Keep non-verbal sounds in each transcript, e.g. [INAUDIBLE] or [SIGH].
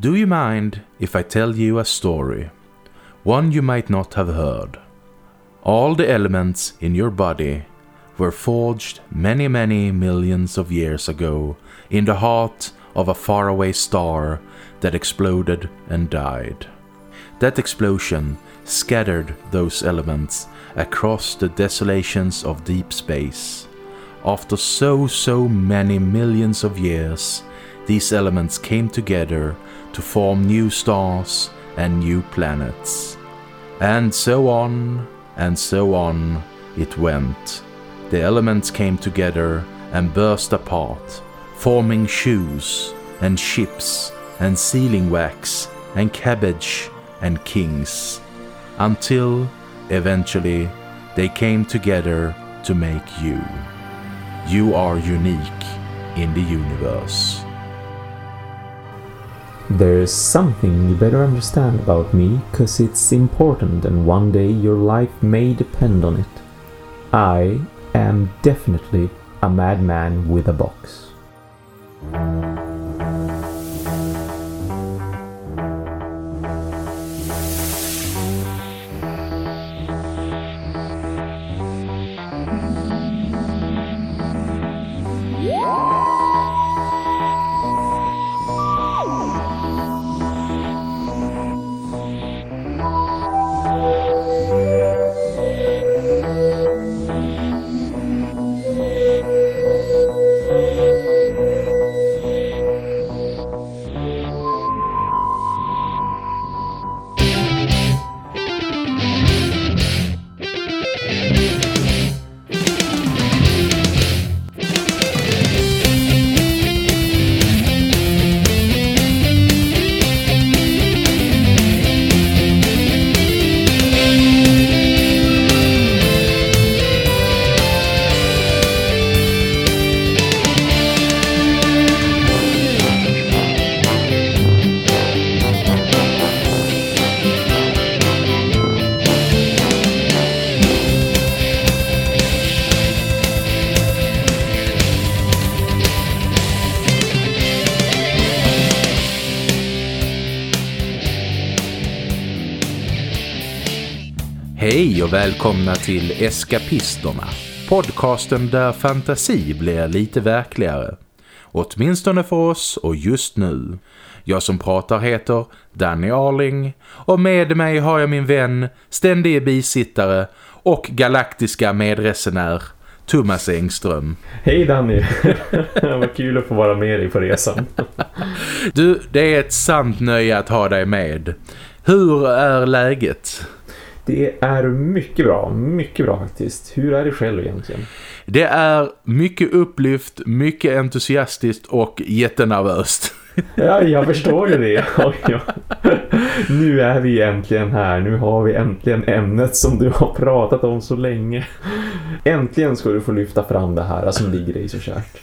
Do you mind if I tell you a story? One you might not have heard. All the elements in your body were forged many many millions of years ago in the heart of a faraway star that exploded and died. That explosion scattered those elements across the desolations of deep space. After so so many millions of years, these elements came together to form new stars and new planets. And so on and so on it went. The elements came together and burst apart, forming shoes and ships and sealing wax and cabbage and kings, until eventually they came together to make you. You are unique in the universe. There's something you better understand about me, cause it's important and one day your life may depend on it. I am definitely a madman with a box. Välkomna till Eskapisterna. Podcasten där fantasi blir lite verkligare. Åtminstone för oss och just nu. Jag som pratar heter Danny Arling och med mig har jag min vän, ständige bisittare och galaktiska medresenär Thomas Engström. Hej Danny! [LAUGHS] Vad kul att få vara med dig på resan. du, det är ett sant nöje att ha dig med. Hur är läget? Det är mycket bra, mycket bra faktiskt. Hur är det själv egentligen? Det är mycket upplyft, mycket entusiastiskt och jättenervöst. [LAUGHS] Ja, jag förstår ju det. [LAUGHS] [LAUGHS] Nu är vi äntligen här. Nu har vi äntligen ämnet som du har pratat om så länge. Äntligen ska du få lyfta fram det här som ligger dig så kärt.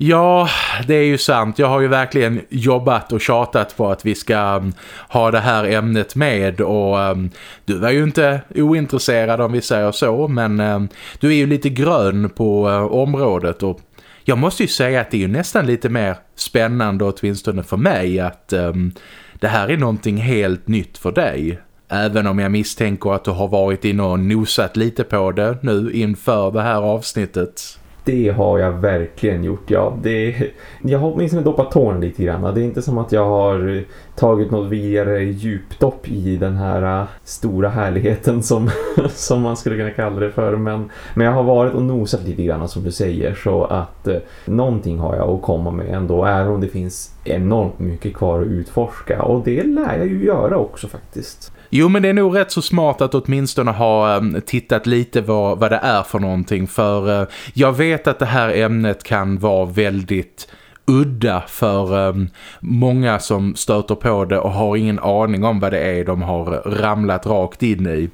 Ja, det är ju sant. Jag har ju verkligen jobbat och tjatat på att vi ska um, ha det här ämnet med och um, du var ju inte ointresserad om vi säger så men um, du är ju lite grön på uh, området och jag måste ju säga att det är ju nästan lite mer spännande åtminstone för mig att um, det här är någonting helt nytt för dig. Även om jag misstänker att du har varit inne och nosat lite på det nu inför det här avsnittet. Det har jag verkligen gjort, ja. Det, jag har åtminstone doppat tårna lite grann. Det är inte som att jag har tagit något vidare djupdopp i den här äh, stora härligheten som, [LAUGHS] som man skulle kunna kalla det för. Men, men jag har varit och nosat lite grann som du säger så att eh, någonting har jag att komma med ändå. Även om det finns enormt mycket kvar att utforska. Och det lär jag ju göra också faktiskt. Jo men det är nog rätt så smart att åtminstone ha um, tittat lite vad, vad det är för någonting för uh, jag vet att det här ämnet kan vara väldigt udda för um, många som stöter på det och har ingen aning om vad det är de har ramlat rakt in i.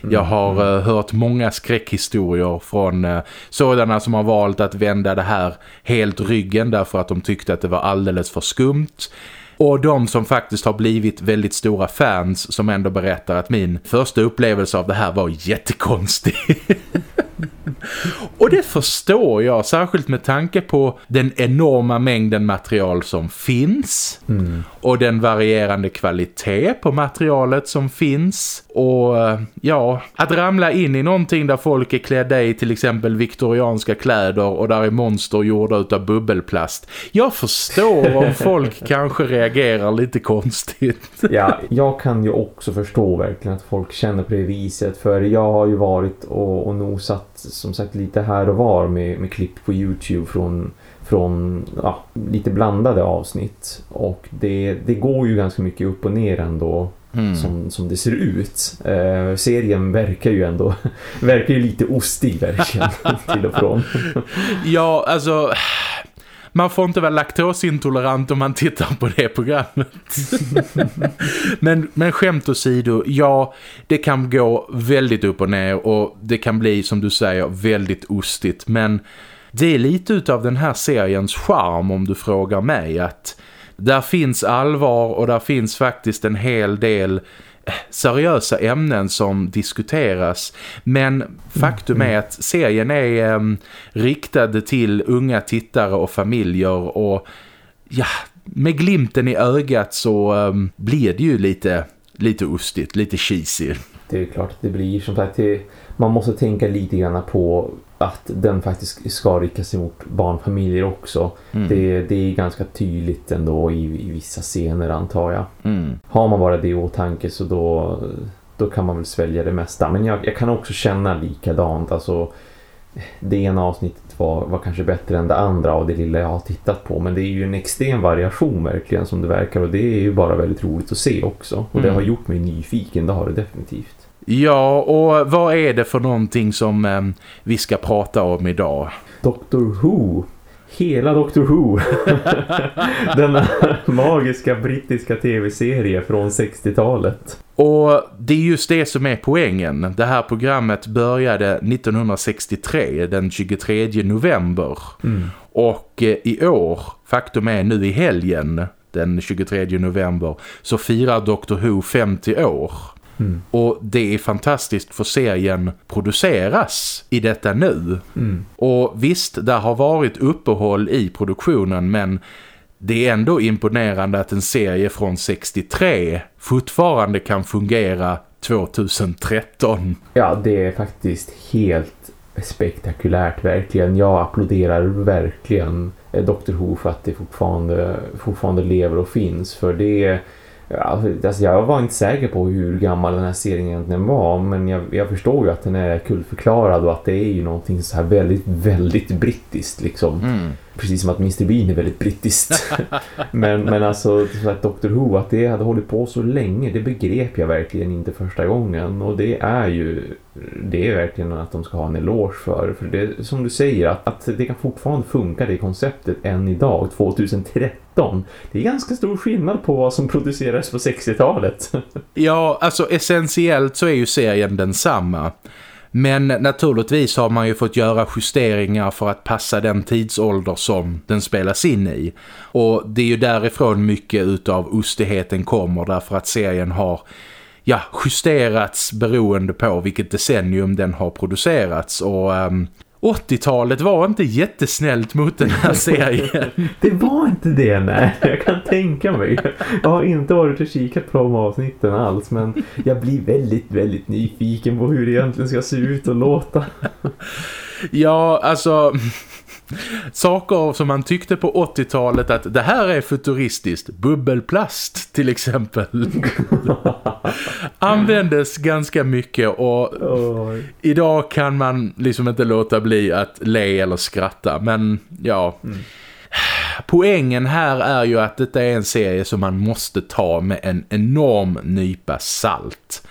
Mm, jag har uh, hört många skräckhistorier från uh, sådana som har valt att vända det här helt ryggen därför att de tyckte att det var alldeles för skumt. Och de som faktiskt har blivit väldigt stora fans som ändå berättar att min första upplevelse av det här var jättekonstig. [LAUGHS] Och det förstår jag, särskilt med tanke på den enorma mängden material som finns. Mm. Och den varierande kvalitet på materialet som finns. Och eh, ja, att ramla in i någonting där folk är klädda i till exempel viktorianska kläder och där är monster gjorda utav bubbelplast. Jag förstår om [LAUGHS] folk kanske reagerar lite konstigt. Ja, jag kan ju också förstå verkligen att folk känner på det viset. För jag har ju varit och, och nosat som sagt lite här och var med, med klipp på Youtube från, från ja, lite blandade avsnitt. Och det, det går ju ganska mycket upp och ner ändå Mm. som, som det ser ut. Eh, serien verkar ju ändå [LAUGHS] verkar ju lite ostig verkligen [LAUGHS] till och från. Ja, alltså... Man får inte vara laktosintolerant om man tittar på det programmet. [LAUGHS] men, men skämt åsido, ja, det kan gå väldigt upp och ner och det kan bli, som du säger, väldigt ostigt. Men det är lite utav den här seriens charm om du frågar mig att där finns allvar och där finns faktiskt en hel del eh, seriösa ämnen som diskuteras men faktum är att serien är um, riktad till unga tittare och familjer och ja, med glimten i ögat så um, blir det ju lite, lite ostigt, lite cheesy. Det är klart att det blir som sagt, det, man måste tänka lite grann på att den faktiskt ska rikta sig mot barnfamiljer också. Mm. Det, det är ganska tydligt ändå i, i vissa scener antar jag. Mm. Har man bara det i åtanke så då, då kan man väl svälja det mesta. Men jag, jag kan också känna likadant. Alltså, det ena avsnittet var, var kanske bättre än det andra av det lilla jag har tittat på. Men det är ju en extrem variation verkligen som det verkar. Och det är ju bara väldigt roligt att se också. Och det Mm. har gjort mig nyfiken, det har det definitivt. Ja, och vad är det för någonting som um, vi ska prata om idag? Doctor Who. Hela Doctor Who. [LAUGHS] Denna magiska brittiska tv-serie från 60-talet. Och det är just det som är poängen. Det här programmet började 1963, den 23 november. Och eh, i år, faktum är nu i helgen, den 23 november, så firar Doctor Who 50 år. Mm. Och det är fantastiskt för serien produceras i detta nu. Mm. Och visst, där har varit uppehåll i produktionen men det är ändå imponerande att en serie från 63 fortfarande kan fungera 2013. Ja, det är faktiskt helt spektakulärt verkligen. Jag applåderar verkligen eh, Doctor Who för att det fortfarande, fortfarande lever och finns. För det Ja, alltså jag var inte säker på hur gammal den här serien egentligen var men jag, jag förstår ju att den är kullförklarad och att det är ju någonting så här väldigt, väldigt brittiskt liksom. Mm. Precis som att Mr. Bean är väldigt brittiskt. [LAUGHS] men, men alltså så att Doctor Who, att det hade hållit på så länge, det begrep jag verkligen inte första gången. Och det är ju, det är verkligen att de ska ha en eloge för. För det som du säger, att, att det kan fortfarande funka det konceptet än idag, 2013. Det är ganska stor skillnad på vad som producerades på 60-talet. [LAUGHS] Ja, alltså essentiellt så är ju serien densamma. Men naturligtvis har man ju fått göra justeringar för att passa den tidsålder som den spelas in i. Och det är ju därifrån mycket utav ostigheten kommer därför att serien har ja, justerats beroende på vilket decennium den har producerats. Och um, 80-talet var inte jättesnällt mot den här [LAUGHS] serien. Det var inte det, nej. Jag kan tänka mig. Jag har inte varit och kikat på de avsnitten alls, men jag blir väldigt, väldigt nyfiken på hur det egentligen ska se ut och låta. Ja, alltså... Saker som man tyckte på 80-talet att det här är futuristiskt. Bubbelplast till exempel. [LAUGHS] Användes ganska mycket och Oj. idag kan man liksom inte låta bli att le eller skratta. Men ja... Poängen här är ju att detta är en serie som man måste ta med en enorm nypa salt.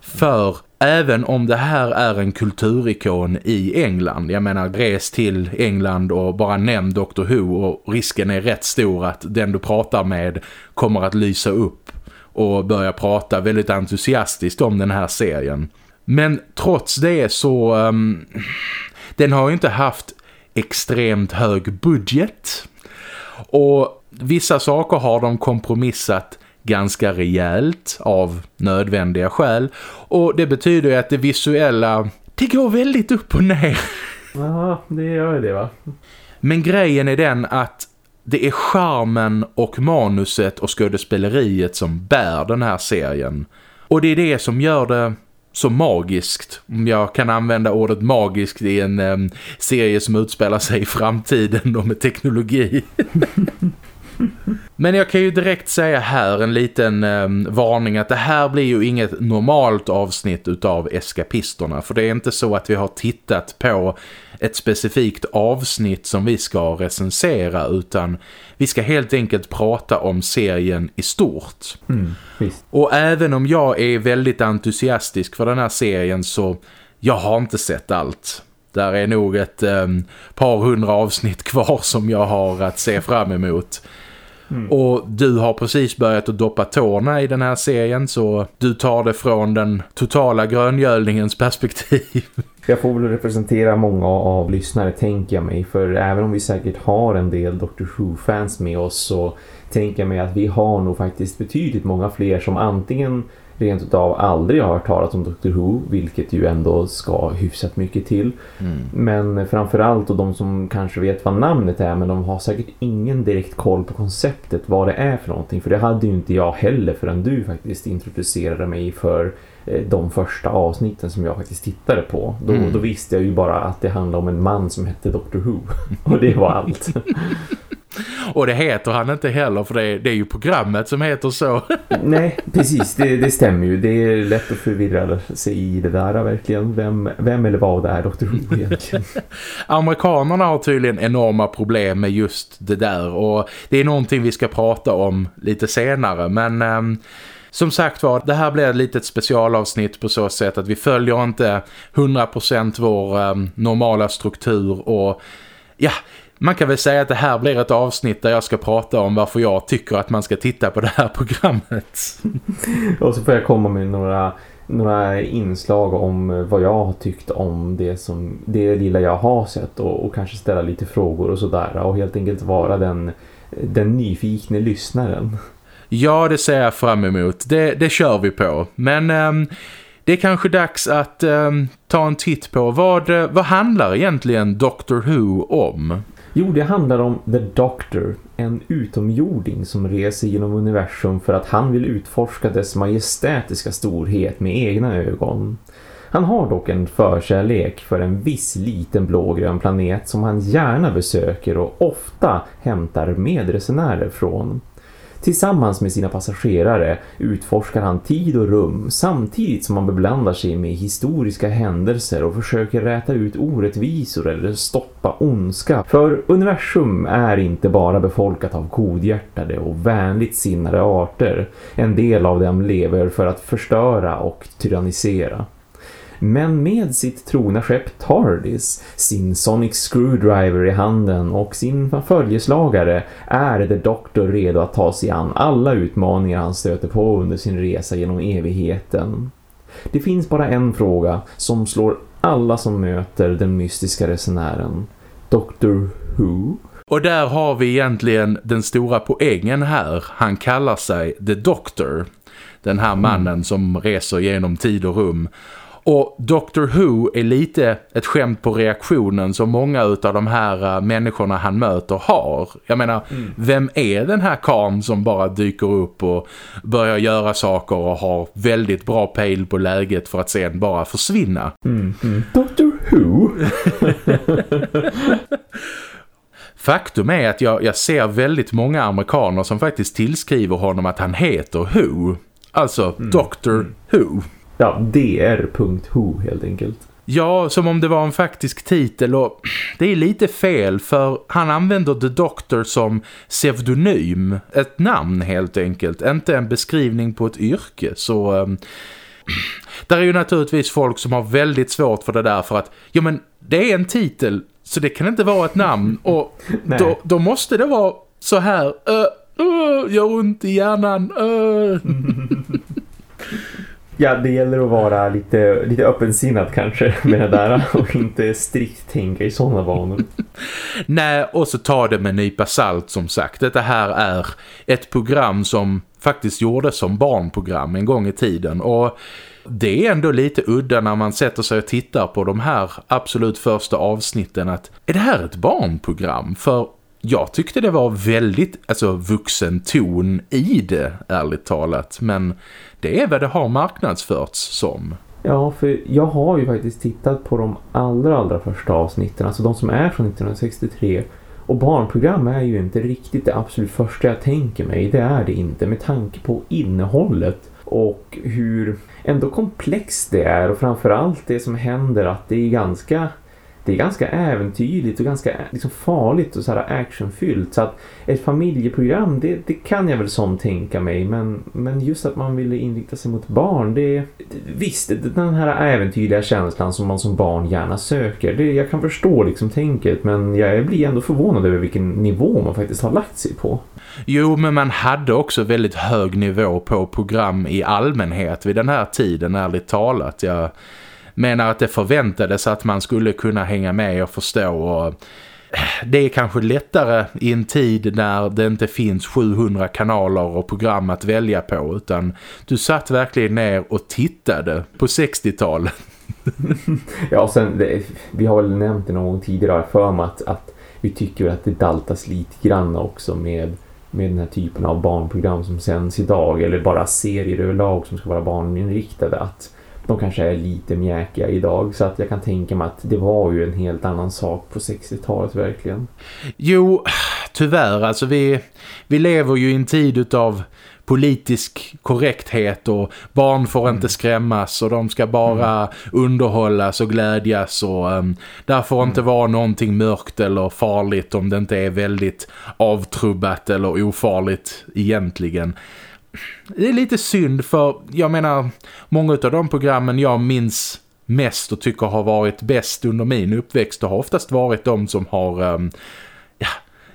För även om det här är en kulturikon i England, jag menar res till England och bara nämn Doctor Who och risken är rätt stor att den du pratar med kommer att lysa upp och börja prata väldigt entusiastiskt om den här serien. Men trots det så um, den har ju inte haft extremt hög budget och vissa saker har de kompromissat ganska rejält av nödvändiga skäl. Och det betyder ju att det visuella, det går väldigt upp och ner. Ja, det gör det va? Men grejen är den att det är charmen och manuset och skådespeleriet som bär den här serien. Och det är det som gör det så magiskt, om jag kan använda ordet magiskt i en um, serie som utspelar sig i framtiden och med teknologi. [LAUGHS] Men jag kan ju direkt säga här en liten eh, varning att det här blir ju inget normalt avsnitt utav Eskapisterna. För det är inte så att vi har tittat på ett specifikt avsnitt som vi ska recensera utan vi ska helt enkelt prata om serien i stort. Mm, och även om jag är väldigt entusiastisk för den här serien så jag har inte sett allt. Där är nog ett um, par hundra avsnitt kvar som jag har att se fram emot. Mm. Och du har precis börjat att doppa tårna i den här serien så du tar det från den totala gröngölningens perspektiv. [LAUGHS] Jag får väl representera många av lyssnare tänker jag mig för även om vi säkert har en del Doctor Who-fans med oss så tänker jag mig att vi har nog faktiskt betydligt många fler som antingen rent utav aldrig har hört talat om Doctor Who, vilket ju ändå ska hyfsat mycket till. Mm. Men framförallt och de som kanske vet vad namnet är men de har säkert ingen direkt koll på konceptet, vad det är för någonting. För det hade ju inte jag heller förrän du faktiskt introducerade mig för eh, de första avsnitten som jag faktiskt tittade på. Då, mm. då visste jag ju bara att det handlade om en man som hette Doctor Who. [LAUGHS] Och det var allt. [LAUGHS] Och det heter han inte heller för det, det är ju programmet som heter så. [LAUGHS] Nej, precis. Det, det, stämmer ju. Det är lätt att förvirra sig i det där verkligen. Vem, vem eller vad är Dr. Who [LAUGHS] egentligen? Amerikanerna har tydligen enorma problem med just det där och det är någonting vi ska prata om lite senare. Men... Um, som sagt var, det här blir ett litet specialavsnitt på så sätt att vi följer inte 100% vår um, normala struktur och ja, man kan väl säga att det här blir ett avsnitt där jag ska prata om varför jag tycker att man ska titta på det här [LAUGHS] programmet. och så får jag komma med några, några inslag om vad jag har tyckt om det, som, det lilla jag har sett och, och kanske ställa lite frågor och sådär och helt enkelt vara den, den nyfikne lyssnaren. Ja, det ser jag fram emot. Det, det kör vi på. Men... Um, det är kanske dags att um, ta en titt på vad, vad handlar egentligen Doctor Who om? Jo, det handlar om The Doctor, en utomjording som reser genom universum för att han vill utforska dess majestätiska storhet med egna ögon. Han har dock en förkärlek för en viss liten blågrön planet som han gärna besöker och ofta hämtar medresenärer från. Tillsammans med sina passagerare utforskar han tid och rum samtidigt som han beblandar sig med historiska händelser och försöker räta ut orättvisor eller stoppa ondska. För universum är inte bara befolkat av godhjärtade och vänligt sinnade arter. En del av dem lever för att förstöra och tyrannisera. Men med sitt trogna skepp Tardis, sin Sonic Screwdriver i handen och sin följeslagare är The Doctor redo att ta sig an alla utmaningar han stöter på under sin resa genom evigheten. Det finns bara en fråga som slår alla som möter den mystiska resenären. Doctor Who? Och där har vi egentligen den stora poängen här. Han kallar sig The Doctor. Den här mannen mm. som reser genom tid och rum. Och Doctor Who är lite ett skämt på reaktionen som många av de här uh, människorna han möter har. Jag menar, mm. vem är den här karn som bara dyker upp och börjar göra saker och har väldigt bra pejl på läget för att sen bara försvinna? Mm. Mm. Doctor Who? [LAUGHS] Faktum är att jag, jag ser väldigt många amerikaner som faktiskt tillskriver honom att han heter Who. Alltså mm. Doctor mm. Who. Ja, dr.who helt enkelt. Ja, som om det var en faktisk titel och [CLEARS THROAT] det är lite fel för han använder The Doctor som pseudonym, ett namn helt enkelt, inte en beskrivning på ett yrke. Så um, [CLEARS THROAT] där är ju naturligtvis folk som har väldigt svårt för det där för att, ja men det är en titel så det kan inte vara ett namn [LAUGHS] och då, då, måste det vara så här, uh, uh, gör ont i hjärnan, uh. [LAUGHS] Ja, det gäller att vara lite, lite öppensinnad kanske [LAUGHS] med det där och inte strikt tänka i sådana banor. [LAUGHS] Nej, och så ta det med en nypa salt som sagt. Detta här är ett program som faktiskt gjordes som barnprogram en gång i tiden och det är ändå lite udda när man sätter sig och tittar på de här absolut första avsnitten att är det här ett barnprogram? För jag tyckte det var väldigt alltså, vuxen ton i det, ärligt talat. Men det är vad det har marknadsförts som. Ja, för jag har ju faktiskt tittat på de allra, allra första avsnitten. Alltså de som är från 1963. Och barnprogram är ju inte riktigt det absolut första jag tänker mig. Det är det inte med tanke på innehållet och hur ändå komplext det är och framförallt det som händer att det är ganska det är ganska äventyrligt och ganska liksom farligt och så här actionfyllt. Så att ett familjeprogram, det, det kan jag väl som tänka mig. Men, men just att man ville inrikta sig mot barn, det, visst, den här äventyrliga känslan som man som barn gärna söker. Det, jag kan förstå liksom tänket, men jag blir ändå förvånad över vilken nivå man faktiskt har lagt sig på. Jo, men man hade också väldigt hög nivå på program i allmänhet vid den här tiden, ärligt talat. Jag menar att det förväntades att man skulle kunna hänga med och förstå och eh, det är kanske lättare i en tid när det inte finns 700 kanaler och program att välja på utan du satt verkligen ner och tittade på 60-talet. [LAUGHS] ja, sen det, vi har väl nämnt det någon gång tidigare för mig att, att vi tycker att det daltas lite grann också med, med den här typen av barnprogram som sänds idag eller bara serier överlag som ska vara barninriktade att de kanske är lite mjäkiga idag så att jag kan tänka mig att det var ju en helt annan sak på 60-talet verkligen. Jo, tyvärr alltså vi, vi lever ju i en tid av politisk korrekthet och barn får mm. inte skrämmas och de ska bara mm. underhållas och glädjas och um, där får mm. inte vara någonting mörkt eller farligt om det inte är väldigt avtrubbat eller ofarligt egentligen det är lite synd för jag menar många av de programmen jag minns mest och tycker har varit bäst under min uppväxt har oftast varit de som har um, ja,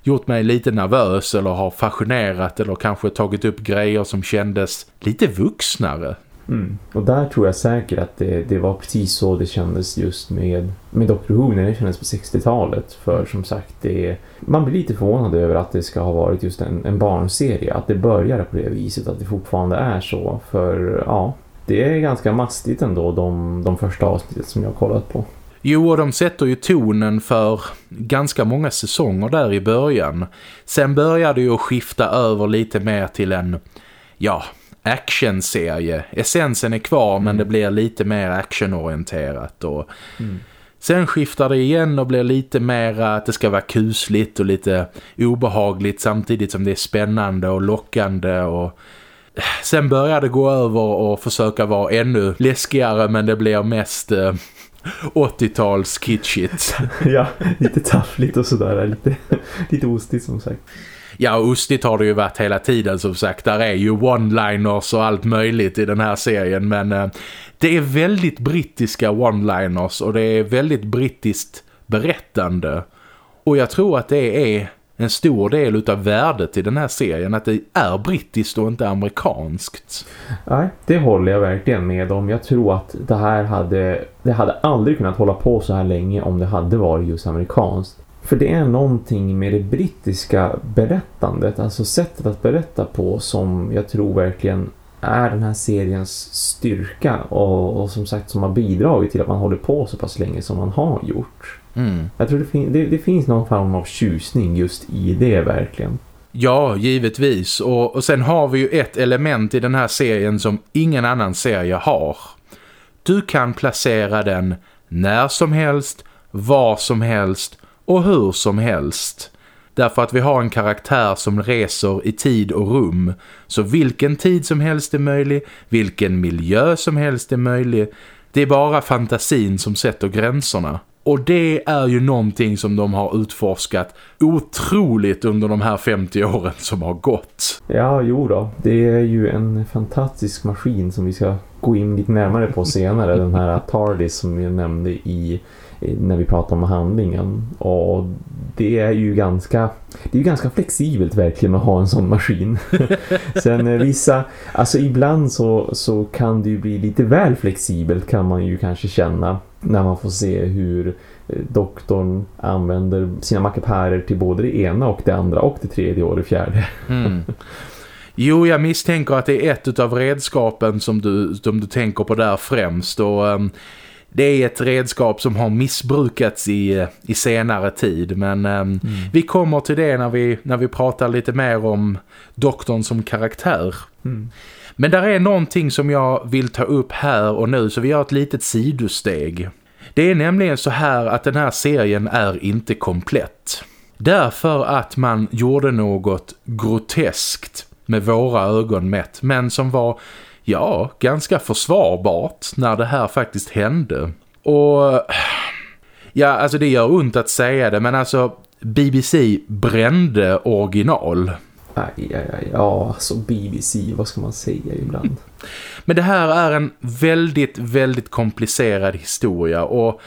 gjort mig lite nervös eller har fascinerat eller kanske tagit upp grejer som kändes lite vuxnare. Mm. Och där tror jag säkert att det, det, var precis så det kändes just med, med Doctor Who när det kändes på 60-talet. För som sagt, det, man blir lite förvånad över att det ska ha varit just en, en barnserie. Att det började på det viset, att det fortfarande är så. För ja, det är ganska mastigt ändå de, de första avsnittet som jag har kollat på. Jo, och de sätter ju tonen för ganska många säsonger där i början. Sen börjar det ju att skifta över lite mer till en, ja, actionserie. Essensen är kvar mm. men det blir lite mer actionorienterat och mm. sen skiftar det igen och blir lite mer att det ska vara kusligt och lite obehagligt samtidigt som det är spännande och lockande och sen börjar det gå över och försöka vara ännu läskigare men det blir mest eh, 80-tals kitschigt. [LAUGHS] ja, lite taffligt och sådär. Lite, lite ostigt som sagt. Ja, ostigt har det ju varit hela tiden som sagt. Där är ju one-liners och allt möjligt i den här serien. Men eh, det är väldigt brittiska one-liners och det är väldigt brittiskt berättande. Och jag tror att det är en stor del av värdet i den här serien att det är brittiskt och inte amerikanskt. Nej, det håller jag verkligen med om. Jag tror att det här hade det hade aldrig kunnat hålla på så här länge om det hade varit just amerikanskt. För det är någonting med det brittiska berättandet, alltså sättet att berätta på som jag tror verkligen är den här seriens styrka och, och som sagt som har bidragit till att man håller på så pass länge som man har gjort. Mm. Jag tror det, fin det, det, finns någon form av tjusning just i det verkligen. Ja, givetvis. Och, och sen har vi ju ett element i den här serien som ingen annan serie har. Du kan placera den när som helst, var som helst och hur som helst. Därför att vi har en karaktär som reser i tid och rum. Så vilken tid som helst är möjlig, vilken miljö som helst är möjlig. Det är bara fantasin som sätter gränserna. Och det är ju någonting som de har utforskat otroligt under de här 50 åren som har gått. Ja, jo då. Det är ju en fantastisk maskin som vi ska gå in lite närmare på senare. den här TARDIS som jag nämnde i när vi pratar om handlingen. Och det är ju ganska det är ju ganska flexibelt verkligen att ha en sån maskin. [LAUGHS] Sen eh, vissa, alltså ibland så, så kan det ju bli lite väl flexibelt kan man ju kanske känna när man får se hur eh, doktorn använder sina mackapärer till både det ena och det andra och det tredje och det fjärde. Mm. Jo, jag misstänker att det är ett av redskapen som du, som du tänker på där främst och um, det är ett redskap som har missbrukats i, i senare tid men um, mm. vi kommer till det när vi, när vi pratar lite mer om doktorn som karaktär. Mm. Men där är någonting som jag vill ta upp här och nu så vi har ett litet sidosteg. Det är nämligen så här att den här serien är inte komplett. Därför att man gjorde något groteskt med våra ögon mätt men som var ja, ganska försvarbart när det här faktiskt hände. Och ja, alltså det gör ont att säga det men alltså BBC brände original. Aj, aj, aj. Ja, alltså BBC, vad ska man säga ibland? [LAUGHS] Men det här är en väldigt, väldigt komplicerad historia och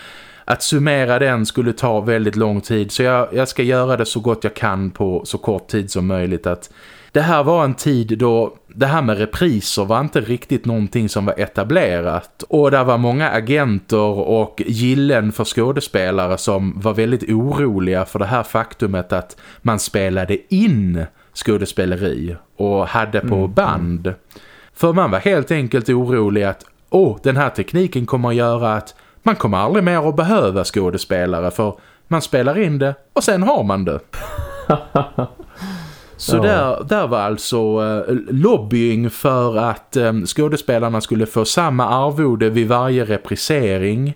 att summera den skulle ta väldigt lång tid så jag, jag ska göra det så gott jag kan på så kort tid som möjligt att det här var en tid då det här med repriser var inte riktigt någonting som var etablerat. Och det var många agenter och gillen för skådespelare som var väldigt oroliga för det här faktumet att man spelade in skådespeleri och hade på mm. band. För man var helt enkelt orolig att åh, den här tekniken kommer att göra att man kommer aldrig mer att behöva skådespelare för man spelar in det och sen har man det. [LAUGHS] Så ja. där, där var alltså uh, lobbying för att um, skådespelarna skulle få samma arvode vid varje reprisering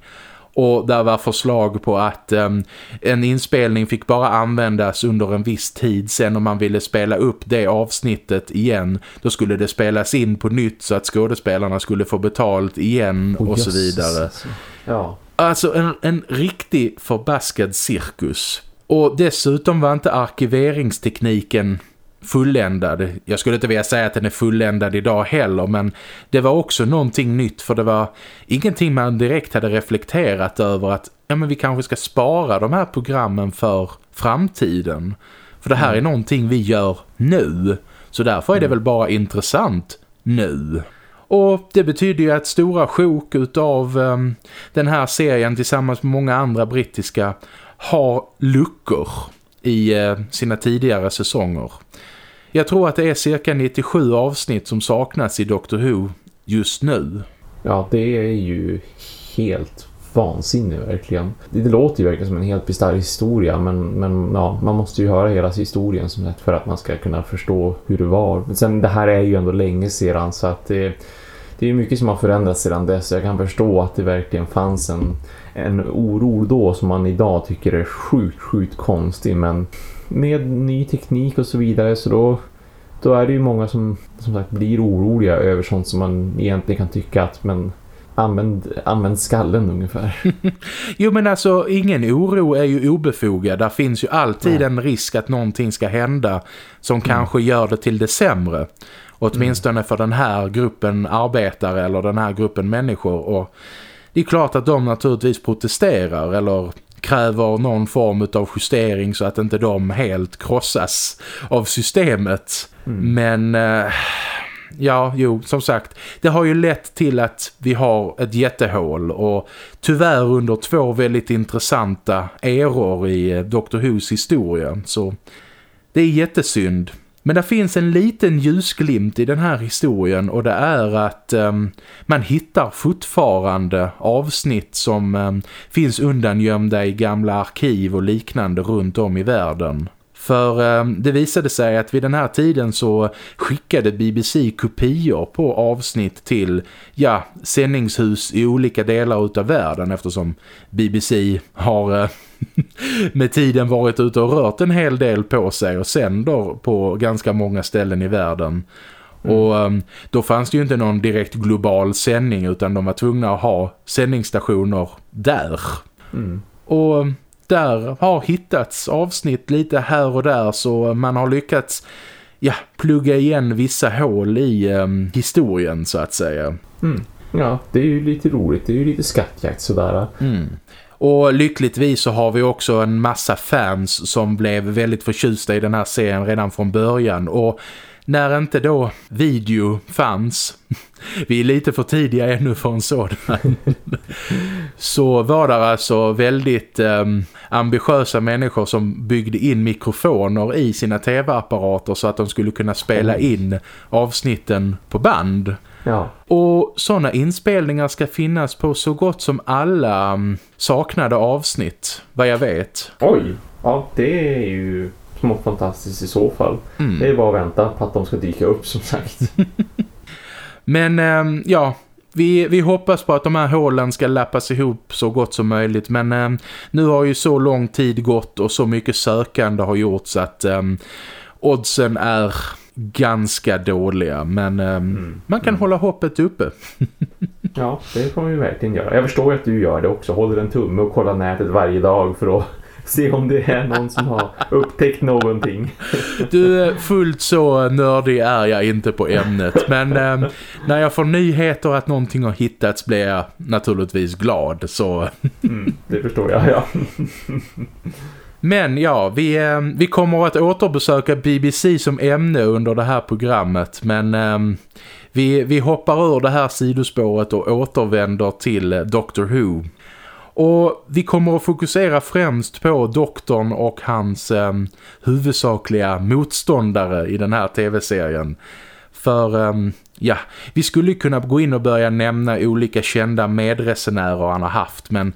och där var förslag på att um, en inspelning fick bara användas under en viss tid. Sen om man ville spela upp det avsnittet igen, då skulle det spelas in på nytt så att skådespelarna skulle få betalt igen oh, och så vidare. Alltså. Ja. Alltså en, en riktig förbaskad cirkus. Och dessutom var inte arkiveringstekniken fulländad. Jag skulle inte vilja säga att den är fulländad idag heller men det var också någonting nytt för det var ingenting man direkt hade reflekterat över att ja men vi kanske ska spara de här programmen för framtiden. För det här är mm. någonting vi gör nu. Så därför är det mm. väl bara intressant nu. Och det betyder ju att stora sjok utav um, den här serien tillsammans med många andra brittiska har luckor i eh, sina tidigare säsonger. Jag tror att det är cirka 97 avsnitt som saknas i Doctor Who just nu. Ja, det är ju helt vansinne verkligen. Det, låter ju verkligen som en helt bisarr historia men, men ja, man måste ju höra hela historien som sagt för att man ska kunna förstå hur det var. Men sen det här är ju ändå länge sedan så att det, det är mycket som har förändrats sedan dess. Jag kan förstå att det verkligen fanns en, en oro då som man idag tycker är sjukt, sjukt konstig men med ny teknik och så vidare så då, då är det ju många som som sagt blir oroliga över sånt som man egentligen kan tycka att men använd, använd skallen ungefär. [LAUGHS] jo men alltså ingen oro är ju obefogad. Där finns ju alltid Nej. en risk att någonting ska hända som mm. kanske gör det till det sämre. Åtminstone mm. för den här gruppen arbetare eller den här gruppen människor och det är klart att de naturligtvis protesterar eller kräver någon form av justering så att inte de helt krossas av systemet. Mm. Men eh, ja, jo, som sagt, det har ju lett till att vi har ett jättehål och tyvärr under två väldigt intressanta eror i eh, Dr. Who's historia. Så det är jättesynd. Men det finns en liten ljusglimt i den här historien och det är att um, man hittar fortfarande avsnitt som um, finns undangömda i gamla arkiv och liknande runt om i världen. För eh, det visade sig att vid den här tiden så skickade BBC kopior på avsnitt till ja, sändningshus i olika delar utav världen eftersom BBC har eh, [LAUGHS] med tiden varit ute och rört en hel del på sig och sänder på ganska många ställen i världen. Mm. Och um, då fanns det ju inte någon direkt global sändning utan de var tvungna att ha sändningsstationer där. Mm. Och um, där har hittats avsnitt lite här och där så man har lyckats ja, plugga igen vissa hål i um, historien så att säga. Mm. Ja, det är ju lite roligt. Det är ju lite skattjakt sådär. Mm. Och lyckligtvis så har vi också en massa fans som blev väldigt förtjusta i den här serien redan från början. Och när inte då video fanns, [LAUGHS] vi är lite för tidiga ännu för en sådan, [LAUGHS] så var det alltså väldigt eh, ambitiösa människor som byggde in mikrofoner i sina tv-apparater så att de skulle kunna spela in avsnitten på band. Ja. Och sådana inspelningar ska finnas på så gott som alla um, saknade avsnitt, vad jag vet. Oj, ja det är ju smått fantastiskt i så fall. Mm. Det är bara att vänta på att de ska dyka upp som sagt. [LAUGHS] Men um, ja, vi, vi hoppas på att de här hålen ska lappas ihop så gott som möjligt. Men um, nu har ju så lång tid gått och så mycket sökande har gjorts att um, oddsen är ganska dåliga. Men um, Mm. man kan Mm. hålla hoppet uppe. [LAUGHS] Ja, det man ju verkligen göra. Jag förstår att du gör det också. Håller en tumme och kollar nätet varje dag för att [LAUGHS] se om det är någon som har upptäckt någonting. [LAUGHS] Du, fullt så nördig är jag inte på ämnet. Men um, när jag får nyheter att någonting har hittats blir jag naturligtvis glad. Så Mm, det förstår jag, ja. Men ja, vi, eh, vi kommer att återbesöka BBC som ämne under det här programmet. Men eh, vi, vi hoppar ur det här sidospåret och återvänder till eh, Doctor Who. Och vi kommer att fokusera främst på doktorn och hans eh, huvudsakliga motståndare i den här tv-serien. För eh, ja, vi skulle kunna gå in och börja nämna olika kända medresenärer han har haft. Men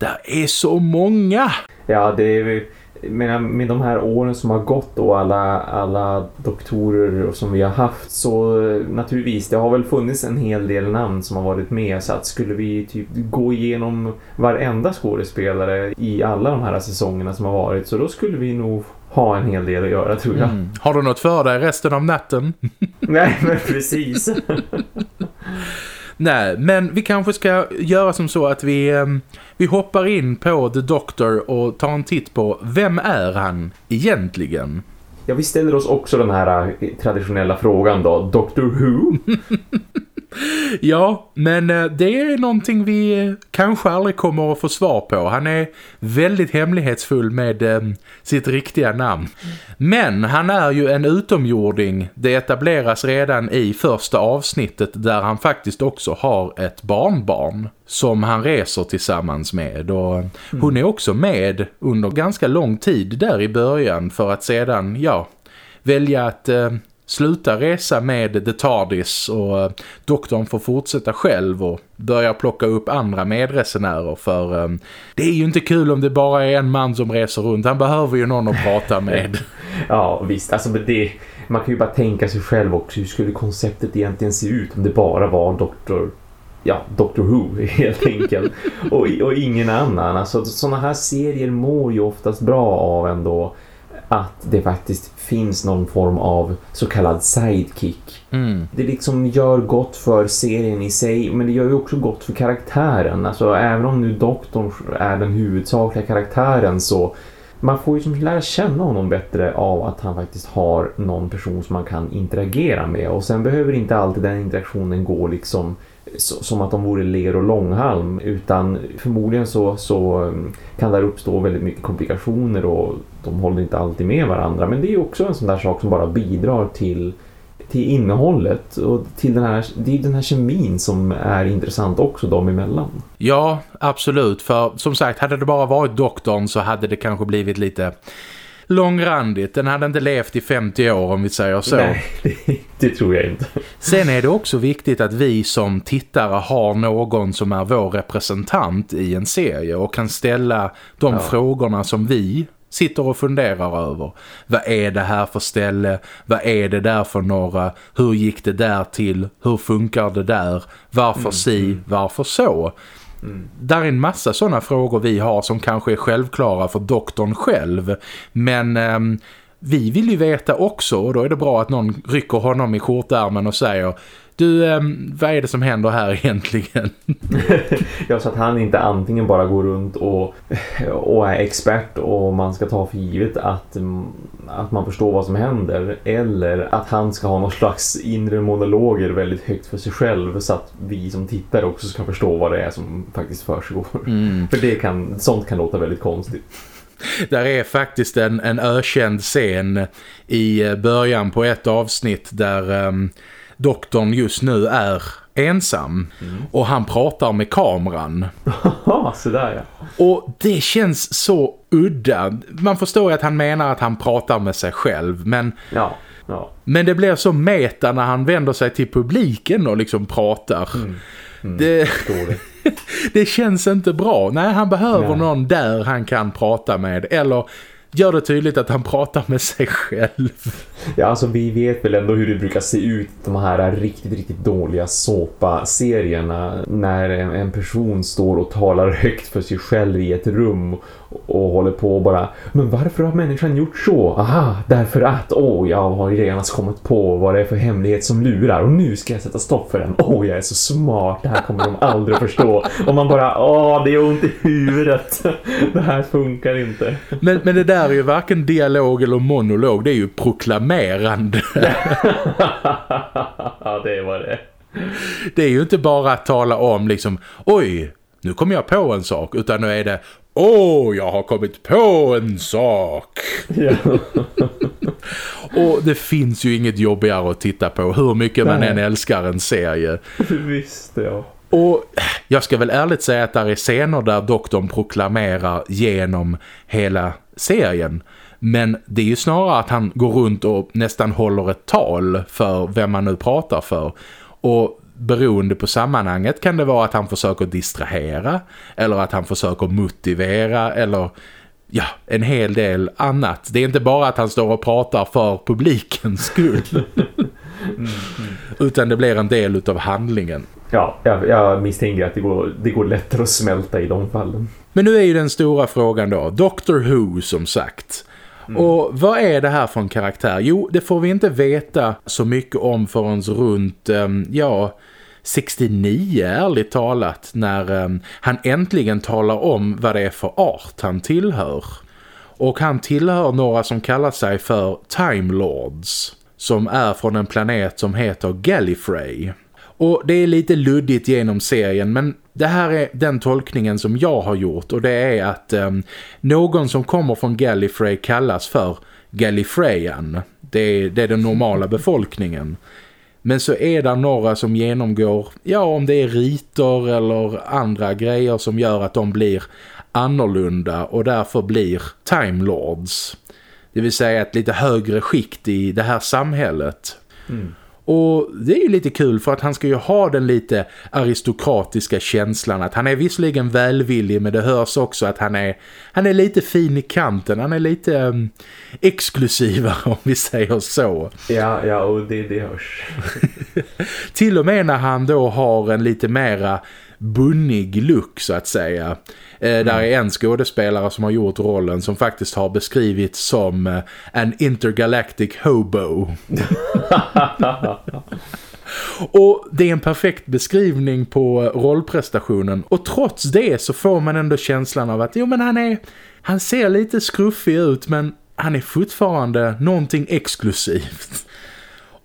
det är så många! Ja, det är med, med de här åren som har gått och alla, alla doktorer som vi har haft så eh, naturligtvis, det har väl funnits en hel del namn som har varit med så att skulle vi typ gå igenom varenda skådespelare i alla de här säsongerna som har varit så då skulle vi nog ha en hel del att göra tror jag. Mm. Har du något för dig resten av natten? [LAUGHS] Nej men precis. [LAUGHS] Nej, men vi kanske ska göra som så att vi, ehm, vi hoppar in på The Doctor och tar en titt på vem är han egentligen? Ja, vi ställer oss också den här eh, traditionella frågan då. Doctor Who? [LAUGHS] Ja, men eh, det är någonting vi eh, kanske aldrig kommer att få svar på. Han är väldigt hemlighetsfull med eh, sitt riktiga namn. Men han är ju en utomjording. Det etableras redan i första avsnittet där han faktiskt också har ett barnbarn som han reser tillsammans med. Och hon är också med under ganska lång tid där i början för att sedan, ja, välja att eh, sluta resa med The TARDIS och eh, doktorn får fortsätta själv och börja plocka upp andra medresenärer för eh, det är ju inte kul om det bara är en man som reser runt. Han behöver ju någon att prata [LAUGHS] med. Ja, visst. Alltså, det, man kan ju bara tänka sig själv också. Hur skulle konceptet egentligen se ut om det bara var Doctor... Ja, Doctor Who [LAUGHS] helt enkelt. och, och ingen annan. Alltså, sådana här serier mår ju oftast bra av ändå att det faktiskt finns någon form av så kallad sidekick. Mm. det liksom gör gott för serien i sig men det gör ju också gott för karaktären. Alltså även om nu doktorn är den huvudsakliga karaktären så man får ju som lära känna honom bättre av att han faktiskt har någon person som man kan interagera med och sen behöver inte alltid den interaktionen gå liksom som att de vore ler och långhalm utan förmodligen så, så mm, kan där uppstå väldigt mycket komplikationer och de håller inte alltid med varandra men det är också en sån där sak som bara bidrar till till innehållet och till den här, det är den här kemin som är intressant också dem emellan. Ja, absolut. För som sagt, hade det bara varit doktorn så hade det kanske blivit lite långrandigt. Den hade inte levt i 50 år om vi säger så. Nej, [LAUGHS] det, det tror jag inte. Sen är det också viktigt att vi som tittare har någon som är vår representant i en serie och kan ställa de Ja. frågorna som vi sitter och funderar över. Vad är det här för ställe? Vad är det där för några? Hur gick det där till? Hur funkar det där? Varför si? Varför så? Där är en massa sådana frågor vi har som kanske är självklara för doktorn själv. Men eh, vi vill ju veta också och då är det bra att någon rycker honom i skjortärmen och säger du, eh, vad är det som händer här [LAUGHS] egentligen? [LAUGHS] ja, så att han inte antingen bara går runt och, och är expert och man ska ta för givet att, att man förstår vad som händer eller att han ska ha någon slags inre monologer väldigt högt för sig själv så att vi som tittar också ska förstå vad det är som faktiskt försiggår. Mm. För det kan, sånt kan låta väldigt konstigt. Där är faktiskt en, en ökänd scen i början på ett avsnitt där um, doktorn just nu är ensam mm. och han pratar med kameran. Sådär ja. Och det känns så udda. Man förstår ju att han menar att han pratar med sig själv men... Ja. Ja. Men det blir så meta när han vänder sig till publiken och liksom pratar. Mm. Mm. Det... [LAUGHS] det. känns inte bra. Nej, han behöver Nej. någon där han kan prata med. Eller gör det tydligt att han pratar med sig själv. Ja, alltså vi vet väl ändå hur det brukar se ut de här riktigt, riktigt dåliga såpa-serierna när en, person står och talar högt för sig själv i ett rum och håller på och bara Men varför har människan gjort så? Aha, därför att, åh, oh, jag har redan kommit på vad det är för hemlighet som lurar och nu ska jag sätta stopp för den. Åh, oh, jag är så smart, det här kommer de aldrig att förstå. Och man bara, åh, det är ont i huvudet. [LAUGHS] Det här funkar inte. Men, men det där är ju varken dialog eller monolog, det är ju proklamerande. [LAUGHS] ja, det var det. Det är ju inte bara att tala om liksom, oj, nu kommer jag på en sak, utan nu är det Åh, oh, jag har kommit på en sak. Ja. [LAUGHS] och det finns ju inget jobbigare att titta på hur mycket Nej. man än älskar en serie. Visst, ja. Och jag ska väl ärligt säga att det är scener där doktorn proklamerar genom hela serien. Men det är ju snarare att han går runt och nästan håller ett tal för vem man nu pratar för. Och beroende på sammanhanget kan det vara att han försöker distrahera eller att han försöker motivera eller ja, en hel del annat. Det är inte bara att han står och pratar för publikens skull. [LAUGHS] mm. Utan det blir en del av handlingen. Ja, jag, jag misstänker att det går, det går lättare att smälta i de fallen. Men nu är ju den stora frågan då. Doctor Who som sagt. Mm. Och vad är det här för en karaktär? Jo, det får vi inte veta så mycket om förrän runt, um, ja, 69 ärligt talat när um, han äntligen talar om vad det är för art han tillhör. Och han tillhör några som kallar sig för Time Lords som är från en planet som heter Gallifrey. Och det är lite luddigt genom serien men det här är den tolkningen som jag har gjort och det är att eh, någon som kommer från Gallifrey kallas för Gallifreyan. Det är, det är den normala befolkningen. Men så är det några som genomgår, ja om det är riter eller andra grejer som gör att de blir annorlunda och därför blir Time Lords. Det vill säga ett lite högre skikt i det här samhället. Mm. Och det är ju lite kul för att han ska ju ha den lite aristokratiska känslan att han är visserligen välvillig men det hörs också att han är, han är lite fin i kanten. Han är lite um, exklusivare [LAUGHS] om vi säger så. Ja, ja och det, det hörs. [LAUGHS] Till och med när han då har en lite mera bunnig look så att säga. Eh, mm. Där är en skådespelare som har gjort rollen som faktiskt har beskrivits som eh, en intergalactic hobo. [LAUGHS] Och det är en perfekt beskrivning på rollprestationen. Och trots det så får man ändå känslan av att jo men han är han ser lite skruffig ut men han är fortfarande någonting exklusivt.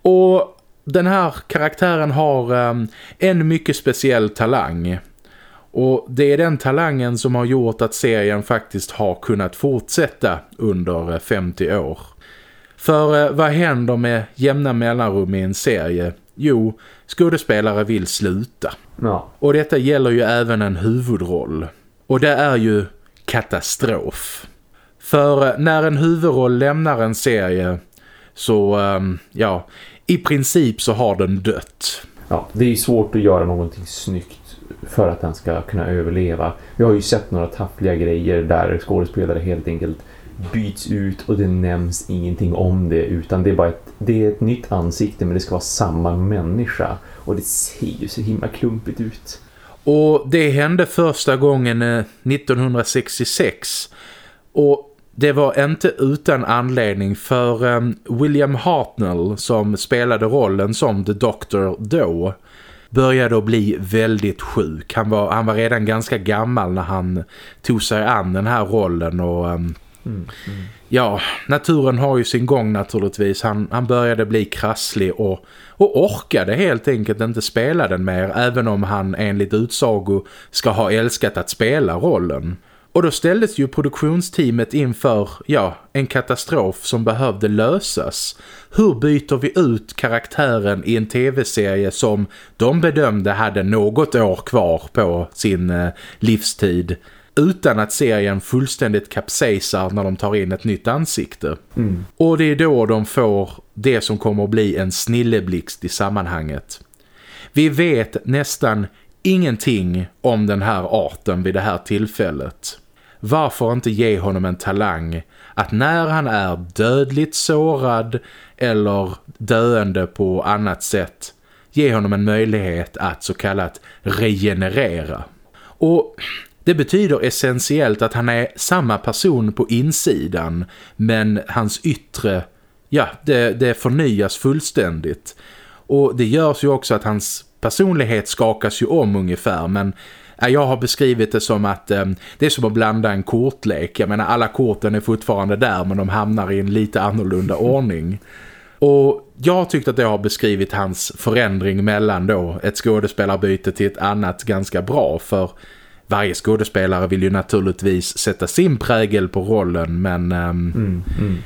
Och den här karaktären har um, en mycket speciell talang. Och det är den talangen som har gjort att serien faktiskt har kunnat fortsätta under 50 eh, år. För eh, vad händer med jämna mellanrum i en serie? Jo, skådespelare vill sluta. Ja. Och detta gäller ju även en huvudroll. Och det är ju katastrof. För eh, när en huvudroll lämnar en serie så, um, ja, i princip så har den dött. Ja, det är svårt att göra någonting snyggt för att den ska kunna överleva. Vi har ju sett några taffliga grejer där skådespelare helt enkelt byts ut och det nämns ingenting om det utan det är bara ett, det är ett nytt ansikte men det ska vara samma människa och det ser ju så himla klumpigt ut. Och det hände första gången 1966 eh, och det var inte utan anledning för um, William Hartnell som spelade rollen som The Doctor då började att bli väldigt sjuk. Han var, han var redan ganska gammal när han tog sig an den här rollen och... Um, mm, mm. Ja, naturen har ju sin gång naturligtvis. Han, han började bli krasslig och, och orkade helt enkelt inte spela den mer även om han enligt utsago ska ha älskat att spela rollen. Och då ställdes ju produktionsteamet inför, ja, en katastrof som behövde lösas. Hur byter vi ut karaktären i en tv-serie som de bedömde hade något år kvar på sin eh, livstid utan att serien fullständigt kapsejsar när de tar in ett nytt ansikte. Mm. Och det är då de får det som kommer att bli en snilleblixt i sammanhanget. Vi vet nästan ingenting om den här arten vid det här tillfället. Varför inte ge honom en talang att när han är dödligt sårad eller döende på annat sätt ge honom en möjlighet att så kallat regenerera. Och det betyder essentiellt att han är samma person på insidan men hans yttre, ja, det, det förnyas fullständigt. Och det görs ju också att hans personlighet skakas ju om ungefär men jag har beskrivit det som att eh, det är som att blanda en kortlek. Jag menar alla korten är fortfarande där men de hamnar i en lite annorlunda ordning. Och jag tyckte att jag har beskrivit hans förändring mellan då ett skådespelarbyte till ett annat ganska bra för varje skådespelare vill ju naturligtvis sätta sin prägel på rollen men um, mm, mm.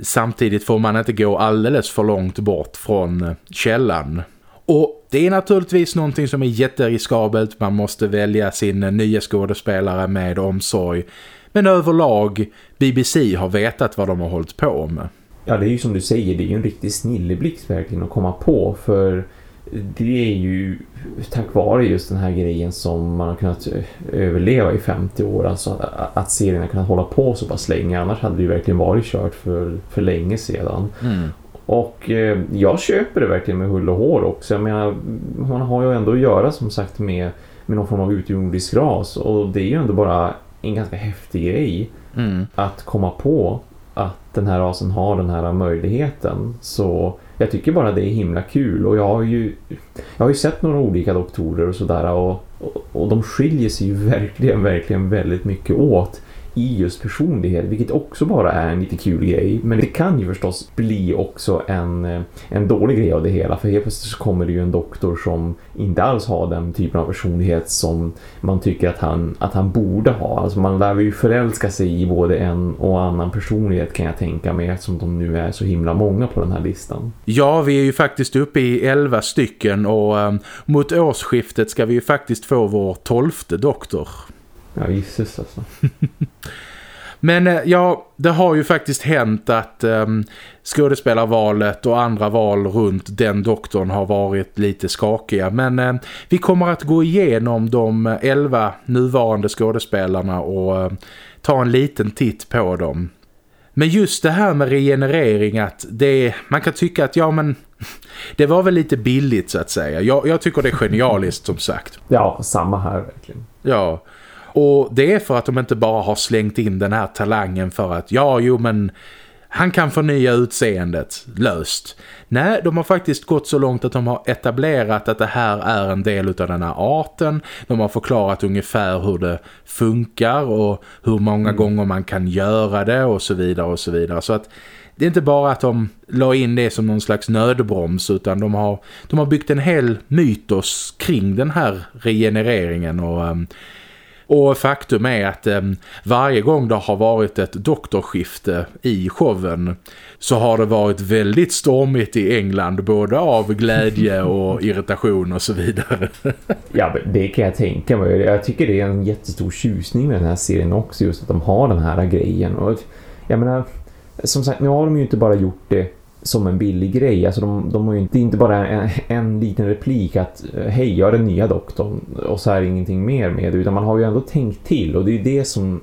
samtidigt får man inte gå alldeles för långt bort från eh, källan. Och det är naturligtvis någonting som är jätteriskabelt. Man måste välja sin nya skådespelare med omsorg. Men överlag, BBC har vetat vad de har hållit på med. Ja, det är ju som du säger, det är ju en riktig snilleblixt verkligen att komma på. För det är ju tack vare just den här grejen som man har kunnat överleva i 50 år. Alltså att serien har kunnat hålla på så pass länge. Annars hade det ju verkligen varit kört för, för länge sedan. Mm. Och eh, jag köper det verkligen med hull och hår också. Jag menar, man har ju ändå att göra som sagt med, med någon form av utomjordisk ras. Och det är ju ändå bara en ganska häftig grej mm. att komma på att den här rasen har den här möjligheten. Så jag tycker bara det är himla kul. Och jag har ju, jag har ju sett några olika doktorer och sådär. Och, och, och de skiljer sig ju [LAUGHS] verkligen, verkligen väldigt mycket åt i just personlighet vilket också bara är en lite kul grej men det kan ju förstås bli också en, eh, en dålig grej av det hela för helt plötsligt så kommer det ju en doktor som inte alls har den typen av personlighet som man tycker att han, att han borde ha alltså man lär ju förälska sig i både en och annan personlighet kan jag tänka mig eftersom de nu är så himla många på den här listan. Ja, vi är ju faktiskt uppe i elva stycken och um, mot årsskiftet ska vi ju faktiskt få vår tolfte doktor. Ja, gisses alltså. [LAUGHS] Men eh, ja, det har ju faktiskt hänt att um, skådespelarvalet och andra val runt den doktorn har varit lite skakiga. Men uh, vi kommer att gå igenom de elva nuvarande skådespelarna och uh, ta en liten titt på dem. Men just det här med regenerering att det, man kan tycka att ja men [LAUGHS] det var väl lite billigt så att säga. Jag, jag tycker det är genialiskt som sagt. Ja, samma här verkligen. Ja, och det är för att de inte bara har slängt in den här talangen för att ja, jo men han kan förnya utseendet löst. Nej, de har faktiskt gått så långt att de har etablerat att det här är en del av den här arten. De har förklarat ungefär hur det funkar och hur många mm. gånger man kan göra det och så vidare och så vidare. Så att det är inte bara att de la in det som någon slags nödbroms utan de har, de har byggt en hel mytos kring den här regenereringen och um, och faktum är att eh, varje gång det har varit ett doktorskifte i showen så har det varit väldigt stormigt i England både av glädje [LAUGHS] och irritation och så vidare. [LAUGHS] ja, det kan jag tänka mig. Jag tycker det är en jättestor tjusning med den här serien också just att de har den här grejen. Och jag menar, som sagt, nu har de ju inte bara gjort det som en billig grej. Alltså de, de har ju inte, det är inte bara en, en, liten replik att eh, hej, jag är den nya doktorn och så är ingenting mer med det. Utan man har ju ändå tänkt till och det är ju det som,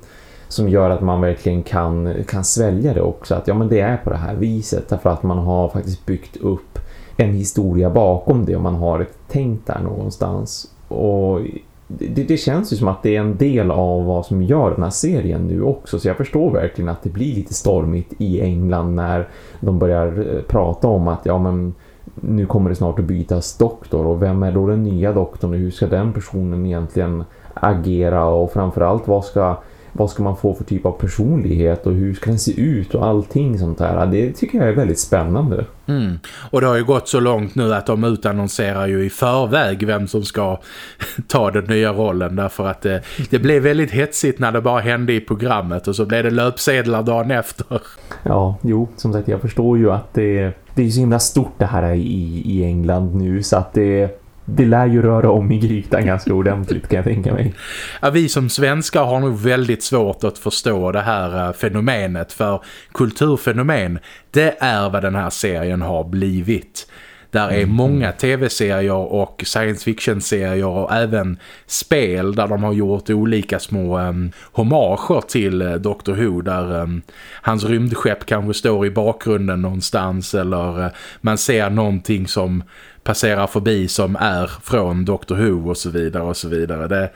som gör att man verkligen kan, kan svälja det också. Att ja, men det är på det här viset därför att man har faktiskt byggt upp en historia bakom det och man har ett tänkt där någonstans. Och det, det, känns ju som att det är en del av vad som gör den här serien nu också. Så jag förstår verkligen att det blir lite stormigt i England när de börjar eh, prata om att ja men nu kommer det snart att bytas doktor. Och vem är då den nya doktorn? Och hur ska den personen egentligen agera? Och framförallt vad ska vad ska man få för typ av personlighet och hur ska den se ut och allting sånt där. Det tycker jag är väldigt spännande. Mm. Och det har ju gått så långt nu att de utannonserar ju i förväg vem som ska [LAUGHS] ta den nya rollen därför att det, det blev väldigt hetsigt när det bara hände i programmet och så blev det löpsedlar dagen efter. Ja, jo, som sagt jag förstår ju att det, det är så himla stort det här i, i England nu så att det det lär ju röra om i grytan ganska ordentligt kan jag tänka mig. Ja, vi som svenskar har nog väldigt svårt att förstå det här eh, fenomenet för kulturfenomen, det är vad den här serien har blivit. Där är mm. många tv-serier och science fiction-serier och även spel där de har gjort olika små um, hommager till uh, Doctor Who där um, hans rymdskepp kanske står i bakgrunden någonstans eller uh, man ser någonting som passerar förbi som är från Doctor Who och så vidare och så vidare. Det,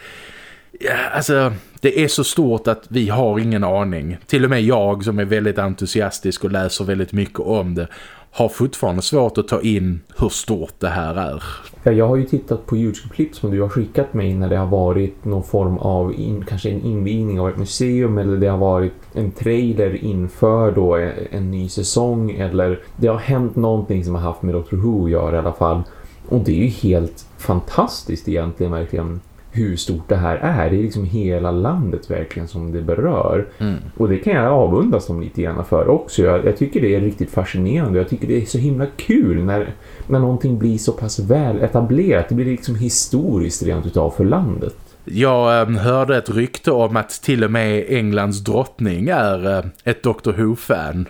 ja, alltså, det är så stort att vi har ingen aning. Till och med jag som är väldigt entusiastisk och läser väldigt mycket om det har fortfarande svårt att ta in hur stort det här är. Ja, jag har ju tittat på Youtube-klipp som du har skickat mig när det har varit någon form av in, kanske en invigning av ett museum eller det har varit en trailer inför då en, en ny säsong eller det har hänt någonting som har haft med Doctor Who att göra i alla fall. Och det är ju helt fantastiskt egentligen verkligen hur stort det här är. Det är liksom hela landet verkligen som det berör. Mm. Och det kan jag avundas dem lite grann för också. Jag, jag, tycker det är riktigt fascinerande. Jag tycker det är så himla kul när, när någonting blir så pass väl etablerat. Det blir liksom historiskt rent utav för landet. Jag um, hörde ett rykte om att till och med Englands drottning är uh, ett Doctor Who-fan.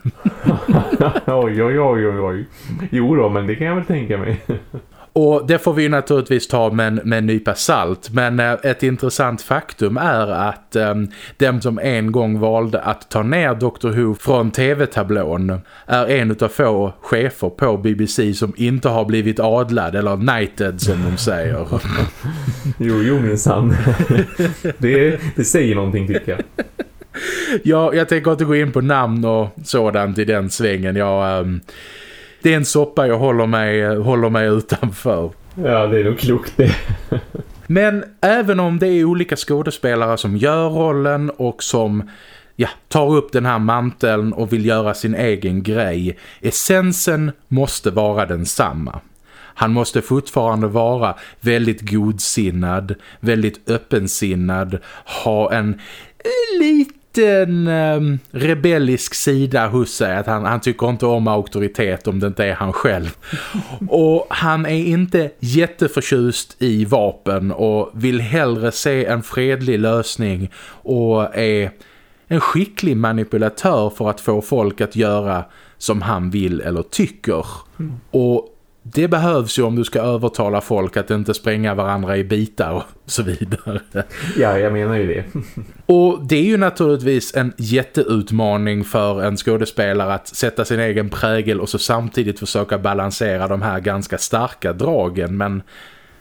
[LAUGHS] oj, oj, oj, oj. Jo då, men det kan jag väl tänka mig. [LAUGHS] Och det får vi naturligtvis ta med med en nypa salt. Men eh, ett intressant faktum är att eh, den som en gång valde att ta ner Doctor Who från tv-tablån är en av få chefer på BBC som inte har blivit adlad eller knighted som de säger. [LAUGHS] jo, jo minsann. [LAUGHS] det, det säger någonting tycker jag. Ja, jag tänker inte gå in på namn och sådant i den svängen. Jag... Um, det är en soppa jag håller mig, håller mig utanför. Ja, det är nog klokt det. Men även om det är olika skådespelare som gör rollen och som ja, tar upp den här manteln och vill göra sin egen grej, essensen måste vara densamma. Han måste fortfarande vara väldigt godsinnad, väldigt öppensinnad, ha en lite liten um, rebellisk sida hos sig. Att han, han tycker inte om auktoritet om det inte är han själv. Och han är inte jätteförtjust i vapen och vill hellre se en fredlig lösning och är en skicklig manipulatör för att få folk att göra som han vill eller tycker. Mm. Och det behövs ju om du ska övertala folk att inte spränga varandra i bitar och så vidare. Ja, jag menar ju det. och det är ju naturligtvis en jätteutmaning för en skådespelare att sätta sin egen prägel och så samtidigt försöka balansera de här ganska starka dragen. Men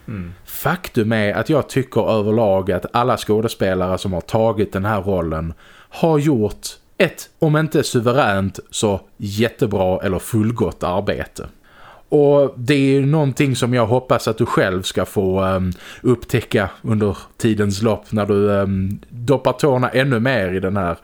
mm. faktum är att jag tycker överlag att alla skådespelare som har tagit den här rollen har gjort ett, om inte suveränt, så jättebra eller fullgott arbete. Och det är någonting som jag hoppas att du själv ska få um, upptäcka under tidens lopp när du um, doppar tårna ännu mer i den här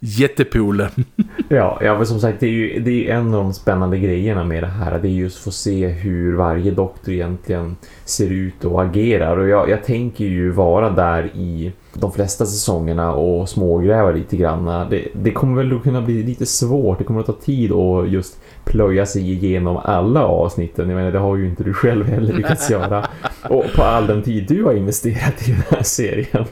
jättepoolen. [LAUGHS] ja, ja, men som sagt det är ju det är en av de spännande grejerna med det här. Det är just att få se hur varje doktor egentligen ser ut och agerar. Och jag, jag tänker ju vara där i de flesta säsongerna och smågräva lite grann. Det, det kommer väl att kunna bli lite svårt. Det kommer att ta tid att just plöja sig igenom alla avsnitten. Jag menar, det har ju inte du själv heller lyckats [LAUGHS] göra. Och på all den tid du har investerat i den här serien.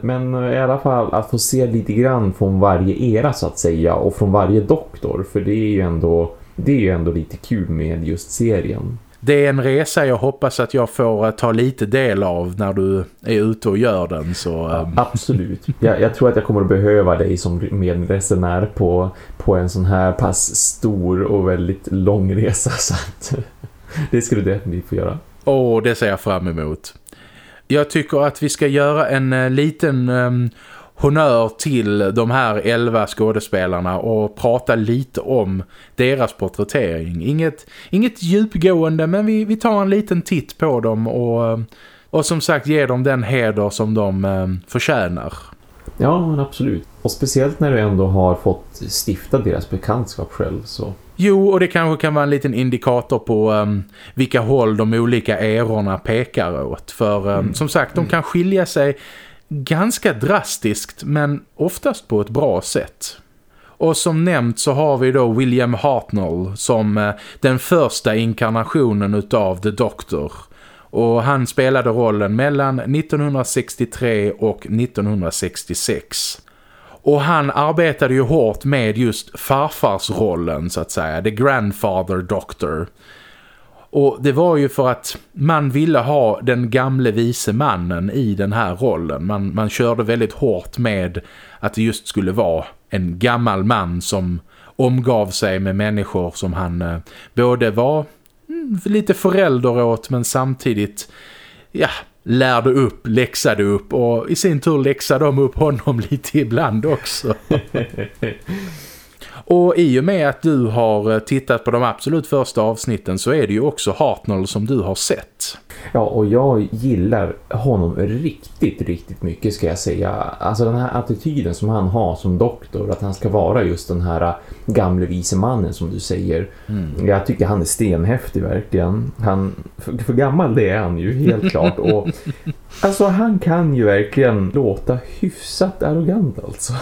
Men i alla fall att få se lite grann från varje era så att säga och från varje doktor. För det är ju ändå, det är ju ändå lite kul med just serien det är en resa jag hoppas att jag får eh, ta lite del av när du är ute och gör den. Så, ja, ehm. absolut. Jag, jag, tror att jag kommer att behöva dig som medresenär på, på en sån här pass stor och väldigt lång resa. [LAUGHS] Så att, det ska du definitivt få göra. Åh, det ser jag fram emot. Jag tycker att vi ska göra en uh, liten um, honör till de här elva skådespelarna och prata lite om deras porträttering. Inget, inget djupgående men vi, vi tar en liten titt på dem och, och som sagt ger dem den heder som de um, förtjänar. Ja, men absolut. Och speciellt när du ändå har fått stifta deras bekantskap själv så... Jo, och det kanske kan vara en liten indikator på um, vilka håll de olika erorna pekar åt. För um, mm. som sagt, de kan skilja sig ganska drastiskt men oftast på ett bra sätt. Och som nämnt så har vi då William Hartnell som eh, den första inkarnationen utav The Doctor- och han spelade rollen mellan 1963 och 1966. Och han arbetade ju hårt med just farfarsrollen så att säga, the grandfather doctor. Och det var ju för att man ville ha den gamle vise mannen i den här rollen. Man, man körde väldigt hårt med att det just skulle vara en gammal man som omgav sig med människor som han eh, både var Mm, lite förälder åt men samtidigt ja, lärde upp, läxade upp och i sin tur läxade de upp honom [LAUGHS] lite ibland också. [LAUGHS] Och i och med att du har tittat på de absolut första avsnitten så är det ju också Hartnell som du har sett. Ja, och jag gillar honom riktigt, riktigt mycket ska jag säga. Alltså den här attityden som han har som doktor, att han ska vara just den här gamle vise mannen som du säger. Mm. Jag tycker han är stenhäftig verkligen. Han, för, för gammal det är han ju helt klart. Och [LAUGHS] alltså han kan ju verkligen låta hyfsat arrogant alltså.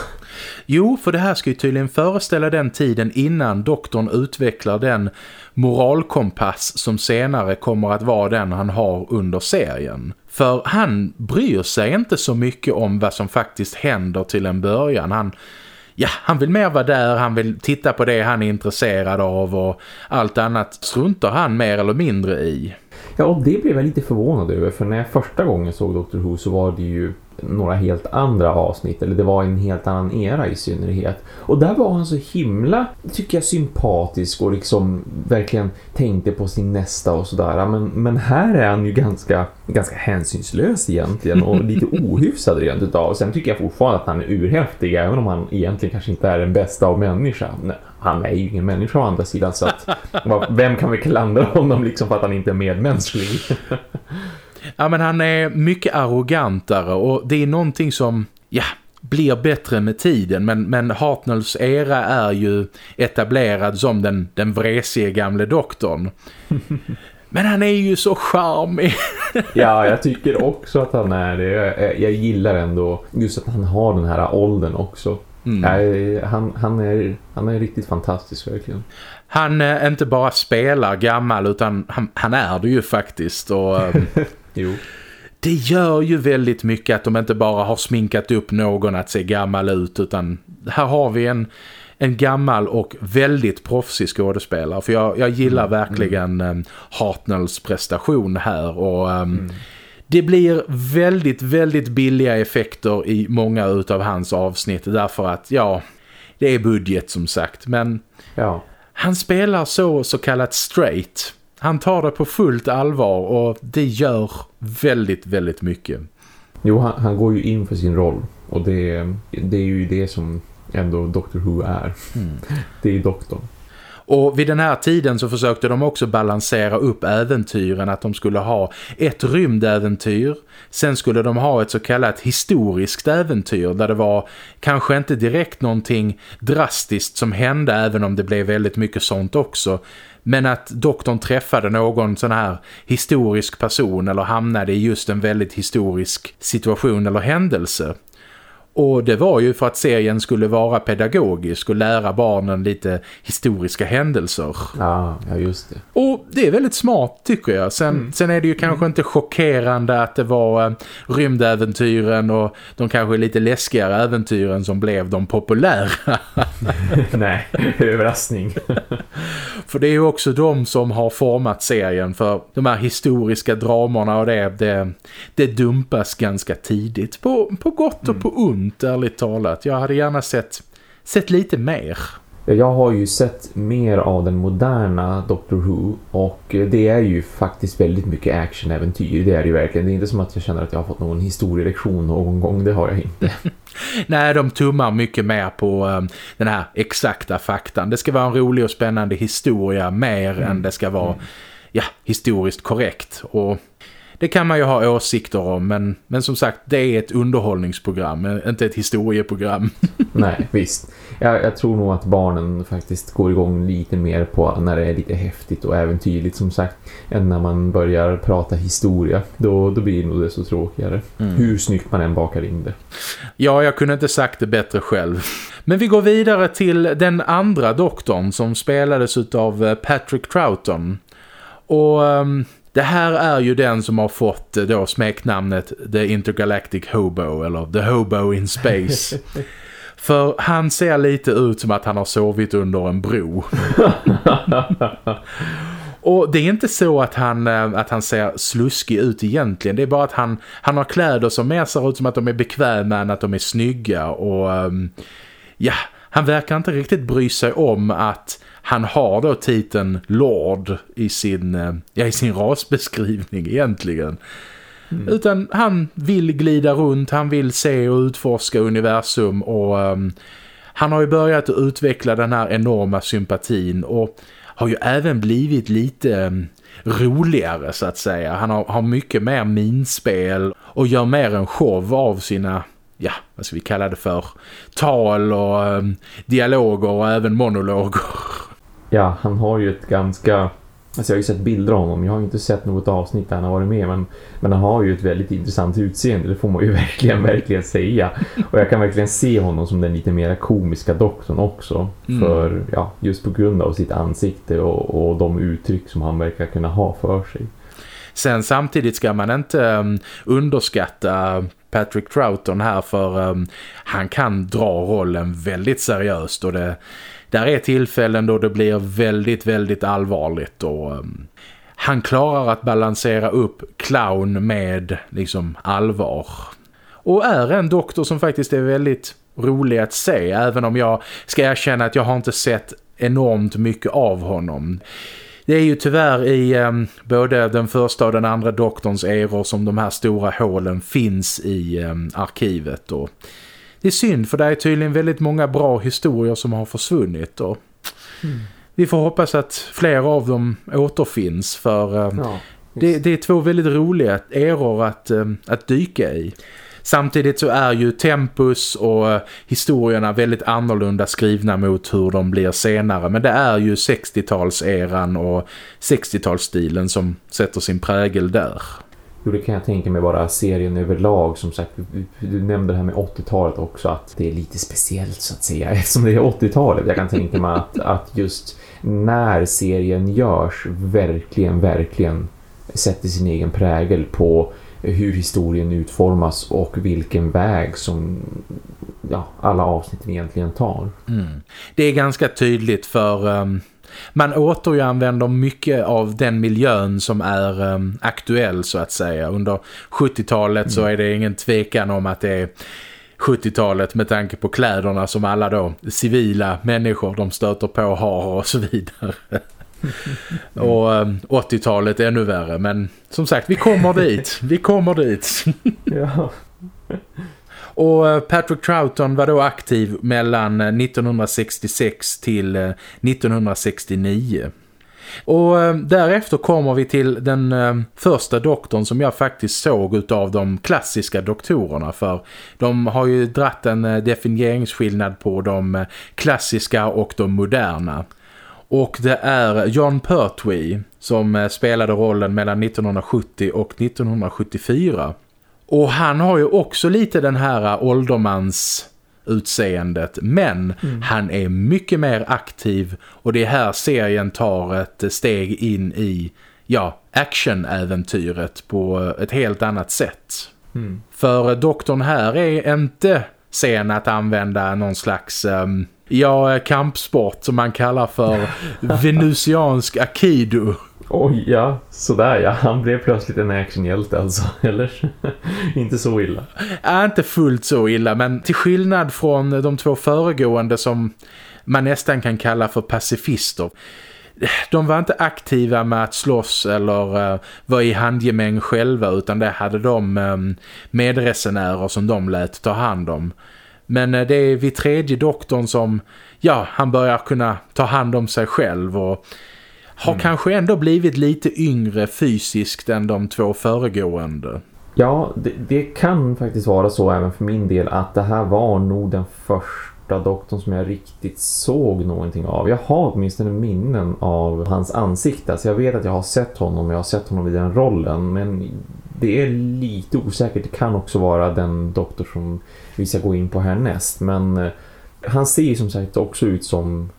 Jo, för det här ska ju tydligen föreställa den tiden innan doktorn utvecklar den moralkompass som senare kommer att vara den han har under serien. För han bryr sig inte så mycket om vad som faktiskt händer till en början. Han, ja, han vill mer vara där, han vill titta på det han är intresserad av och allt annat struntar han mer eller mindre i. Ja, och det blev jag lite förvånad över för när jag första gången såg Dr. Who så var det ju några helt andra avsnitt eller det var en helt annan era i synnerhet. Och där var han så himla, tycker jag, sympatisk och liksom verkligen tänkte på sin nästa och sådär. Men, men här är han ju ganska, ganska hänsynslös egentligen och lite [LAUGHS] ohyfsad rent utav. Sen tycker jag fortfarande att han är urhäftig även om han egentligen kanske inte är den bästa av människan. Han är ju ingen människa å andra sidan så att [LAUGHS] vem kan vi klandra honom liksom för att han inte är medmänsklig? [LAUGHS] Ja men han är mycket arrogantare och det är någonting som, ja, blir bättre med tiden men, men Hartnells era är ju etablerad som den, den vresiga gamle doktorn. [LAUGHS] Men han är ju så charmig. ja, jag tycker också att han är det. Jag, jag, gillar ändå just att han har den här åldern också. Mm. Jag, han, han, är, han är riktigt fantastisk verkligen. Han äh, inte bara spelar gammal utan han, han är det ju faktiskt. Och, [LAUGHS] Jo. Det gör ju väldigt mycket att de inte bara har sminkat upp någon att se gammal ut utan här har vi en, en gammal och väldigt proffsig skådespelare. För jag, jag gillar mm. verkligen um, Hartnells prestation här och um, mm. det blir väldigt, väldigt billiga effekter i många utav hans avsnitt därför att ja, det är budget som sagt. Men ja. han spelar så så kallat straight han tar det på fullt allvar och det gör väldigt, väldigt mycket. Jo, han, han går ju in för sin roll och det, det är ju det som ändå Doctor Who är. Mm. Det är doktorn. Och vid den här tiden så försökte de också balansera upp äventyren att de skulle ha ett rymdäventyr. Sen skulle de ha ett så kallat historiskt äventyr där det var kanske inte direkt någonting drastiskt som hände även om det blev väldigt mycket sånt också. Men att doktorn träffade någon sån här historisk person eller hamnade i just en väldigt historisk situation eller händelse. Och det var ju för att serien skulle vara pedagogisk och lära barnen lite historiska händelser. Ja, ja just det. Och det är väldigt smart tycker jag. Sen, mm. sen är det ju kanske mm. inte chockerande att det var äh, rymdäventyren och de kanske lite läskigare äventyren som blev de populära. [LAUGHS] Nej, överraskning. [LAUGHS] för det är ju också de som har format serien för de här historiska dramerna och det, det, det dumpas ganska tidigt. På, på gott och mm. på ont, ärligt talat. Jag hade gärna sett, sett lite mer. Jag har ju sett mer av den moderna Doctor Who och det är ju faktiskt väldigt mycket actionäventyr. Det är det ju verkligen. Det är inte som att jag känner att jag har fått någon historielektion någon gång. Det har jag inte. [LAUGHS] Nej, de tummar mycket mer på um, den här exakta faktan. Det ska vara en rolig och spännande historia mer mm. än det ska vara mm. ja, historiskt korrekt. Och det kan man ju ha åsikter om men, men som sagt det är ett underhållningsprogram inte ett historieprogram. [LAUGHS] Nej, visst. Jag, jag, tror nog att barnen faktiskt går igång lite mer på när det är lite häftigt och äventyrligt som sagt än när man börjar prata historia. Då, då blir det nog det så tråkigare. Mm. Hur snyggt man än bakar in det. Ja, jag kunde inte sagt det bättre själv. Men vi går vidare till den andra doktorn som spelades av eh, Patrick Troughton. Och um, det här är ju den som har fått eh, då smeknamnet The Intergalactic Hobo eller The Hobo in Space. [LAUGHS] För han ser lite ut som att han har sovit under en bro. [LAUGHS] Och det är inte så att han, eh, att han ser sluskig ut egentligen. Det är bara att han, han har kläder som mer ser ut som att de är bekväma än att de är snygga. Och um, ja, han verkar inte riktigt bry sig om att han har då titeln Lord i sin, eh, ja, i sin rasbeskrivning egentligen. Mm. Utan han vill glida runt, han vill se och utforska universum och um, han har ju börjat att utveckla den här enorma sympatin och har ju även blivit lite um, roligare så att säga. Han har, har mycket mer minspel och gör mer en show av sina ja, vad ska vi kalla det för tal och um, dialoger och även monologer. Ja, han har ju ett ganska Alltså jag har ju sett bilder av honom. Jag har ju inte sett något avsnitt där han har varit med. Men, men han har ju ett väldigt intressant utseende. Det får man ju [LAUGHS] verkligen, verkligen säga. Och jag kan verkligen se honom som den lite mer komiska doktorn också. Mm. För ja, just på grund av sitt ansikte och, och de uttryck som han verkar kunna ha för sig. Sen samtidigt ska man inte um, underskatta Patrick Troughton här för um, han kan dra rollen väldigt seriöst och det där är tillfällen då det blir väldigt, väldigt allvarligt och um, han klarar att balansera upp clown med liksom allvar. Och är en doktor som faktiskt är väldigt rolig att se även om jag ska erkänna att jag har inte sett enormt mycket av honom. Det är ju tyvärr i eh, både den första och den andra doktorns eror som de här stora hålen finns i eh, arkivet och det är synd för det är tydligen väldigt många bra historier som har försvunnit och mm. vi får hoppas att fler av dem återfinns för um, ja, det, det, är två väldigt roliga eror att, um, att dyka i. Samtidigt så är ju tempus och uh, historierna väldigt annorlunda skrivna mot hur de blir senare. Men det är ju 60-talseran och 60-talsstilen som sätter sin prägel där. Jo, det kan jag tänka mig bara serien överlag. Som sagt, du nämnde det här med 80-talet också. Att det är lite speciellt så att säga. [LAUGHS] Eftersom det är 80-talet. Jag kan tänka mig att, att just när serien görs verkligen, verkligen sätter sin egen prägel på hur historien utformas och vilken väg som ja, alla avsnitten egentligen tar. Mm. Det är ganska tydligt för um, man återanvänder mycket av den miljön som är um, aktuell så att säga. Under 70-talet mm. så är det ingen tvekan om att det är 70-talet med tanke på kläderna som alla då civila människor de stöter på har och så vidare. [LAUGHS] och um, 80-talet är ännu värre men som sagt vi kommer dit. Vi kommer dit. [LAUGHS] ja. Och eh, Patrick Troughton var då aktiv mellan eh, 1966 till eh, 1969. Och därefter kommer vi till den första doktorn som jag faktiskt såg av de klassiska doktorerna för de har ju dratt en definieringsskillnad på de klassiska och de moderna. Och det är John Pertwee som spelade rollen mellan 1970 och 1974. Och han har ju också lite den här åldermans utseendet men mm. han är mycket mer aktiv och det är här serien tar ett steg in i ja, actionäventyret på ett helt annat sätt. Mm. För doktorn här är inte sen att använda någon slags um, ja, kampsport som man kallar för [LAUGHS] venusiansk akido Oj, ja, sådär ja. Han blev plötsligt en actionhjälte alltså, [LAUGHS] eller? inte så illa. Är inte fullt så illa, men till skillnad från de två föregående som man nästan kan kalla för pacifister. De var inte aktiva med att slåss eller uh, vara i handgemäng själva utan det hade de um, medresenärer som de lät ta hand om. Men uh, det är vid tredje doktorn som, ja, han börjar kunna ta hand om sig själv och har mm. kanske ändå blivit lite yngre fysiskt än de två föregående. Ja, det, det, kan faktiskt vara så även för min del att det här var nog den första doktorn som jag riktigt såg någonting av. Jag har åtminstone minnen av hans ansikte. Så jag vet att jag har sett honom, jag har sett honom i den rollen. Men det är lite osäkert. Det kan också vara den doktor som vi ska gå in på härnäst. Men eh, han ser ju som sagt också ut som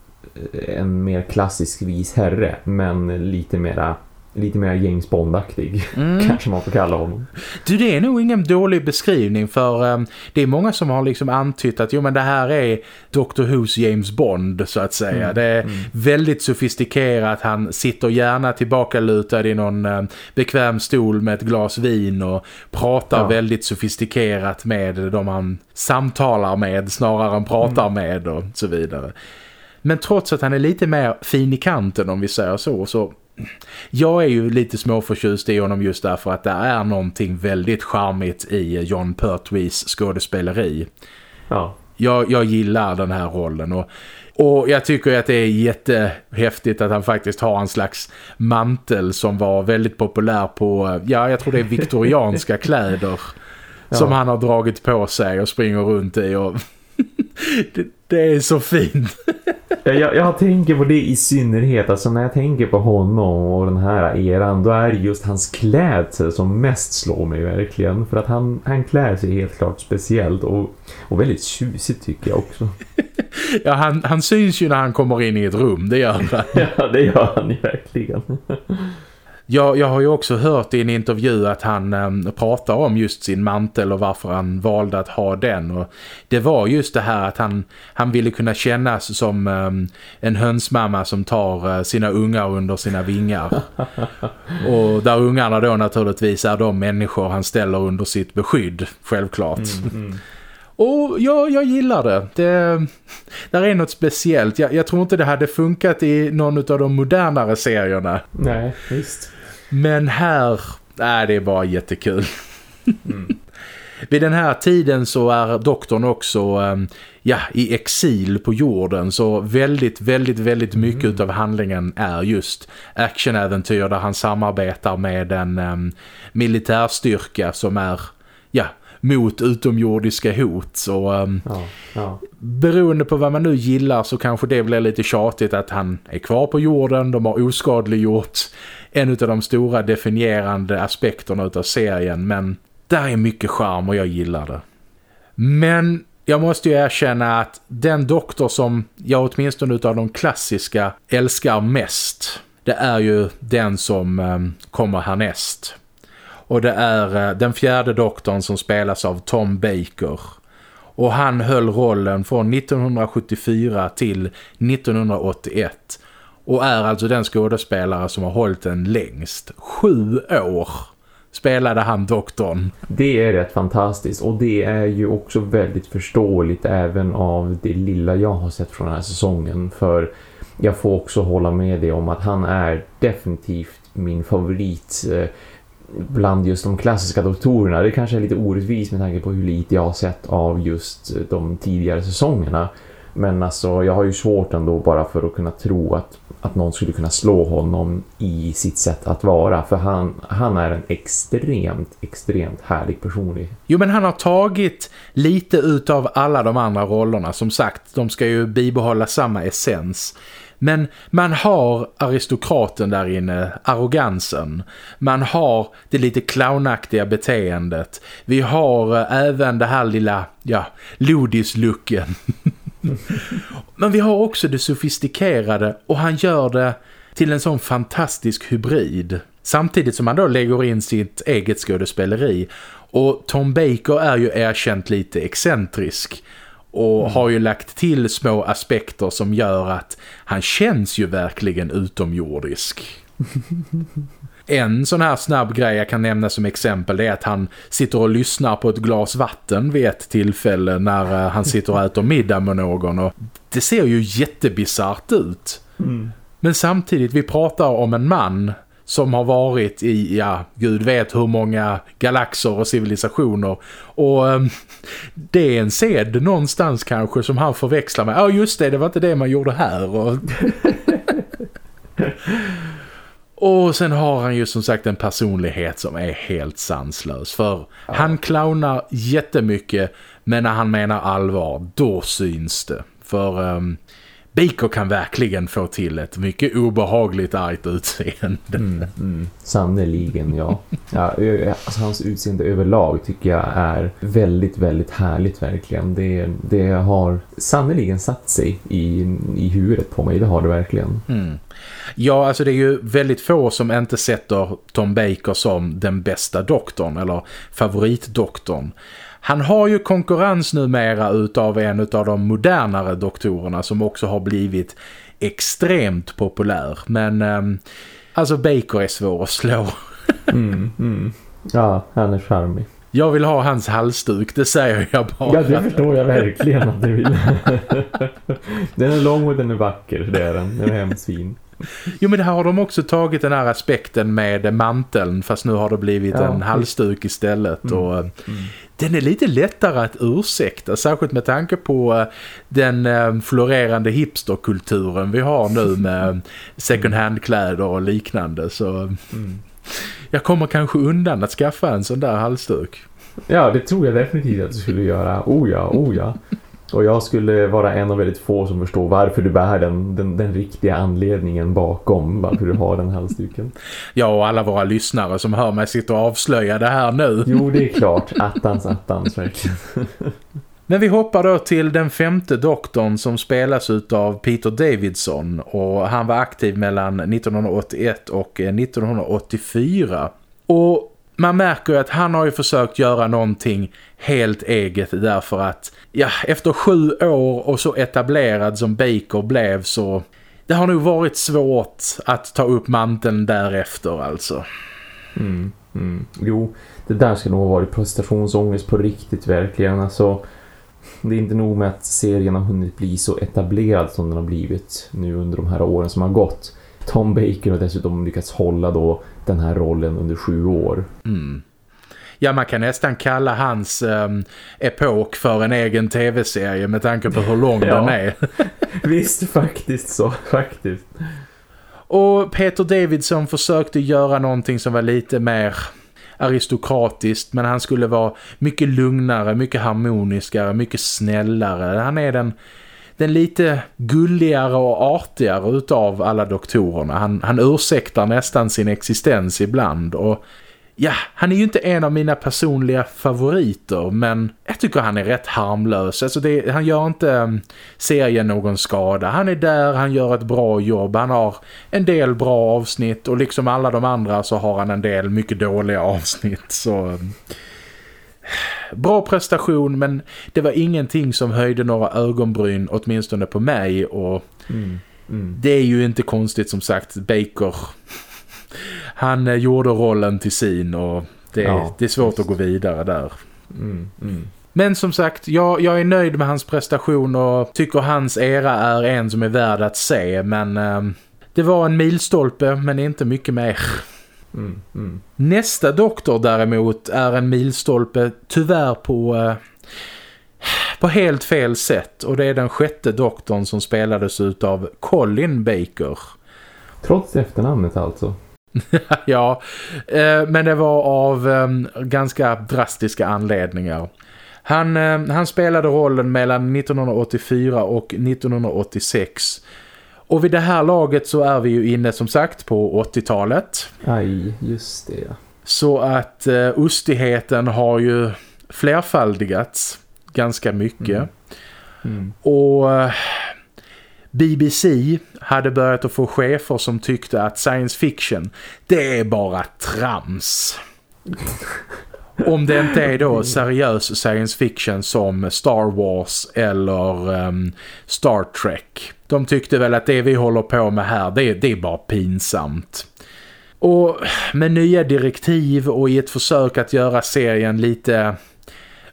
en mer klassisk vis herre men lite mera lite mer James Bond-aktig [LAUGHS] mm. kanske man får kalla honom. Du, det är nog ingen dålig beskrivning för um, det är många som har liksom antytt att jo men det här är Dr. Who's James Bond så att säga. Mm. Det är mm. väldigt sofistikerat. Han sitter gärna tillbaka lutad i någon um, bekväm stol med ett glas vin och pratar ja. väldigt sofistikerat med de han samtalar med snarare än pratar mm. med och så vidare. Men trots att han är lite mer fin i kanten om vi säger så, så jag är ju lite småförtjust i honom just därför att det är någonting väldigt charmigt i John Pertwees skådespeleri. Ja. Jag, jag gillar den här rollen och, och jag tycker att det är jättehäftigt att han faktiskt har en slags mantel som var väldigt populär på, ja jag tror det är viktorianska [LAUGHS] kläder ja. som han har dragit på sig och springer runt i och [LAUGHS] det, det är så fint. [LAUGHS] jag, jag tänker på det i synnerhet. Alltså när jag tänker på honom och den här eran. Då är det just hans klädsel som mest slår mig verkligen. För att han, han klär sig helt klart speciellt. Och, och väldigt tjusigt tycker jag också. [LAUGHS] ja, han, han syns ju när han kommer in i ett rum. Det gör han. [LAUGHS] ja, det gör han ju verkligen. Jag, jag har ju också hört i en intervju att han äm, pratar om just sin mantel och varför han valde att ha den. Och det var just det här att han, han ville kunna kännas som äm, en hönsmamma som tar äh, sina ungar under sina vingar. [LAUGHS] och där ungarna då naturligtvis är de människor han ställer under sitt beskydd, självklart. Mm, mm. Och ja, jag gillar det. det. Där är något speciellt. Jag, jag, tror inte det hade funkat i någon av de modernare serierna. Nej, visst. Men här, nej det är bara jättekul. Mm. [LAUGHS] Vid den här tiden så är doktorn också ehm, ja, i exil på jorden så väldigt, väldigt, väldigt mycket mm. av handlingen är just actionäventyr där han samarbetar med en um, militärstyrka som är ja, mot utomjordiska hot så um, ja, ja. beroende på vad man nu gillar så kanske det blir lite tjatigt att han är kvar på jorden, de har oskadliggjort en av de stora definierande aspekterna av serien men där är mycket charm och jag gillar det. Men jag måste ju erkänna att den doktor som jag åtminstone av de klassiska älskar mest det är ju den som um, kommer härnäst. Och det är eh, den fjärde doktorn som spelas av Tom Baker. Och han höll rollen från 1974 till 1981 och är alltså den skådespelare som har hållit den längst. Sju år spelade han doktorn. Det är rätt fantastiskt och det är ju också väldigt förståeligt även av det lilla jag har sett från den här säsongen. För jag får också hålla med dig om att han är definitivt min favorit eh, bland just de klassiska doktorerna. Det kanske är lite orättvist med tanke på hur lite jag har sett av just eh, de tidigare säsongerna. Men alltså jag har ju svårt ändå bara för att kunna tro att, att någon skulle kunna slå honom i sitt sätt att vara. För han, han är en extremt, extremt härlig person. Jo men han har tagit lite utav alla de andra rollerna. Som sagt, de ska ju bibehålla samma essens. Men man har aristokraten där inne, arrogansen. Man har det lite clownaktiga beteendet. Vi har eh, även det här lilla, ja, lodislucken. [LAUGHS] Men vi har också det sofistikerade och han gör det till en sån fantastisk hybrid. Samtidigt som han då lägger in sitt eget skådespeleri. Och Tom Baker är ju erkänt lite excentrisk och mm. har ju lagt till små aspekter som gör att han känns ju verkligen utomjordisk. [LAUGHS] En sån här snabb grej jag kan nämna som exempel är att han sitter och lyssnar på ett glas vatten vid ett tillfälle när han sitter och [LAUGHS] äter middag med någon och det ser ju jättebisarrt ut. Mm. Men samtidigt, vi pratar om en man som har varit i, ja, gud vet hur många galaxer och civilisationer. Och um, det är en sed någonstans kanske som han förväxlar med. Ja just det, det var inte det man gjorde här. Och, [LAUGHS] och sen har han ju som sagt en personlighet som är helt sanslös. För ja. han clownar jättemycket men när han menar allvar, då syns det. För um, Baker kan verkligen få till ett mycket obehagligt argt utseende. Mm, [LAUGHS] mm. Sannoliken, ja. ja alltså, hans utseende överlag tycker jag är väldigt, väldigt härligt verkligen. Det, det har sannoliken satt sig i, i huvudet på mig, det har det verkligen. Mm. Ja, alltså det är ju väldigt få som inte sätter Tom Baker som den bästa doktorn eller favoritdoktorn. Han har ju konkurrens numera utav en av de modernare doktorerna som också har blivit extremt populär. Men um, alltså Baker är svår att slå. [LAUGHS] mm, mm. Ja, han är charmig. Jag vill ha hans halsduk, det säger jag bara. Ja, det förstår jag verkligen att du vill. [LAUGHS] den är lång och den är vacker, det är den. Den är hemskt fin. Jo men det här har de också tagit den här aspekten med manteln fast nu har det blivit ja. en halsduk istället mm. och mm. Den är lite lättare att ursäkta särskilt med tanke på eh, den eh, florerande hipsterkulturen vi har nu med second hand-kläder och liknande så mm. jag kommer kanske undan att skaffa en sån där halsduk. Ja, det tror jag definitivt att du skulle göra. Oh ja, oh ja. Och jag skulle vara en av väldigt få som förstår varför du bär den, den, den riktiga anledningen bakom varför du har den halsduken. [LAUGHS] Ja, och alla våra lyssnare som hör mig sitta och avslöja det här nu. Jo, det är klart. Attans, attans, verkligen. [LAUGHS] Men vi hoppar då till den femte doktorn som spelas av Peter Davidson och han var aktiv mellan 1981 och 1984. Och man märker ju att han har ju försökt göra någonting helt eget därför att ja, efter sju år och så etablerad som Baker blev så det har nog varit svårt att ta upp manteln därefter alltså. Mm, mm. Jo, det där ska nog ha varit prestationsångest på riktigt verkligen. Alltså, det är inte nog med att serien har hunnit bli så etablerad som den har blivit nu under de här åren som har gått. Tom Baker har dessutom lyckats hålla då den här rollen under sju år. Mm. Ja, man kan nästan kalla hans um, epok för en egen tv-serie med tanke på hur lång [LAUGHS] ja. den är. [LAUGHS] Visst, faktiskt så. Faktiskt. Och Peter Davidson försökte göra någonting som var lite mer aristokratiskt men han skulle vara mycket lugnare, mycket harmoniskare, mycket snällare. Han är den den lite gulligare och artigare utav alla doktorerna. Han, han ursäktar nästan sin existens ibland och ja, han är ju inte en av mina personliga favoriter men jag tycker han är rätt harmlös. Alltså det, han gör inte ehm, serien någon skada. Han är där, han gör ett bra jobb. Han har en del bra avsnitt och liksom alla de andra så har han en del mycket dåliga avsnitt. Så ehm, bra prestation men det var ingenting som höjde några ögonbryn åtminstone på mig och mm, mm. det är ju inte konstigt som sagt Baker han eh, gjorde rollen till sin och det, ja, det är svårt att gå vidare där. Mm, mm. Men som sagt, jag, jag är nöjd med hans prestation och tycker hans era är en som är värd att se. Men eh, det var en milstolpe men inte mycket mer. Mm, mm. Nästa doktor däremot är en milstolpe tyvärr på, eh, på helt fel sätt. Och det är den sjätte doktorn som spelades ut av Colin Baker. Trots efternamnet alltså? [LAUGHS] ja, eh, men det var av eh, ganska drastiska anledningar. Han, eh, han spelade rollen mellan 1984 och 1986 och vid det här laget så är vi ju inne som sagt på 80-talet. Aj, just det. Så att uh, ostigheten har ju flerfaldigats ganska mycket. Mm. Mm. Och uh, BBC hade börjat att få chefer som tyckte att science fiction, det är bara trams. [LAUGHS] Om det inte är då seriös science fiction som Star Wars eller um, Star Trek. De tyckte väl att det vi håller på med här, det, det är bara pinsamt. Och med nya direktiv och i ett försök att göra serien lite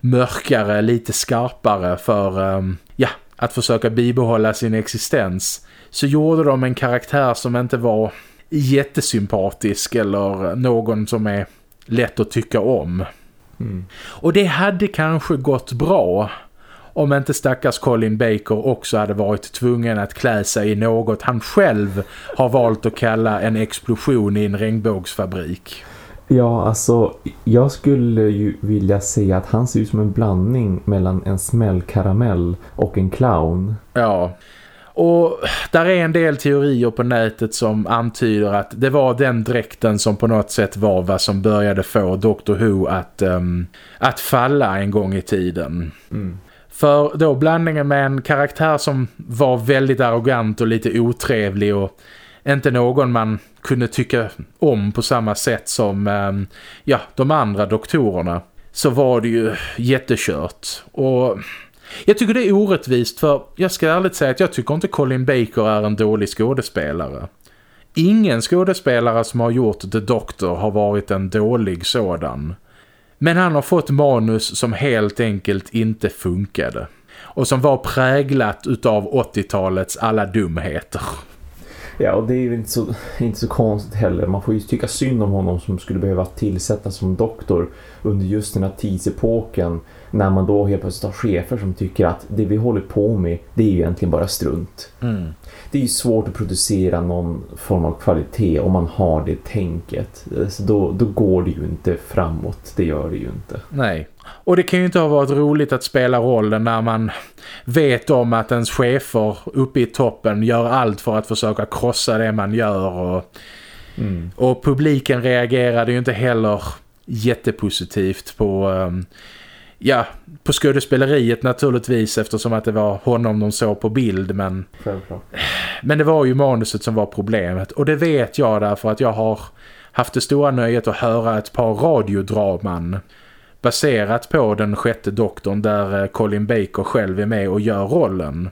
mörkare, lite skarpare för um, ja, att försöka bibehålla sin existens så gjorde de en karaktär som inte var jättesympatisk eller någon som är lätt att tycka om. Mm. Och det hade kanske gått bra om inte stackars Colin Baker också hade varit tvungen att klä sig i något han själv har valt att kalla en explosion i en regnbågsfabrik. Ja, alltså jag skulle ju vilja säga att han ser ut som en blandning mellan en smällkaramell och en clown. Ja, och där är en del teorier på nätet som antyder att det var den dräkten som på något sätt var vad som började få Doctor Who att, um, att falla en gång i tiden. Mm. För då blandningen med en karaktär som var väldigt arrogant och lite otrevlig och inte någon man kunde tycka om på samma sätt som um, ja, de andra doktorerna så var det ju jättekört. Och jag tycker det är orättvist för jag ska ärligt säga att jag tycker inte Colin Baker är en dålig skådespelare. Ingen skådespelare som har gjort The Doctor har varit en dålig sådan. Men han har fått manus som helt enkelt inte funkade. Och som var präglat utav 80-talets alla dumheter. Ja, och det är ju inte så, inte så konstigt heller. Man får ju tycka synd om honom som skulle behöva tillsättas som doktor under just den här tidsepoken när man då helt plötsligt har chefer som tycker att det vi håller på med det är ju egentligen bara strunt. Mm. Det är ju svårt att producera någon form av kvalitet om man har det tänket. Så då, då går det ju inte framåt, det gör det ju inte. Nej, och det kan ju inte ha varit roligt att spela rollen när man vet om att ens chefer uppe i toppen gör allt för att försöka krossa det man gör och, mm. och publiken reagerade ju inte heller jättepositivt på um, ja, på skådespeleriet naturligtvis eftersom att det var honom de såg på bild men, men det var ju manuset som var problemet och det vet jag därför att jag har haft det stora nöjet att höra ett par radiodraman baserat på den sjätte doktorn där eh, Colin Baker själv är med och gör rollen.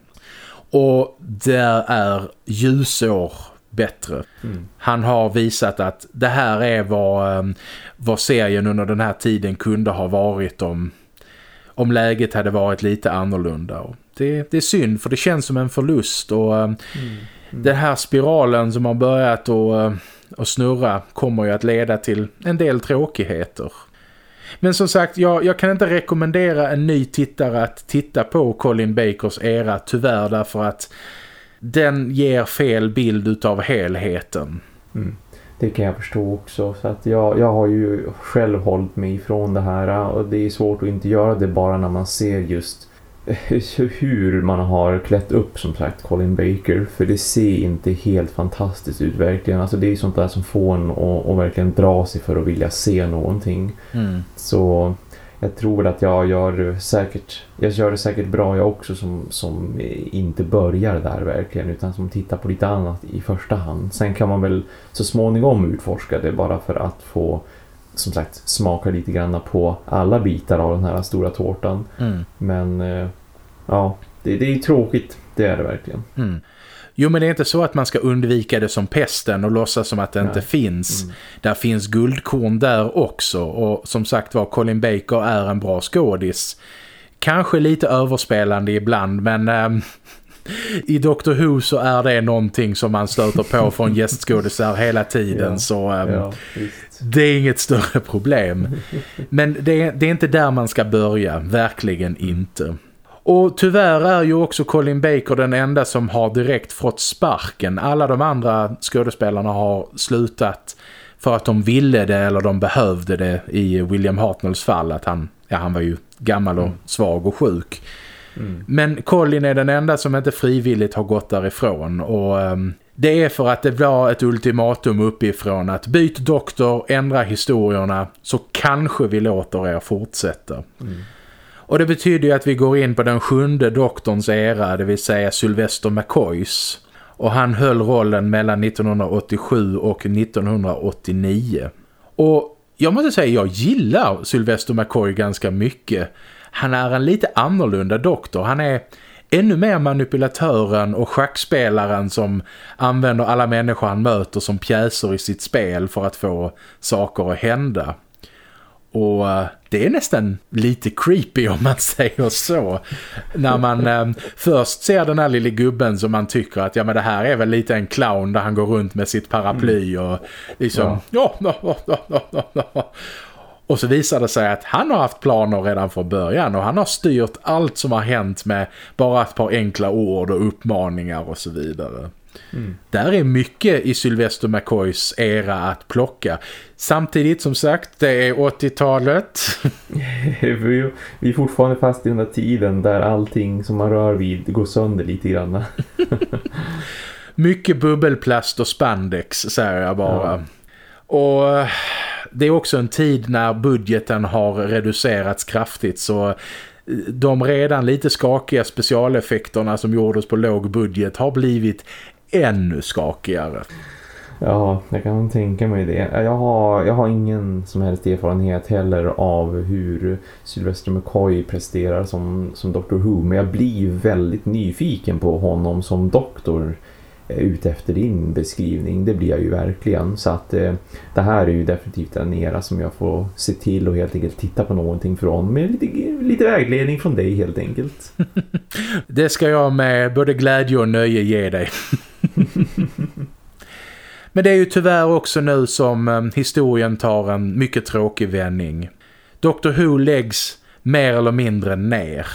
Och där är ljusår bättre. Mm. Han har visat att det här är vad, eh, vad serien under den här tiden kunde ha varit om om läget hade varit lite annorlunda. Och det, det är synd för det känns som en förlust och mm. Mm. den här spiralen som har börjat att, eh, att snurra kommer ju att leda till en del tråkigheter. Men som sagt, jag, jag, kan inte rekommendera en ny tittare att titta på Colin Bakers era tyvärr därför att den ger fel bild av helheten. Mm. Det kan jag förstå också. Så att jag, jag har ju själv hållit mig ifrån det här och det är svårt att inte göra det bara när man ser just hur man har klätt upp som sagt Colin Baker för det ser inte helt fantastiskt ut verkligen. Alltså det är sånt där som får en att verkligen dra sig för att vilja se någonting. Mm. Så jag tror att jag gör säkert jag gör det säkert bra jag också som, som inte börjar där verkligen utan som tittar på lite annat i första hand. Sen kan man väl så småningom utforska det bara för att få som sagt smaka lite grann på alla bitar av den här stora tårtan. Mm. Men eh, ja, det, det är tråkigt, det är det verkligen. Mm. Jo men det är inte så att man ska undvika det som pesten och låtsas som att det Nej. inte finns. Mm. Där finns guldkorn där också och som sagt var Colin Baker är en bra skådis. Kanske lite överspelande ibland men ähm, [LAUGHS] i Doctor Who så är det någonting som man stöter på från [LAUGHS] gästskådisar hela tiden ja, så ähm, ja, det är inget större problem. [LAUGHS] Men det, det är inte där man ska börja, verkligen inte. Och tyvärr är ju också Colin Baker den enda som har direkt fått sparken. Alla de andra skådespelarna har slutat för att de ville det eller de behövde det i William Hartnells fall. Att han, ja, han var ju gammal och mm. svag och sjuk. Mm. Men Colin är den enda som inte frivilligt har gått därifrån och um, det är för att det var ett ultimatum uppifrån att byt doktor, ändra historierna så kanske vi låter er fortsätta. Mm. Och det betyder ju att vi går in på den sjunde doktorns era, det vill säga Sylvester McCoys. Och han höll rollen mellan 1987 och 1989. Och jag måste säga, jag gillar Sylvester McCoy ganska mycket. Han är en lite annorlunda doktor. Han är ännu mer manipulatören och schackspelaren som använder alla människor han möter som pjäser i sitt spel för att få saker att hända. Och eh, det är nästan lite creepy om man [LAUGHS] säger så. När man eh, först ser den här lilla gubben som man tycker att ja men det här är väl lite en clown där han går runt med sitt paraply och liksom ja. ja, ja, ja, ja, ja. Och så visar det sig att han har haft planer redan från början och han har styrt allt som har hänt med bara ett par enkla ord och uppmaningar och så vidare. Mm. Där är mycket i Sylvester McCoys era att plocka. Samtidigt som sagt, det är 80-talet. [LAUGHS] vi är fortfarande fast i den där tiden där allting som man rör vid går sönder lite grann. [LAUGHS] mycket bubbelplast och spandex säger jag bara. Ja. Och det är också en tid när budgeten har reducerats kraftigt så de redan lite skakiga specialeffekterna som gjordes på låg budget har blivit ännu skakigare. Ja, jag kan tänka mig det. Jag har, jag har ingen som helst erfarenhet heller av hur Sylvester McCoy presterar som, som Dr. Who. Men jag blir väldigt nyfiken på honom som doktor eh, ut efter din beskrivning. Det blir jag ju verkligen. Så att eh, det här är ju definitivt en era som jag får se till och helt enkelt titta på någonting från. Med lite, lite vägledning från dig helt enkelt. [LAUGHS] det ska jag med både glädje och nöje ge dig. [LAUGHS] [LAUGHS] Men det är ju tyvärr också nu som eh, historien tar en mycket tråkig vändning. Dr. Who läggs mer eller mindre ner.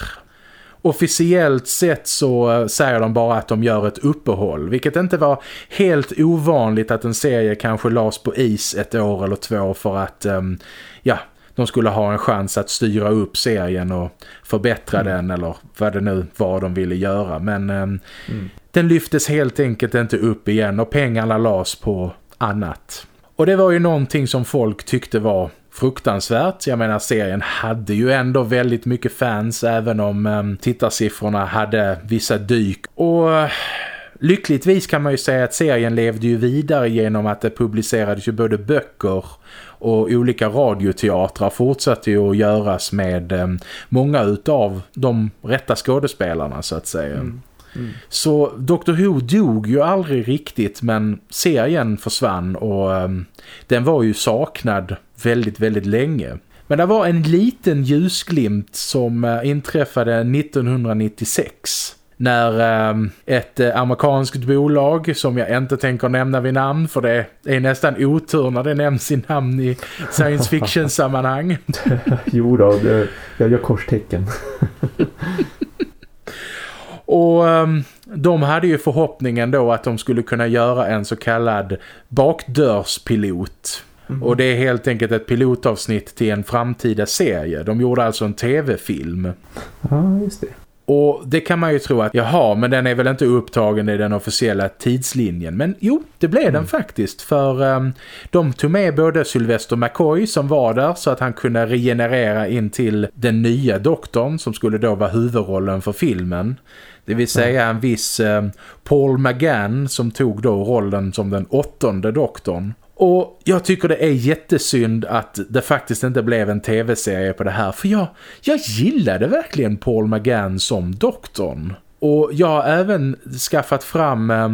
Officiellt sett så eh, säger de bara att de gör ett uppehåll, vilket inte var helt ovanligt att en serie kanske lades på is ett år eller två för att um, ja, de skulle ha en chans att styra upp serien och förbättra mm. den eller vad det nu var de ville göra. Men mm. Den lyftes helt enkelt inte upp igen och pengarna lades på annat. Och det var ju någonting som folk tyckte var fruktansvärt. Jag menar serien hade ju ändå väldigt mycket fans även om um, tittarsiffrorna hade vissa dyk. Och uh, lyckligtvis kan man ju säga att serien levde ju vidare genom att det publicerades ju både böcker och olika radioteatrar fortsatte ju att göras med um, många utav de rätta skådespelarna så att säga. Mm. Så Dr. Who dog ju aldrig riktigt men serien försvann och um, den var ju saknad väldigt, väldigt länge. Men det var en liten ljusglimt som uh, inträffade 1996 när um, ett uh, amerikanskt bolag som jag inte tänker nämna vid namn för det är nästan otur när det nämns i namn i science fiction sammanhang. [LAUGHS] jo då, det, jag gör korstecken. [LAUGHS] Och um, de hade ju förhoppningen då att de skulle kunna göra en så kallad bakdörspilot. Mm. Och det är helt enkelt ett pilotavsnitt till en framtida serie. De gjorde alltså en tv-film. Ja, just det. Och det kan man ju tro att, jaha, men den är väl inte upptagen i den officiella tidslinjen. Men jo, det blev mm. den faktiskt. För um, de tog med både Sylvester McCoy som var där så att han kunde regenerera in till den nya doktorn som skulle då vara huvudrollen för filmen. Det vill säga en viss eh, Paul McGann som tog då rollen som den åttonde doktorn. Och jag tycker det är jättesynd att det faktiskt inte blev en tv-serie på det här. För jag, jag gillade verkligen Paul McGann som doktorn. Och jag har även skaffat fram eh,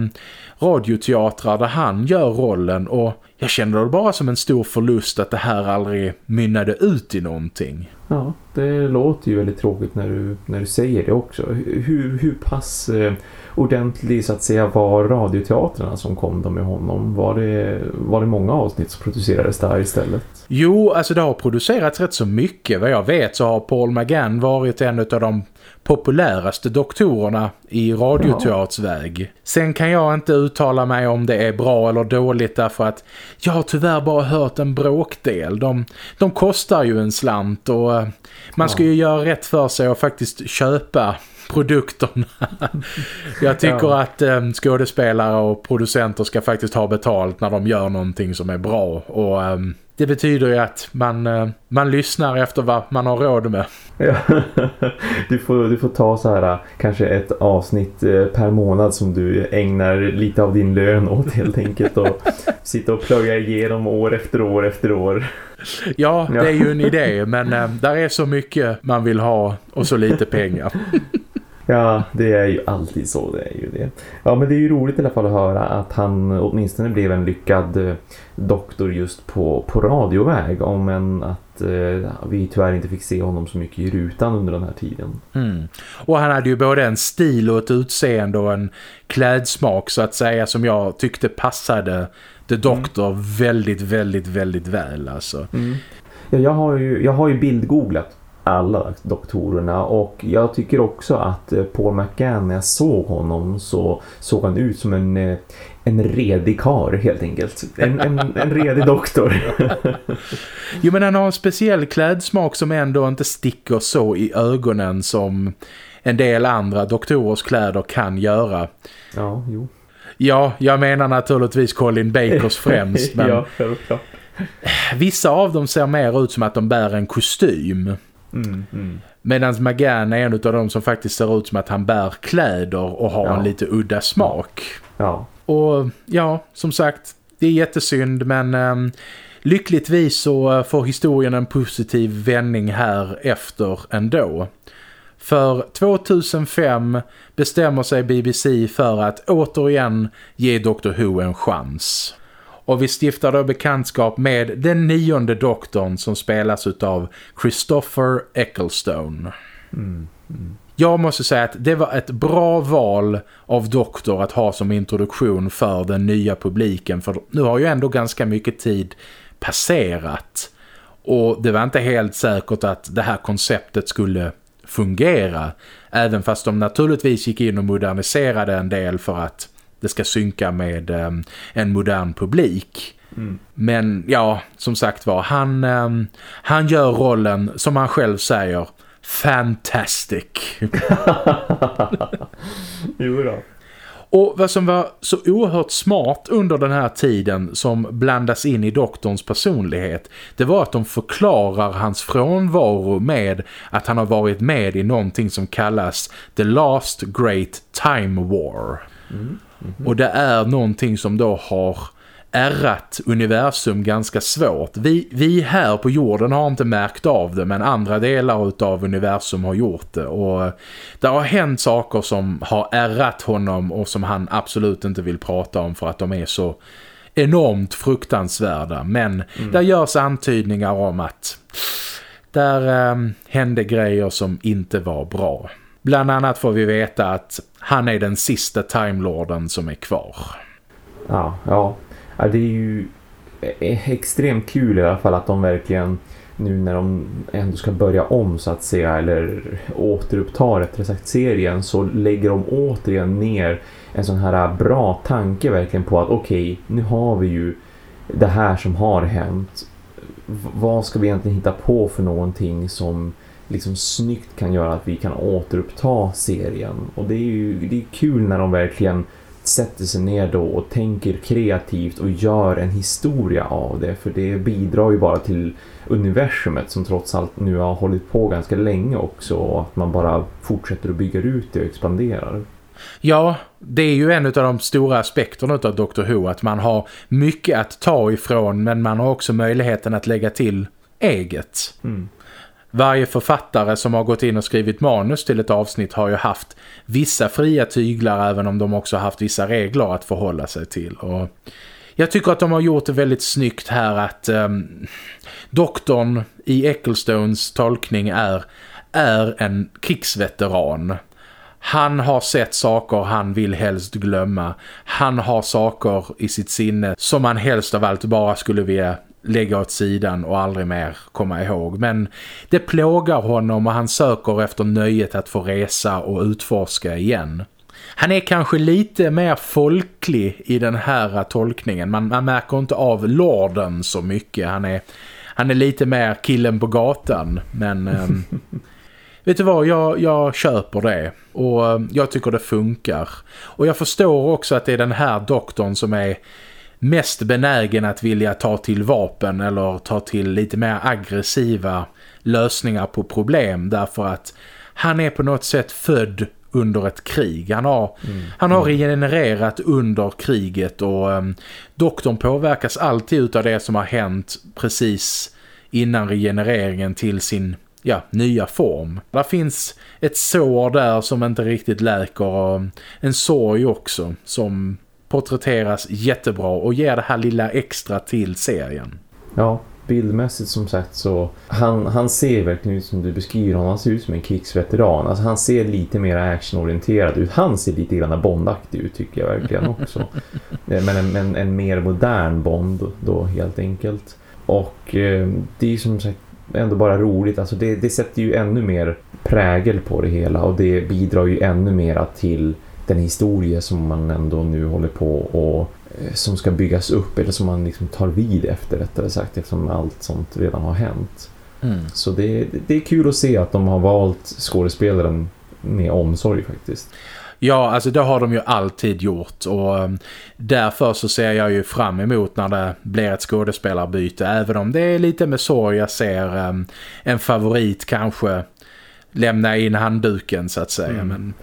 radioteatrar där han gör rollen och jag känner det bara som en stor förlust att det här aldrig mynnade ut i någonting. Ja, det låter ju väldigt tråkigt när du, när du säger det också. Hur, hur pass eh, ordentlig så att säga var radioteatrarna som kom då med honom? Var det, var det många avsnitt som producerades där istället? Jo, alltså det har producerats rätt så mycket. Vad jag vet så har Paul McGann varit en av de populäraste doktorerna i radioteatsväg. Sen kan jag inte uttala mig om det är bra eller dåligt därför att jag har tyvärr bara hört en bråkdel. De, de kostar ju en slant och eh, man ska ju göra rätt för sig och faktiskt köpa produkterna. [LAUGHS] jag tycker ja. att eh, skådespelare och producenter ska faktiskt ha betalt när de gör någonting som är bra och... Eh, det betyder ju att man, eh, man lyssnar efter vad man har råd med. Ja. [LAUGHS] Du, får, du får ta så här kanske ett avsnitt eh, per månad som du ägnar lite av din lön åt helt enkelt och [LAUGHS] sitta och plöja igenom år efter år efter år. Ja, det är ju en idé men där är så mycket man vill ha och så lite pengar. [LAUGHS] Ja, det är ju alltid så, det är ju det. Ja, men det är ju roligt i alla fall att höra att han åtminstone blev en lyckad eh, doktor just på, på radioväg. Om än att eh, vi tyvärr inte fick se honom så mycket i rutan under den här tiden. Mm. Och han hade ju både en stil och ett utseende och en klädsmak så att säga som jag tyckte passade The Doctor mm. väldigt, väldigt, väldigt väl alltså. Mm. Ja, jag har ju, jag har ju bildgooglat alla doktorerna och jag tycker också att eh, Paul McGann när jag såg honom så såg han ut som en, eh, en redig kar helt enkelt. En, en, en redig doktor. [LAUGHS] jo men han har en speciell klädsmak som ändå inte sticker så i ögonen som en del andra doktorers kläder kan göra. Ja, jo. Ja, jag menar naturligtvis Colin Bakers [LAUGHS] främst. Men ja, självklart. Vissa av dem ser mer ut som att de bär en kostym. Mm, mm. Medan Magan är en av dem som faktiskt ser ut som att han bär kläder och har ja. en lite udda smak. Ja. Och ja, som sagt, det är jättesynd men um, lyckligtvis så får historien en positiv vändning här efter ändå. För 2005 bestämmer sig BBC för att återigen ge Doctor Who en chans. Och vi stiftar då bekantskap med den nionde doktorn som spelas av Christopher Ecclestone. Mm. Mm. Jag måste säga att det var ett bra val av doktor att ha som introduktion för den nya publiken. För nu har ju ändå ganska mycket tid passerat. Och det var inte helt säkert att det här konceptet skulle fungera. Även fast de naturligtvis gick in och moderniserade en del för att det ska synka med um, en modern publik. Mm. Men ja, som sagt var, han, um, han gör rollen, som han själv säger, fantastic. [LAUGHS] jo då. Och vad som var så oerhört smart under den här tiden som blandas in i doktorns personlighet det var att de förklarar hans frånvaro med att han har varit med i någonting som kallas The Last Great Time War. Mm. Och det är någonting som då har ärrat universum ganska svårt. Vi, vi här på jorden har inte märkt av det men andra delar av universum har gjort det. Och det har hänt saker som har ärrat honom och som han absolut inte vill prata om för att de är så enormt fruktansvärda. Men mm. där görs antydningar om att där ähm, hände grejer som inte var bra. Bland annat får vi veta att han är den sista Timelorden som är kvar. Ja, ja. Det är ju e-, extremt kul i alla fall att de verkligen nu när de ändå ska börja om så att säga eller återuppta rättare sagt serien så lägger de återigen ner en sån här bra tanke verkligen på att okej, okay, nu har vi ju det här som har hänt. vad ska vi egentligen hitta på för någonting som liksom snyggt kan göra att vi kan återuppta serien. Och det är ju det är kul när de verkligen sätter sig ner då och tänker kreativt och gör en historia av det. För det bidrar ju bara till universumet som trots allt nu har hållit på ganska länge också. Och att man bara fortsätter att bygga ut det och expanderar. Ja, det är ju en av de stora aspekterna av Doctor Who att man har mycket att ta ifrån men man har också möjligheten att lägga till eget. Mm varje författare som har gått in och skrivit manus till ett avsnitt har ju haft vissa fria tyglar även om de också haft vissa regler att förhålla sig till. Och jag tycker att de har gjort det väldigt snyggt här att um, doktorn i Ecclestones tolkning är, är en krigsveteran. Han har sett saker han vill helst glömma. Han har saker i sitt sinne som han helst av allt bara skulle vilja lägga åt sidan och aldrig mer komma ihåg. Men det plågar honom och han söker efter nöjet att få resa och utforska igen. Han är kanske lite mer folklig i den här tolkningen. Man, man märker inte av lorden så mycket. Han är, han är lite mer killen på gatan. Men ähm, [LAUGHS] vet du vad, jag, jag köper det. Och äh, jag tycker det funkar. Och jag förstår också att det är den här doktorn som är mest benägen att vilja ta till vapen eller ta till lite mer aggressiva lösningar på problem därför att han är på något sätt född under ett krig. Han har, mm. han har regenererat under kriget och um, doktorn påverkas alltid av det som har hänt precis innan regenereringen till sin ja, nya form. Det finns ett sår där som inte riktigt läker och en sorg också som porträtteras jättebra och ger det här lilla extra till serien. Ja, bildmässigt som sagt så han, han ser verkligen ut som du beskriver honom. Han ser ut som en krigsveteran. Alltså han ser lite mer actionorienterad ut. Han ser lite grann bondaktig ut tycker jag verkligen också. [LAUGHS] Eh, men en, en, en, mer modern Bond då helt enkelt. Och eh, det är som sagt ändå bara roligt. Alltså det, det sätter ju ännu mer prägel på det hela och det bidrar ju ännu mer till den historia som man ändå nu håller på och eh, som ska byggas upp eller som man liksom tar vid efter rättare sagt eftersom allt sånt redan har hänt. Mm. Så det, det är kul att se att de har valt skådespelaren med omsorg faktiskt. Ja, alltså det har de ju alltid gjort och um, därför så ser jag ju fram emot när det blir ett skådespelarbyte. Även om det är lite med sorg jag ser um, en favorit kanske lämna in handduken så att säga. Mm, Men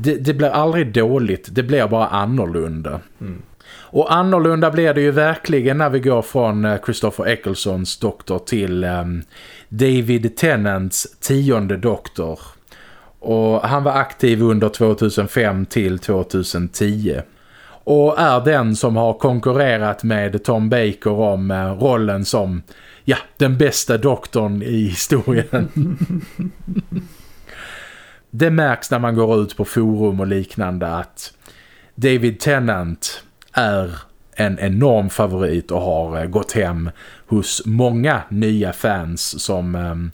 det, det, blir aldrig dåligt, det blir bara annorlunda. Mm. Och annorlunda blir det ju verkligen när vi går från eh, Christopher Ecclesons doktor till um, David Tennants tionde doktor och han var aktiv under 2005 till 2010. Och är den som har konkurrerat med Tom Baker om eh, rollen som ja, den bästa doktorn i historien. [LAUGHS] det märks när man går ut på forum och liknande att David Tennant är en enorm favorit och har eh, gått hem hos många nya fans som ehm,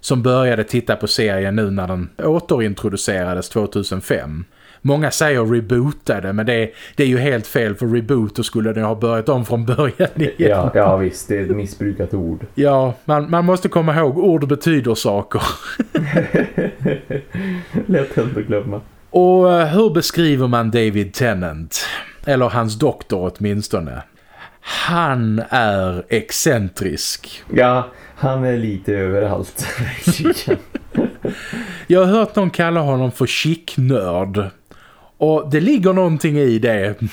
som började titta på serien nu när den återintroducerades 2005. Många säger rebootade men det, det är ju helt fel för reboot och skulle den ha börjat om från början igen. Ja, ja visst, det är ett missbrukat ord. [LAUGHS] Ja, man, man måste komma ihåg, ord betyder saker. [LAUGHS] Lätt helt att glömma. Och eh, hur beskriver man David Tennant? Eller hans doktor åtminstone. Han är excentrisk. Ja, han är lite överallt. [LAUGHS] Jag har hört någon kalla honom för chicknörd. Och det ligger någonting i det. [LAUGHS]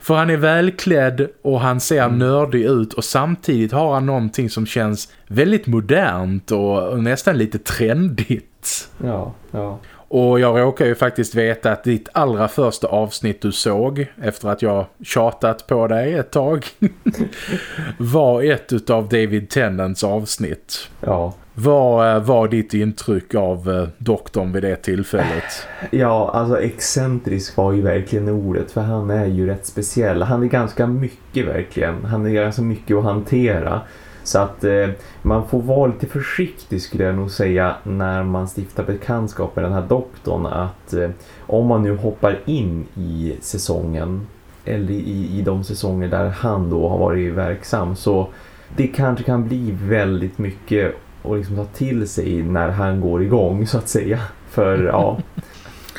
för han är välklädd och han ser mm. nördig ut och samtidigt har han någonting som känns väldigt modernt och nästan lite trendigt. Ja, ja. Och jag råkar ju faktiskt veta att ditt allra första avsnitt du såg efter att jag tjatat på dig ett tag [LAUGHS] var ett av David Tennants avsnitt. Ja. Vad eh, var ditt intryck av eh, doktorn vid det tillfället? Ja, alltså excentrisk var ju verkligen ordet för han är ju rätt speciell. Han är ganska mycket verkligen. Han är ganska mycket att hantera. Så att eh, man får vara lite försiktig skulle jag nog säga när man stiftar bekantskap med den här doktorn att eh, om man nu hoppar in i säsongen eller i, i de säsonger där han då har varit verksam så det kanske kan bli väldigt mycket att liksom ta till sig när han går igång så att säga. För ja,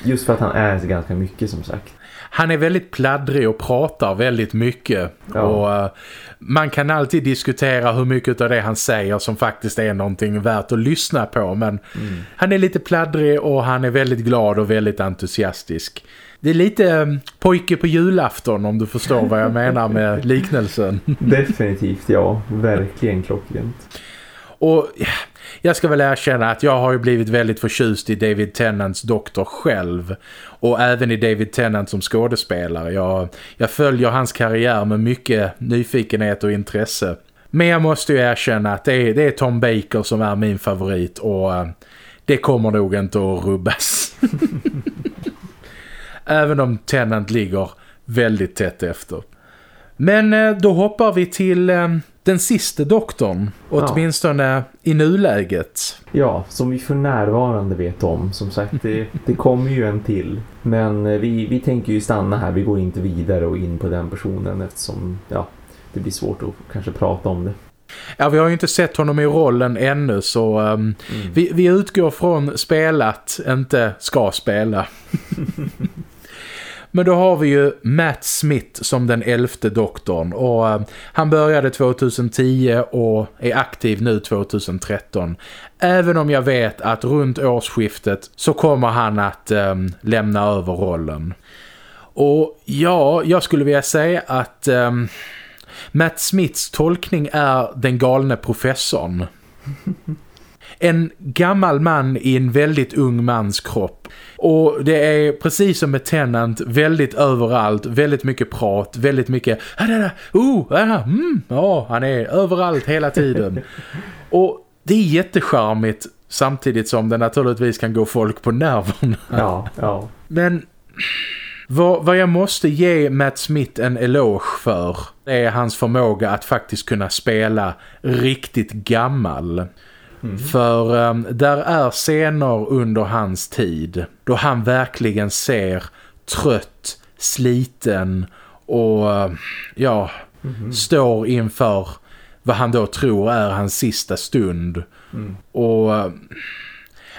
just för att han är ganska mycket som sagt han är väldigt pladdrig och pratar väldigt mycket. Ja. Och uh, man kan alltid diskutera hur mycket av det han säger som faktiskt är någonting värt att lyssna på. Men mm. han är lite pladdrig och han är väldigt glad och väldigt entusiastisk. Det är lite um, pojke på julafton om du förstår vad jag menar med [LAUGHS] liknelsen. Definitivt, ja. Verkligen klockrent. Och jag ska väl erkänna att jag har ju blivit väldigt förtjust i David Tennants doktor själv. Och även i David Tennant som skådespelare. Jag, jag följer hans karriär med mycket nyfikenhet och intresse. Men jag måste ju erkänna att det är, det är Tom Baker som är min favorit och eh, det kommer nog inte att rubbas. [LAUGHS] Även om Tennant ligger väldigt tätt efter. Men eh, då hoppar vi till eh, den sista doktorn, åtminstone ja. i nuläget. Ja, som vi för närvarande vet om. Som sagt, det, det kommer ju en till. Men eh, vi, vi tänker ju stanna här, vi går inte vidare och in på den personen eftersom ja, det blir svårt att kanske prata om det. Ja, vi har ju inte sett honom i rollen ännu så um, mm. vi, vi utgår från spelat, inte ska spela. [LAUGHS] Men då har vi ju Matt Smith som den elfte doktorn och uh, han började 2010 och är aktiv nu 2013. Även om jag vet att runt årsskiftet så kommer han att um, lämna över rollen. Och ja, jag skulle vilja säga att um, Matt Smiths tolkning är den galne professorn. [LAUGHS] En gammal man i en väldigt ung mans kropp. Och det är precis som med Tennant väldigt överallt, väldigt mycket prat, väldigt mycket oh, ah, mm, ja, han är överallt hela tiden. [LAUGHS] och det är jättecharmigt samtidigt som det naturligtvis kan gå folk på nerverna. Ja, ja. Men vad, vad jag måste ge Matt Smith en eloge för är hans förmåga att faktiskt kunna spela riktigt gammal. Mm. För um, där är scener under hans tid då han verkligen ser trött, sliten och uh, ja, mm. står inför vad han då tror är hans sista stund. Mm. Och uh,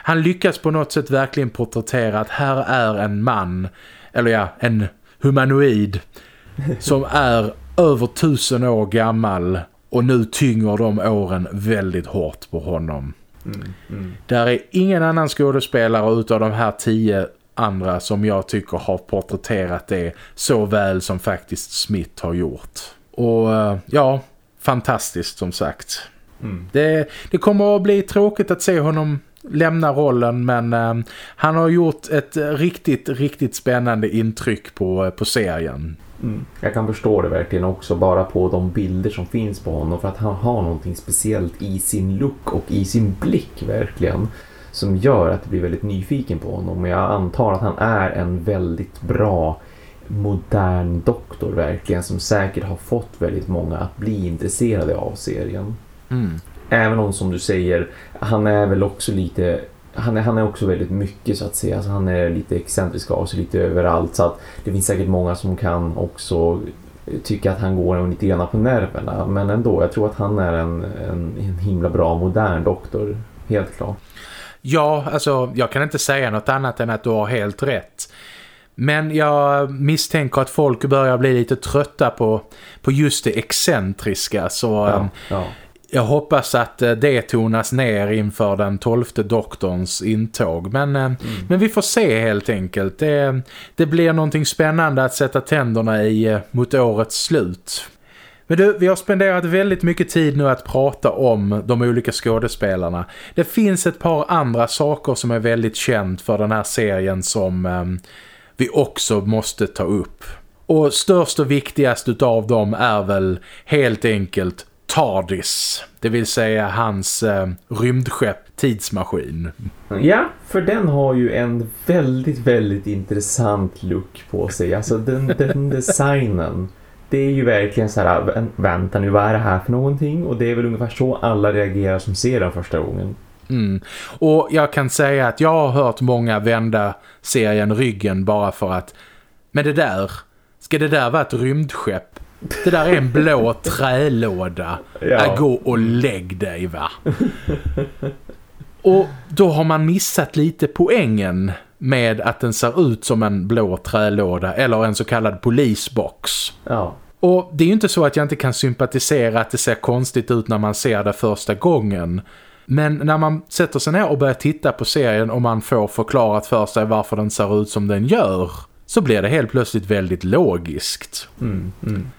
han lyckas på något sätt verkligen porträttera att här är en man, eller ja, en humanoid [LAUGHS] som är över tusen år gammal och nu tynger de åren väldigt hårt på honom. Mm, mm. Där är ingen annan skådespelare utav de här tio andra som jag tycker har porträtterat det så väl som faktiskt Smith har gjort. Och eh, ja, fantastiskt som sagt. Mm. Det, det kommer att bli tråkigt att se honom lämna rollen men eh, han har gjort ett riktigt, riktigt spännande intryck på, på serien. Mm. Jag kan förstå det verkligen också bara på de bilder som finns på honom för att han har någonting speciellt i sin look och i sin blick verkligen som gör att det blir väldigt nyfiken på honom och jag antar att han är en väldigt bra modern doktor verkligen som säkert har fått väldigt många att bli intresserade av serien. Mm. Även om som du säger, han är väl också lite han är, han är också väldigt mycket så att säga. Alltså han är lite excentrisk av sig lite överallt. Så att det finns säkert många som kan också tycka att han går lite grann på nerverna. Men ändå, jag tror att han är en, en, en himla bra modern doktor. Helt klart. Ja, alltså jag kan inte säga något annat än att du har helt rätt. Men jag misstänker att folk börjar bli lite trötta på, på just det excentriska. Så ja, ja jag hoppas att eh, det tonas ner inför den tolfte doktorns intåg. Men, eh, mm. men vi får se helt enkelt. Det, det blir någonting spännande att sätta tänderna i eh, mot årets slut. Men du, vi har spenderat väldigt mycket tid nu att prata om de olika skådespelarna. Det finns ett par andra saker som är väldigt känt för den här serien som eh, vi också måste ta upp. Och störst och viktigast utav dem är väl helt enkelt TARDIS. Det vill säga hans eh, rymdskepp tidsmaskin. Ja, för den har ju en väldigt, väldigt intressant look på sig. Alltså den, den [LAUGHS] designen. Det är ju verkligen så här, vänta nu, vad är det här för någonting? Och det är väl ungefär så alla reagerar som ser den första gången. Mm. Och jag kan säga att jag har hört många vända serien ryggen bara för att men det där, ska det där vara ett rymdskepp? Det där är en blå trälåda. Ja. Gå och lägg dig va. Och då har man missat lite poängen med att den ser ut som en blå trälåda eller en så kallad polisbox. Ja. Och det är ju inte så att jag inte kan sympatisera att det ser konstigt ut när man ser det första gången. Men när man sätter sig ner och börjar titta på serien och man får förklarat för sig varför den ser ut som den gör så blir det helt plötsligt väldigt logiskt. Mm, mm.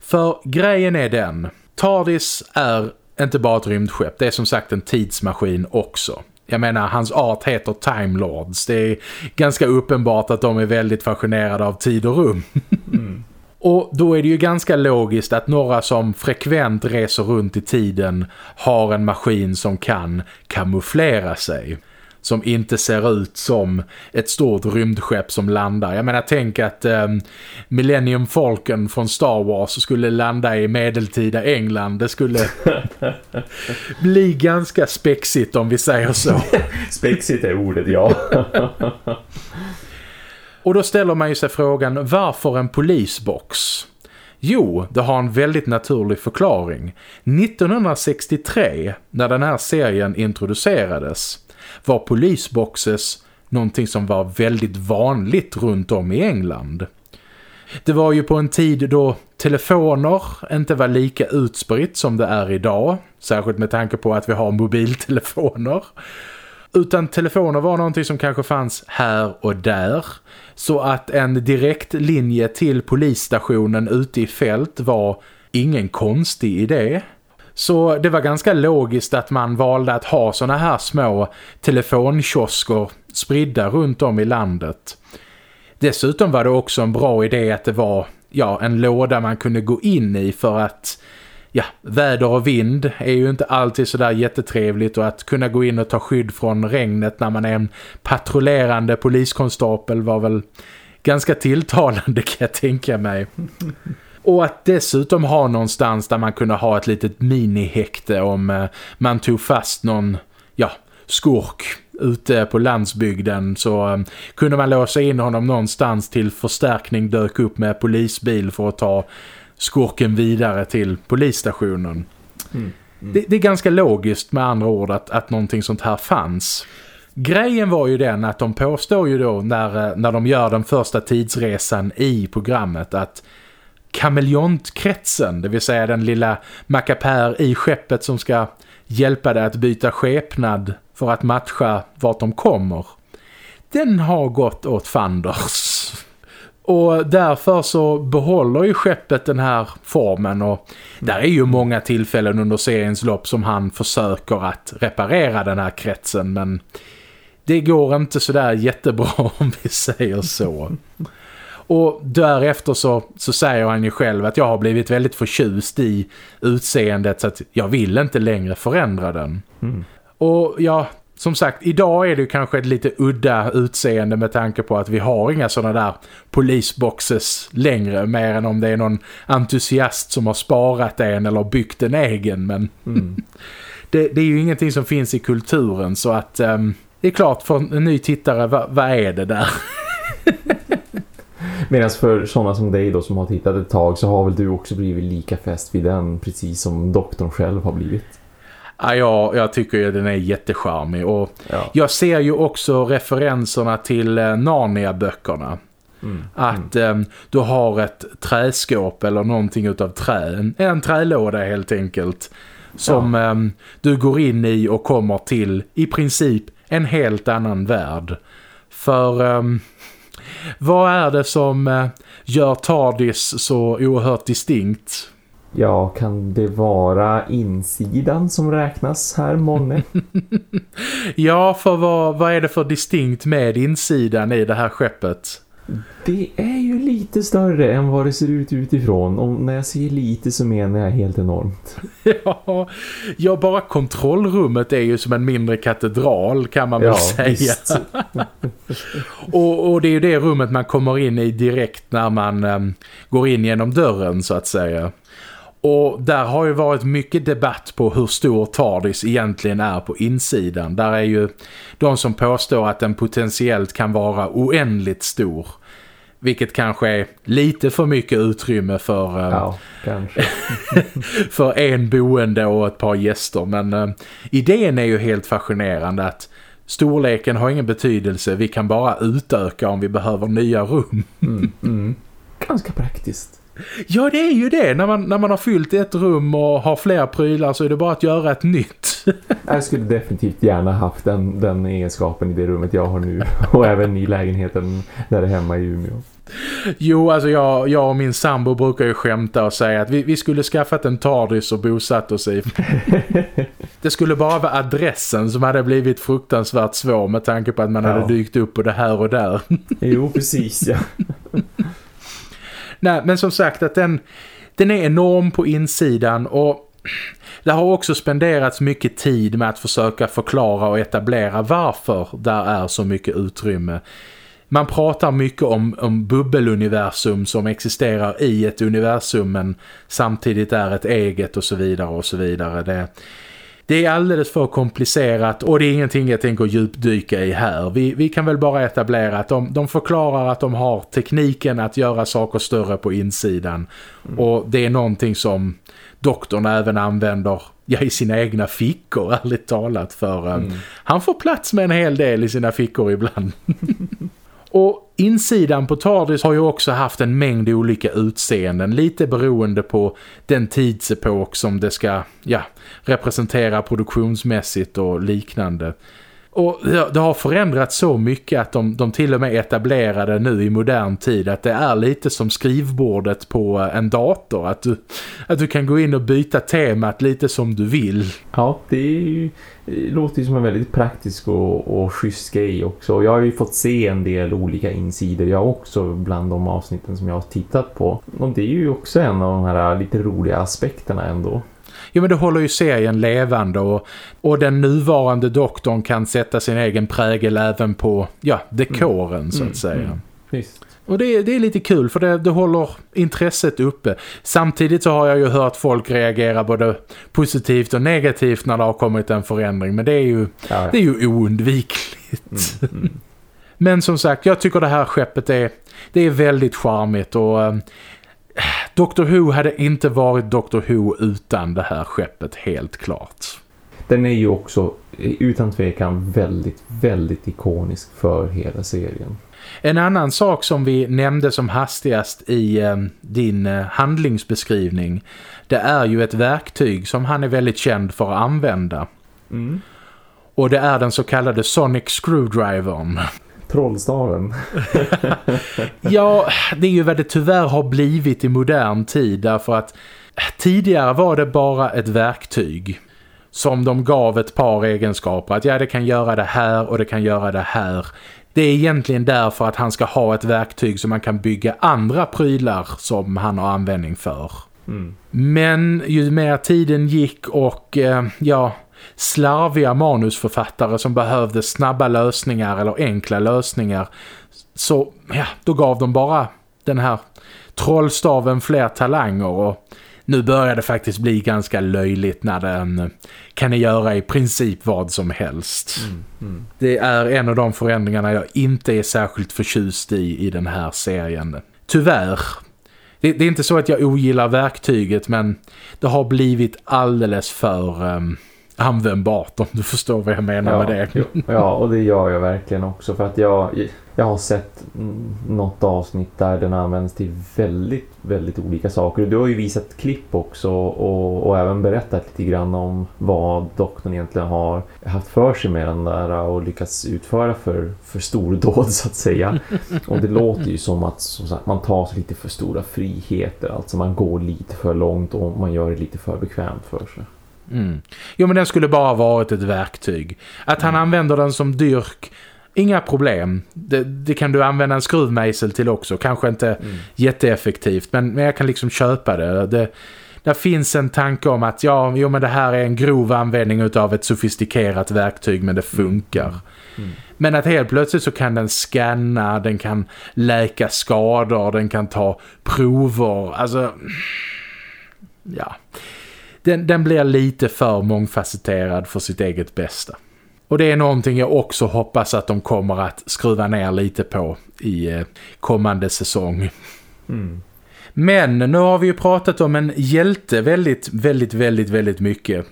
För grejen är den, TARDIS är inte bara ett rymdskepp, det är som sagt en tidsmaskin också. Jag menar, hans art heter Time Lords. Det är ganska uppenbart att de är väldigt fascinerade av tid och rum. Mm. [LAUGHS] Och då är det ju ganska logiskt att några som frekvent reser runt i tiden har en maskin som kan kamouflera sig som inte ser ut som ett stort rymdskepp som landar. Jag menar, tänk att eh, Millennium Falcon från Star Wars skulle landa i medeltida England. Det skulle [LAUGHS] bli ganska spexigt om vi säger så. [LAUGHS] spexigt är ordet, ja. [LAUGHS] Och då ställer man ju sig frågan, varför en polisbox? Jo, det har en väldigt naturlig förklaring. 1963, när den här serien introducerades, var polisboxes någonting som var väldigt vanligt runt om i England. Det var ju på en tid då telefoner inte var lika utspritt som det är idag. Särskilt med tanke på att vi har mobiltelefoner. Utan telefoner var någonting som kanske fanns här och där. Så att en direkt linje till polisstationen ute i fält var ingen konstig idé. Så det var ganska logiskt att man valde att ha såna här små telefonkiosker spridda runt om i landet. Dessutom var det också en bra idé att det var ja, en låda man kunde gå in i för att ja, väder och vind är ju inte alltid sådär jättetrevligt och att kunna gå in och ta skydd från regnet när man är en patrullerande poliskonstapel var väl ganska tilltalande kan jag tänka mig. Och att dessutom ha någonstans där man kunde ha ett litet minihäkte om eh, man tog fast någon ja, skurk ute på landsbygden så um, kunde man låsa in honom någonstans till förstärkning dök upp med polisbil för att ta skurken vidare till polisstationen. Mm. Mm. Det, det, är ganska logiskt med andra ord att, att någonting sånt här fanns. Grejen var ju den att de påstår ju då när, eh, när de gör den första tidsresan i programmet att kameleontkretsen, det vill säga den lilla mackapär i skeppet som ska hjälpa dig att byta skepnad för att matcha vart de kommer. Den har gått åt fanders. Och därför så behåller ju skeppet den här formen och där är ju många tillfällen under seriens lopp som han försöker att reparera den här kretsen men det går inte sådär jättebra [LAUGHS] om vi säger så. Och därefter så, så säger han ju själv att jag har blivit väldigt förtjust i utseendet så att jag vill inte längre förändra den. Mm. Och ja, som sagt, idag är det kanske ett lite udda utseende med tanke på att vi har inga sådana där polisboxes längre mer än om det är någon entusiast som har sparat en eller byggt en egen. Men mm. [LAUGHS] det, det, är ju ingenting som finns i kulturen så att um, det är klart för en ny tittare, vad, vad är det där? [LAUGHS] Medan för sådana som dig då som har tittat ett tag så har väl du också blivit lika fäst vid den precis som doktorn själv har blivit. Ja, jag, jag tycker ju den är jättecharmig och ja. jag ser ju också referenserna till eh, Narnia-böckerna. Mm. Att mm. Eh, du har ett träskåp eller någonting utav trä. En trälåda helt enkelt. Som ja. eh, du går in i och kommer till i princip en helt annan värld. För eh, vad är det som eh, gör TARDIS så oerhört distinkt? Ja, kan det vara insidan som räknas här, Monne? [LAUGHS] ja, för vad, vad är det för distinkt med insidan i det här skeppet? Det är ju lite större än vad det ser ut utifrån. Och när jag säger lite så menar jag helt enormt. [LAUGHS] ja, ja, bara kontrollrummet är ju som en mindre katedral kan man väl ja, säga. [LAUGHS] och, och det är ju det rummet man kommer in i direkt när man um, går in genom dörren så att säga. Och där har ju varit mycket debatt på hur stor TARDIS egentligen är på insidan. Där är ju de som påstår att den potentiellt kan vara oändligt stor. Vilket kanske är lite för mycket utrymme för, eh, ja, [LAUGHS] för en boende och ett par gäster. Men uh, idén är ju helt fascinerande att storleken har ingen betydelse. Vi kan bara utöka om vi behöver nya rum. mm, mm. Ganska praktiskt. Ja, det är ju det. När man, när man har fyllt ett rum och har fler prylar så är det bara att göra ett nytt. [LAUGHS] jag skulle definitivt gärna haft den, den egenskapen i det rummet jag har nu. [LAUGHS] Och även i lägenheten där hemma i Umeå. Jo, alltså jag, jag och min sambo brukar ju skämta och säga att vi, vi skulle skaffat en TARDIS och bosatt oss i. [LAUGHS] det skulle bara vara adressen som hade blivit fruktansvärt svår med tanke på att man ja. hade dykt upp på det här och där. jo, precis, ja. Nej, men som sagt att den, den är enorm på insidan och det har också spenderats mycket tid med att försöka förklara och etablera varför där är så mycket utrymme. Man pratar mycket om, om bubbeluniversum som existerar i ett universum men samtidigt är ett eget och så vidare och så vidare. Det, det är alldeles för komplicerat och det är ingenting jag tänker djupdyka i här. Vi, vi kan väl bara etablera att de, de förklarar att de har tekniken att göra saker större på insidan. Mm. Och det är någonting som doktorn även använder ja, i sina egna fickor, ärligt talat. För um, mm. han får plats med en hel del i sina fickor ibland. [LAUGHS] Och insidan på TARDIS har ju också haft en mängd olika utseenden. Lite beroende på den tidsepok som det ska ja, representera produktionsmässigt och liknande. Och det har förändrats så mycket att de, de till och med etablerade nu i modern tid att det är lite som skrivbordet på eh, en dator. Att du, att du kan gå in och byta temat lite som du vill. Ja, det, ju, det låter ju som en väldigt praktisk och, och schysst grej också. Jag har ju fått se en del olika insidor jag också bland de avsnitten som jag har tittat på. Och det är ju också en av de här lite roliga aspekterna ändå. Jo men det håller ju serien levande och, och den nuvarande doktorn kan sätta sin egen prägel även på ja, dekoren mm. så att mm, säga. Mm. Mm. Och det, det är lite kul för det, det håller intresset uppe. Samtidigt så har jag ju hört folk reagera både positivt och negativt när det har kommit en förändring. Men det är ju, ja. Det är ju oundvikligt. Mm, mm. [LAUGHS] Men som sagt, jag tycker det här skeppet är, det är väldigt charmigt och eh, Doctor Who hade inte varit Doctor Who utan det här skeppet helt klart. Den är ju också utan tvekan väldigt, väldigt ikonisk för hela serien. En annan sak som vi nämnde som hastigast i eh, din eh, handlingsbeskrivning det är ju ett verktyg som han är väldigt känd för att använda. Mm. Och det är den så kallade Sonic Screwdrivern. Trollstaven. [LAUGHS] ja, det är ju vad det tyvärr har blivit i modern tid därför att tidigare var det bara ett verktyg som de gav ett par egenskaper. Att ja, det kan göra det här och det kan göra det här. Det är egentligen därför att han ska ha ett verktyg som man kan bygga andra prylar som han har användning för. Mm. Men ju mer tiden gick och eh, ja, slarviga manusförfattare som behövde snabba lösningar eller enkla lösningar så ja, då gav de bara den här trollstaven fler talanger och nu börjar det faktiskt bli ganska löjligt när den kan göra i princip vad som helst. Mm, mm. Det är en av de förändringarna jag inte är särskilt förtjust i i den här serien. Tyvärr. Det, det är inte så att jag ogillar verktyget men det har blivit alldeles för... Um, användbart om du förstår vad jag menar ja, med det. ja, och det gör jag verkligen också för att jag, jag har sett något avsnitt där den används till väldigt, väldigt olika saker. Du har ju visat klipp också och, och även berättat lite grann om vad doktorn egentligen har haft för sig med den där och lyckats utföra för, för stordåd så att säga. Och det låter ju som att som sagt, man tar sig lite för stora friheter. Alltså man går lite för långt och man gör det lite för bekvämt för sig. Mm. Jo men den skulle bara varit ett verktyg. Att han mm. använder den som dyrk, inga problem. Det, det, kan du använda en skruvmejsel till också. Kanske inte mm. jätteeffektivt men, men jag kan liksom köpa det. det där finns en tanke om att ja, jo, men det här är en grov användning av ett sofistikerat verktyg men det funkar. Mm. mm. Men att helt plötsligt så kan den scanna, den kan läka skador, den kan ta prover. Alltså, ja den, den blir lite för mångfacetterad för sitt eget bästa. Och det är någonting jag också hoppas att de kommer att skruva ner lite på i eh, kommande säsong. Mm. Men nu har vi ju pratat om en hjälte väldigt, väldigt, väldigt, väldigt mycket.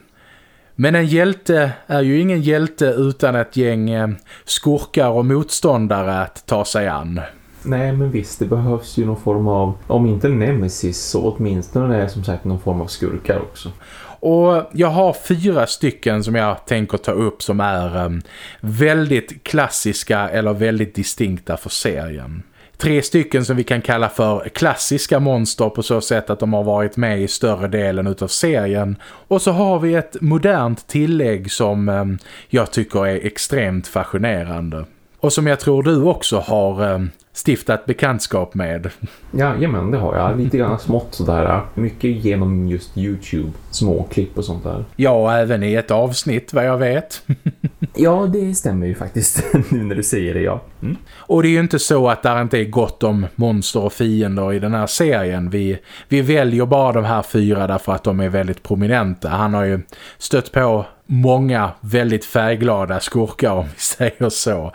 Men en hjälte är ju ingen hjälte utan ett gäng eh, skurkar och motståndare att ta sig an. Nej men visst, det behövs ju någon form av, om inte nemesis så åtminstone är som sagt någon form av skurkar också. Och jag har fyra stycken som jag tänker ta upp som är um, väldigt klassiska eller väldigt distinkta för serien. Tre stycken som vi kan kalla för klassiska monster på så sätt att de har varit med i större delen utav serien. Och så har vi ett modernt tillägg som um, jag tycker är extremt fascinerande. Och som jag tror du också har um, stiftat bekantskap med. Ja, jamen, det har jag. Lite grann smått sådär. Mycket genom just Youtube. Små klipp och sånt där. Ja, även i ett avsnitt vad jag vet. [LAUGHS] ja, det stämmer ju faktiskt [LAUGHS] nu när du säger det, ja. Mm. Och det är ju inte så att det inte är gott om monster och fiender i den här serien. Vi, vi väljer bara de här fyra därför att de är väldigt prominenta. Han har ju stött på många väldigt färgglada skurkar om vi [LAUGHS] säger så.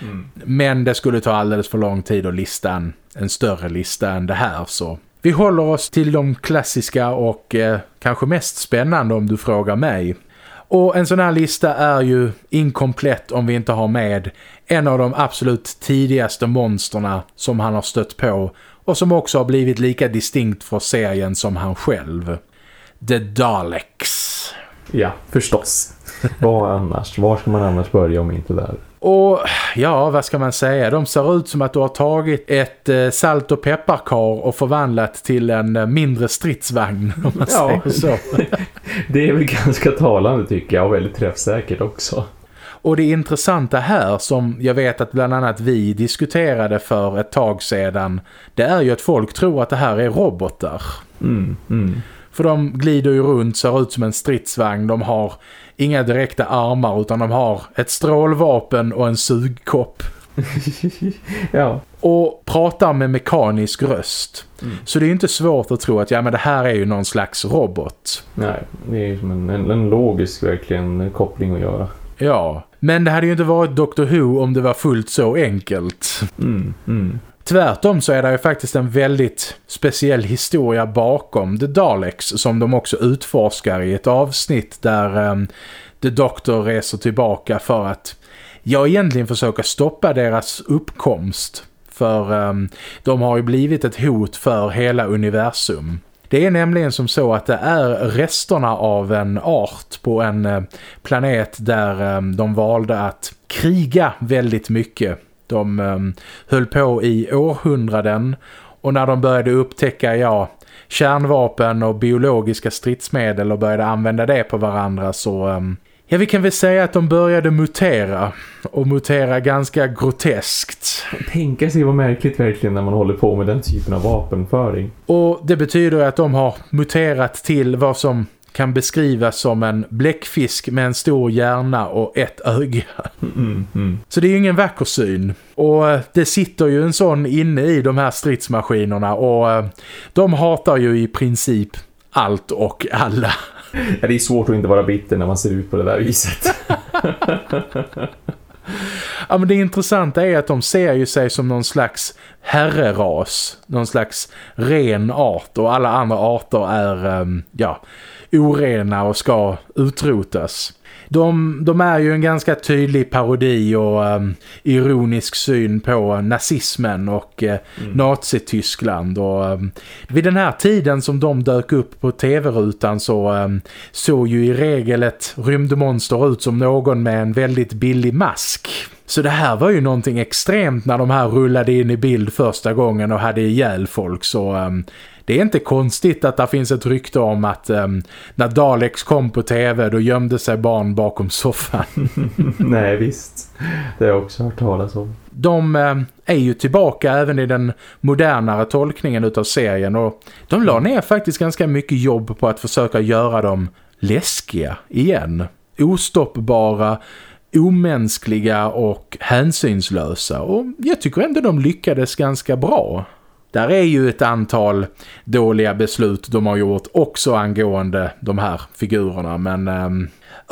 Mm. Men det skulle ta alldeles för lång tid att lista en, en större lista än det här så vi håller oss till de klassiska och eh, kanske mest spännande om du frågar mig. Och en sån här lista är ju inkomplett om vi inte har med en av de absolut tidigaste monsterna som han har stött på och som också har blivit lika distinkt för serien som han själv. The Daleks. Ja, förstås. Vad annars? Var ska man annars börja om inte där? Och ja, vad ska man säga? De ser ut som att du har tagit ett eh, salt- och pepparkar och förvandlat till en eh, mindre stridsvagn, om man Ja. säger så. [LAUGHS] Det är väl ganska talande tycker jag och väldigt träffsäkert också. Och det intressanta här som jag vet att bland annat vi diskuterade för ett tag sedan det är ju att folk tror att det här är robotar. Mm, mm. För de glider ju runt, ser ut som en stridsvagn. De har inga direkta armar utan de har ett strålvapen och en sugkopp. [LAUGHS] ja. Och pratar med mekanisk röst. Mm. Så det är inte svårt att tro att ja, men det här är ju någon slags robot. Nej, det är ju som en, en, en logisk verkligen koppling att göra. Ja, men det hade ju inte varit Doctor Who om det var fullt så enkelt. Mm, mm. Tvärtom så är det ju faktiskt en väldigt speciell historia bakom The Daleks som de också utforskar i ett avsnitt där um, The Doctor reser tillbaka för att jag egentligen försöka stoppa deras uppkomst. För um, de har ju blivit ett hot för hela universum. Det är nämligen som så att det är resterna av en art på en eh, planet där ehm, de valde att kriga väldigt mycket. De um, höll på i århundraden och när de började upptäcka ja, kärnvapen och biologiska stridsmedel och började använda det på varandra så... Um, ja, vi kan väl säga att de började mutera och mutera ganska groteskt. Tänka sig vad märkligt verkligen när man håller på med den typen av vapenföring. Och det betyder att de har muterat till vad som kan beskrivas som en bläckfisk med en stor hjärna och ett öga. Mm, mm. Så det är ju ingen vacker syn. Och eh, det sitter ju en sån inne i de här stridsmaskinerna och eh, de hatar ju i princip allt och alla. [LAUGHS] Ja, det är svårt att inte vara bitter när man ser ut på det där viset. [LAUGHS] Ja men det intressanta är att de ser ju sig som någon slags herreras, någon slags ren art och alla andra arter är um, ja, orena och ska utrotas. De, de är ju en ganska tydlig parodi och um, ironisk syn på nazismen och uh, Mm. Nazityskland och um, vid den här tiden som de dök upp på tv-rutan så um, såg ju i regel ett rymdmonster ut som någon med en väldigt billig mask. Så det här var ju någonting extremt när de här rullade in i bild första gången och hade ihjäl folk så det är inte konstigt att det finns ett rykte om att um, när Daleks kom på tv då gömde sig barn bakom soffan. [LAUGHS] Nej, visst. Det har jag också hört talas om. De eh, är ju tillbaka även i den modernare tolkningen utav serien och de la ner faktiskt ganska mycket jobb på att försöka göra dem läskiga igen. Ostoppbara, omänskliga och hänsynslösa och jag tycker ändå de lyckades ganska bra. Där är ju ett antal dåliga beslut de har gjort också angående de här figurerna men eh,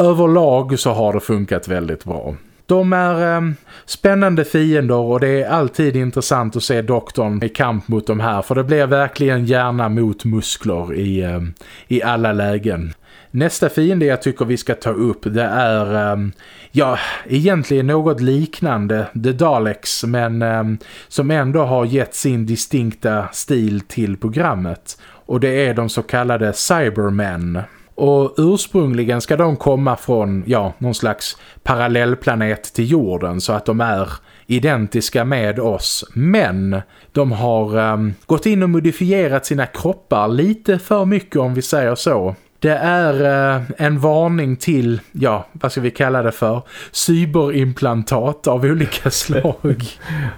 överlag så har det funkat väldigt bra. De är eh, spännande fiender och det är alltid intressant att se doktorn i kamp mot de här för det blir verkligen hjärna mot muskler i, eh, i alla lägen. Nästa fiende jag tycker vi ska ta upp det är um, ja, egentligen något liknande The Daleks men um, som ändå har gett sin distinkta stil till programmet och det är de så kallade Cybermen. Och ursprungligen ska de komma från, ja, någon slags parallellplanet till jorden så att de är identiska med oss. Men de har um, gått in och modifierat sina kroppar lite för mycket om vi säger så. Det är uh, en varning till, ja, vad ska vi kalla det för? Cyberimplantat av olika [LAUGHS] slag.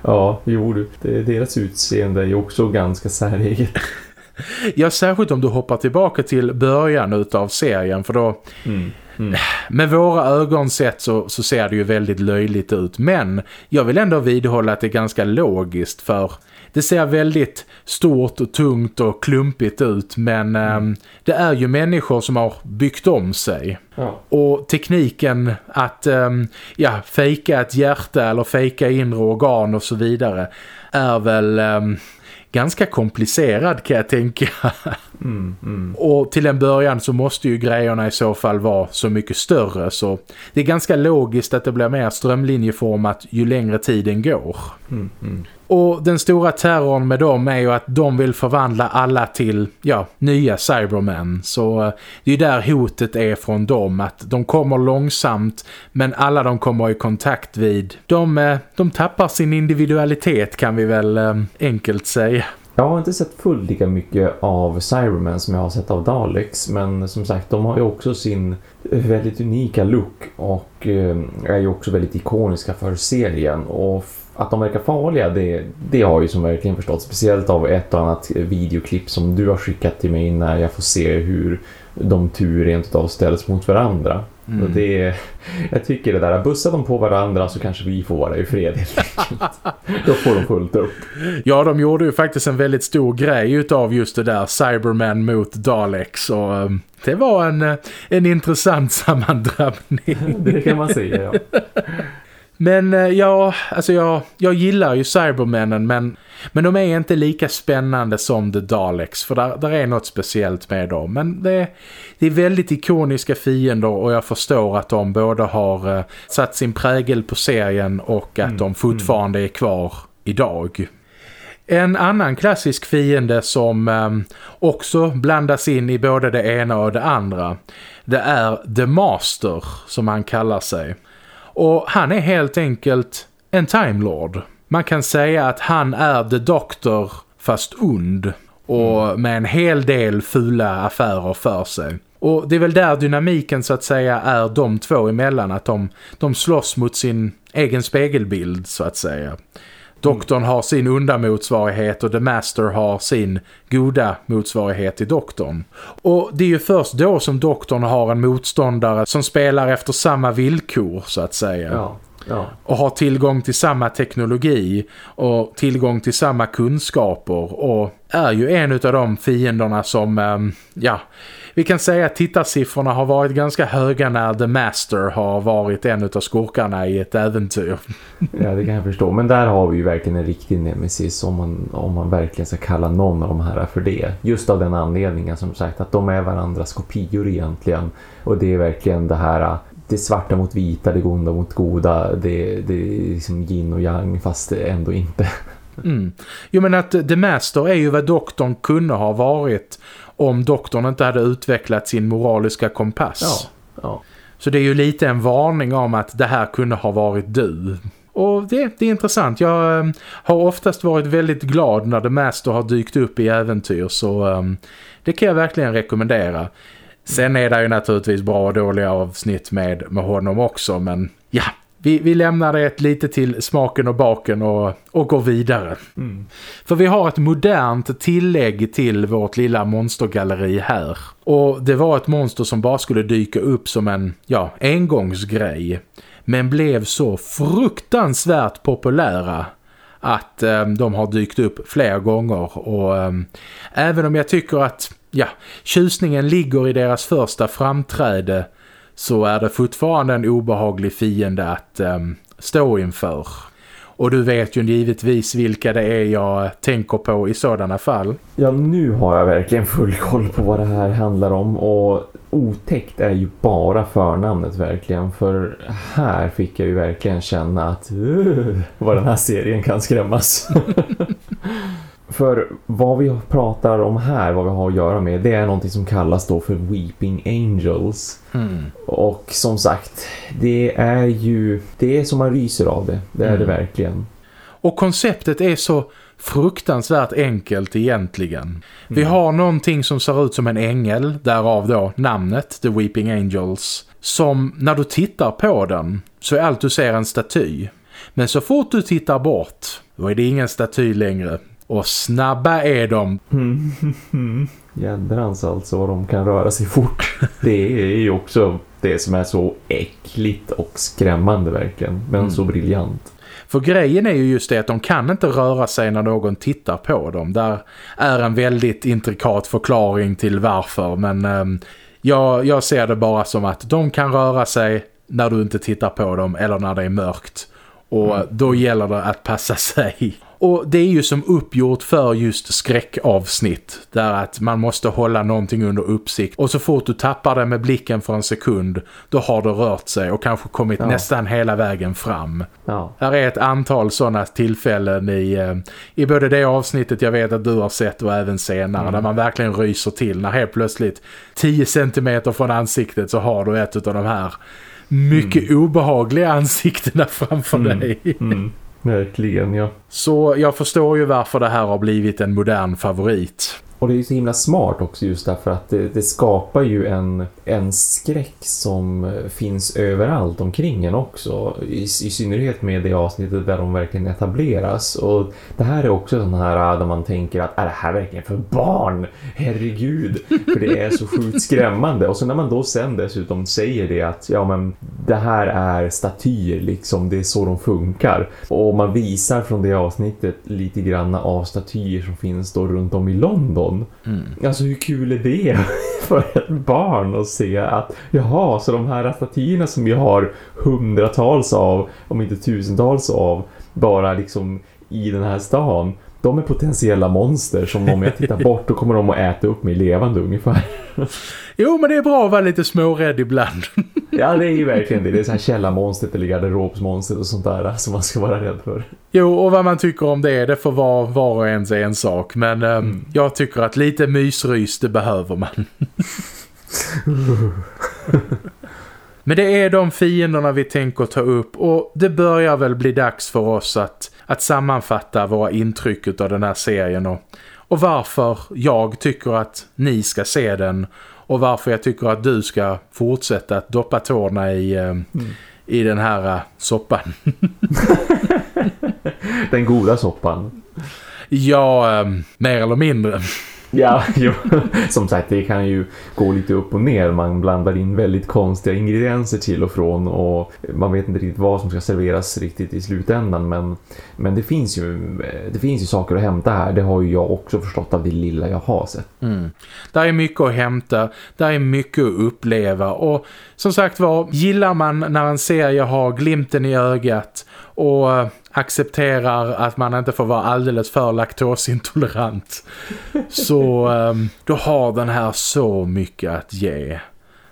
Ja, jo du. Deras utseende är ju också ganska säreget. [LAUGHS] ja, särskilt om du hoppar tillbaka till början utav serien för då Mm. Mm. Med våra ögon sett så, så ser det ju väldigt löjligt ut. Men jag vill ändå vidhålla att det är ganska logiskt för det ser väldigt stort och tungt och klumpigt ut. Men mm. det är ju människor som har byggt om sig. Ja. Och tekniken att um, ja, fejka ett hjärta eller fejka inre organ och så vidare är väl... Um, ganska komplicerad kan jag tänka. Mm, mm. Och till en början så måste ju grejerna i så fall vara så mycket större så det är ganska logiskt att det blir mer strömlinjeformat ju längre tiden går. Mm, mm. Och den stora terrorn med dem är ju att de vill förvandla alla till, ja, nya Cybermen. Så eh, det är ju där hotet är från dem, att de kommer långsamt men alla de kommer i kontakt vid, de, eh, de tappar sin individualitet kan vi väl eh, enkelt säga. Jag har inte sett fullt lika mycket av Cybermen som jag har sett av Daleks men som sagt de har ju också sin väldigt unika look och är ju också väldigt ikoniska för serien och att de verkar farliga, det, det har jag ju som verkligen förstått. Speciellt av ett och annat videoklipp som du har skickat till mig när jag får se hur de tur rent av ställs mot varandra. Mm. Det, jag tycker det där, bussa dem på varandra så kanske vi får vara i fred [LAUGHS] Då får de fullt upp. Ja, de gjorde ju faktiskt en väldigt stor grej utav just det där Cyberman mot Daleks och um, det var en, en intressant sammandrabbning. det kan man säga, ja. [LAUGHS] Men eh, ja, alltså jag, jag gillar ju Cybermännen men, men de är inte lika spännande som The Daleks för där, där är något speciellt med dem. Men det, det är väldigt ikoniska fiender och jag förstår att de både har uh, satt sin prägel på serien och att mm. de fortfarande är kvar idag. En annan klassisk fiende som um, också blandas in i både det ena och det andra det är The Master som han kallar sig. Och han är helt enkelt en Time Lord. Man kan säga att han är The Doctor fast ond och mm. med en hel del fula affärer för sig. Och det är väl där dynamiken så att säga är de två emellan att de, de slåss mot sin egen spegelbild så att säga. Doktorn har sin onda motsvarighet och The Master har sin goda motsvarighet till doktorn. Och det är ju först då som doktorn har en motståndare som spelar efter samma villkor så att säga. Ja. Ja. Och har tillgång till samma teknologi och tillgång till samma kunskaper och är ju en av de fienderna som, ehm, ja, vi kan säga att tittarsiffrorna har varit ganska höga när The Master har varit en av skurkarna i ett äventyr. Ja, det kan jag förstå. Men där har vi ju verkligen en riktig nemesis om man, om man verkligen ska kalla någon av de här för det. Just av den anledningen som sagt att de är varandras kopior egentligen. Och det är verkligen det här det svarta mot vita, det onda mot goda, det, det är liksom yin och yang fast ändå inte. Mm. Jo men att The Master är ju vad doktorn kunde ha varit om doktorn inte hade utvecklat sin moraliska kompass. Ja, ja. Så det är ju lite en varning om att det här kunde ha varit du. Och det, det är intressant. Jag um, har oftast varit väldigt glad när The Master har dykt upp i äventyr så um, det kan jag verkligen rekommendera. Sen är det ju naturligtvis bra och dåliga avsnitt med, med honom också men ja, vi, vi lämnar det lite till smaken och baken och, och går vidare. Mm. För vi har ett modernt tillägg till vårt lilla monstergalleri här. Och det var ett monster som bara skulle dyka upp som en ja, engångsgrej. Men blev så fruktansvärt populära att eh, de har dykt upp flera gånger. Och eh, även om jag tycker att ja, tjusningen ligger i deras första framträde så är det fortfarande en obehaglig fiende att um, stå inför. Och du vet ju givetvis vilka det är jag tänker på i sådana fall. Ja, nu har jag verkligen full koll på vad det här handlar om och otäckt är ju bara förnamnet verkligen. För här fick jag ju verkligen känna att uh, vad den här serien kan skrämmas. [LAUGHS] För vad vi pratar om här, vad vi har att göra med, det är någonting som kallas då för Weeping Angels. Mm. Och som sagt, det är ju, det är som man ryser av det. Det är mm. det verkligen. Och konceptet är så fruktansvärt enkelt egentligen. Mm. Vi har någonting som ser ut som en ängel, därav då namnet The Weeping Angels. Som när du tittar på den så är allt du ser en staty. Men så fort du tittar bort, då är det ingen staty längre. Och snabba är de. [LAUGHS] Jädrans alltså vad de kan röra sig fort. Det är ju också det som är så äckligt och skrämmande verkligen. Men mm. så briljant. För grejen är ju just det att de kan inte röra sig när någon tittar på dem. Där är en väldigt intrikat förklaring till varför. Men eh, jag, jag ser det bara som att de kan röra sig när du inte tittar på dem eller när det är mörkt. Och mm. då gäller det att passa [LAUGHS] sig. Och det är ju som uppgjort för just skräckavsnitt. Där att man måste hålla någonting under uppsikt. Och så fort du tappar det med blicken för en sekund. Då har det rört sig och kanske kommit ja. nästan hela vägen fram. Ja. Här är ett antal sådana tillfällen i, eh, i både det avsnittet jag vet att du har sett och även senare. Mm. Där man verkligen ryser till. När helt plötsligt 10 centimeter från ansiktet så har du ett av de här mycket mm. obehagliga ansiktena framför mm. dig. Verkligen, ja. Så jag förstår ju varför det här har blivit en modern favorit. Och det är ju så himla smart också just därför att det, det, skapar ju en, en skräck som eh, finns överallt omkring en också. I, I synnerhet med det avsnittet där de verkligen etableras. Och det här är också sån här eh, där man tänker att är det här verkligen för barn? Herregud! För det är så sjukt skrämmande. Och så när man då sen dessutom säger det att ja men det här är statyer liksom, det är så de funkar. Och man visar från det avsnittet lite grann av statyer som finns då runt om i London någon. Mm. Alltså hur kul är det [LAUGHS] för ett barn att se att jaha, så de här statyerna som vi har hundratals av, om inte tusentals av, bara liksom i den här stan de är potentiella monster som om jag tittar [LAUGHS] bort då kommer de att äta upp mig levande ungefär. Jo, men det är bra att vara lite smårädd ibland. Ja, det är ju verkligen det. Det är så här källarmonstret eller garderobsmonstret och sånt där som man ska vara rädd för. Jo, och vad man tycker om det, det får vara var och ens en sak. Men eh, mm. jag tycker att lite mysrys, det behöver man. [LAUGHS] Men det är de fienderna vi tänker ta upp och det börjar väl bli dags för oss att, att sammanfatta våra intryck av den här serien och, och varför jag tycker att ni ska se den och varför jag tycker att du ska fortsätta att doppa tårna i, eh, mm. i den här uh, soppan. [LAUGHS] den goda soppan. Ja, um, mer eller mindre. Ja, [LAUGHS] jo. som sagt det kan ju gå lite upp och ner. Man blandar in väldigt konstiga ingredienser till och från och man vet inte riktigt vad som ska serveras riktigt i slutändan. Men, men det, finns ju, det finns ju saker att hämta här. Det har ju jag också förstått av det lilla jag har sett. Mm. Där är mycket att hämta. Där är mycket att uppleva. Och som sagt var, gillar man när en serie har glimten i ögat och accepterar att man inte får vara alldeles för laktosintolerant så um, då har den här så mycket att ge.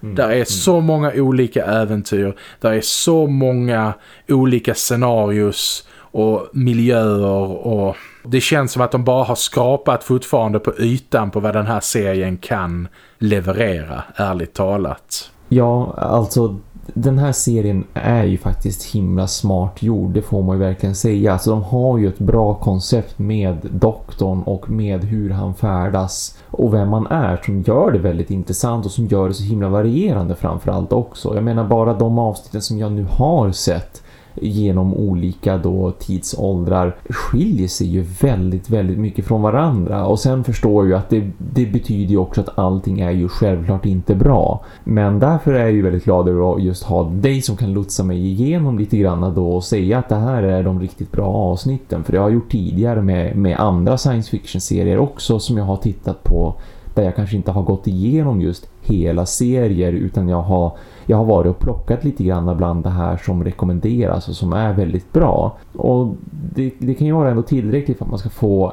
Mm. Där är mm. så många olika äventyr. Där är så många olika scenarios och miljöer och det känns som att de bara har skrapat fortfarande på ytan på vad den här serien kan leverera, ärligt talat. Ja, alltså den här serien är ju faktiskt himla smart gjord, det får man ju verkligen säga. Alltså de har ju ett bra koncept med doktorn och med hur han färdas och vem man är som gör det väldigt intressant och som gör det så himla varierande framförallt också. Jag menar bara de avsnitten som jag nu har sett genom olika då tidsåldrar skiljer sig ju väldigt, väldigt mycket från varandra. Och sen förstår jag att det, det betyder ju också att allting är ju självklart inte bra. Men därför är jag ju väldigt glad över att just ha dig som kan lotsa mig igenom lite grann då och säga att det här är de riktigt bra avsnitten. För det har jag gjort tidigare med, med andra science fiction-serier också som jag har tittat på där jag kanske inte har gått igenom just hela serier utan jag har, jag har varit och plockat lite grann bland det här som rekommenderas och som är väldigt bra. Och det, det kan ju vara ändå tillräckligt för att man ska få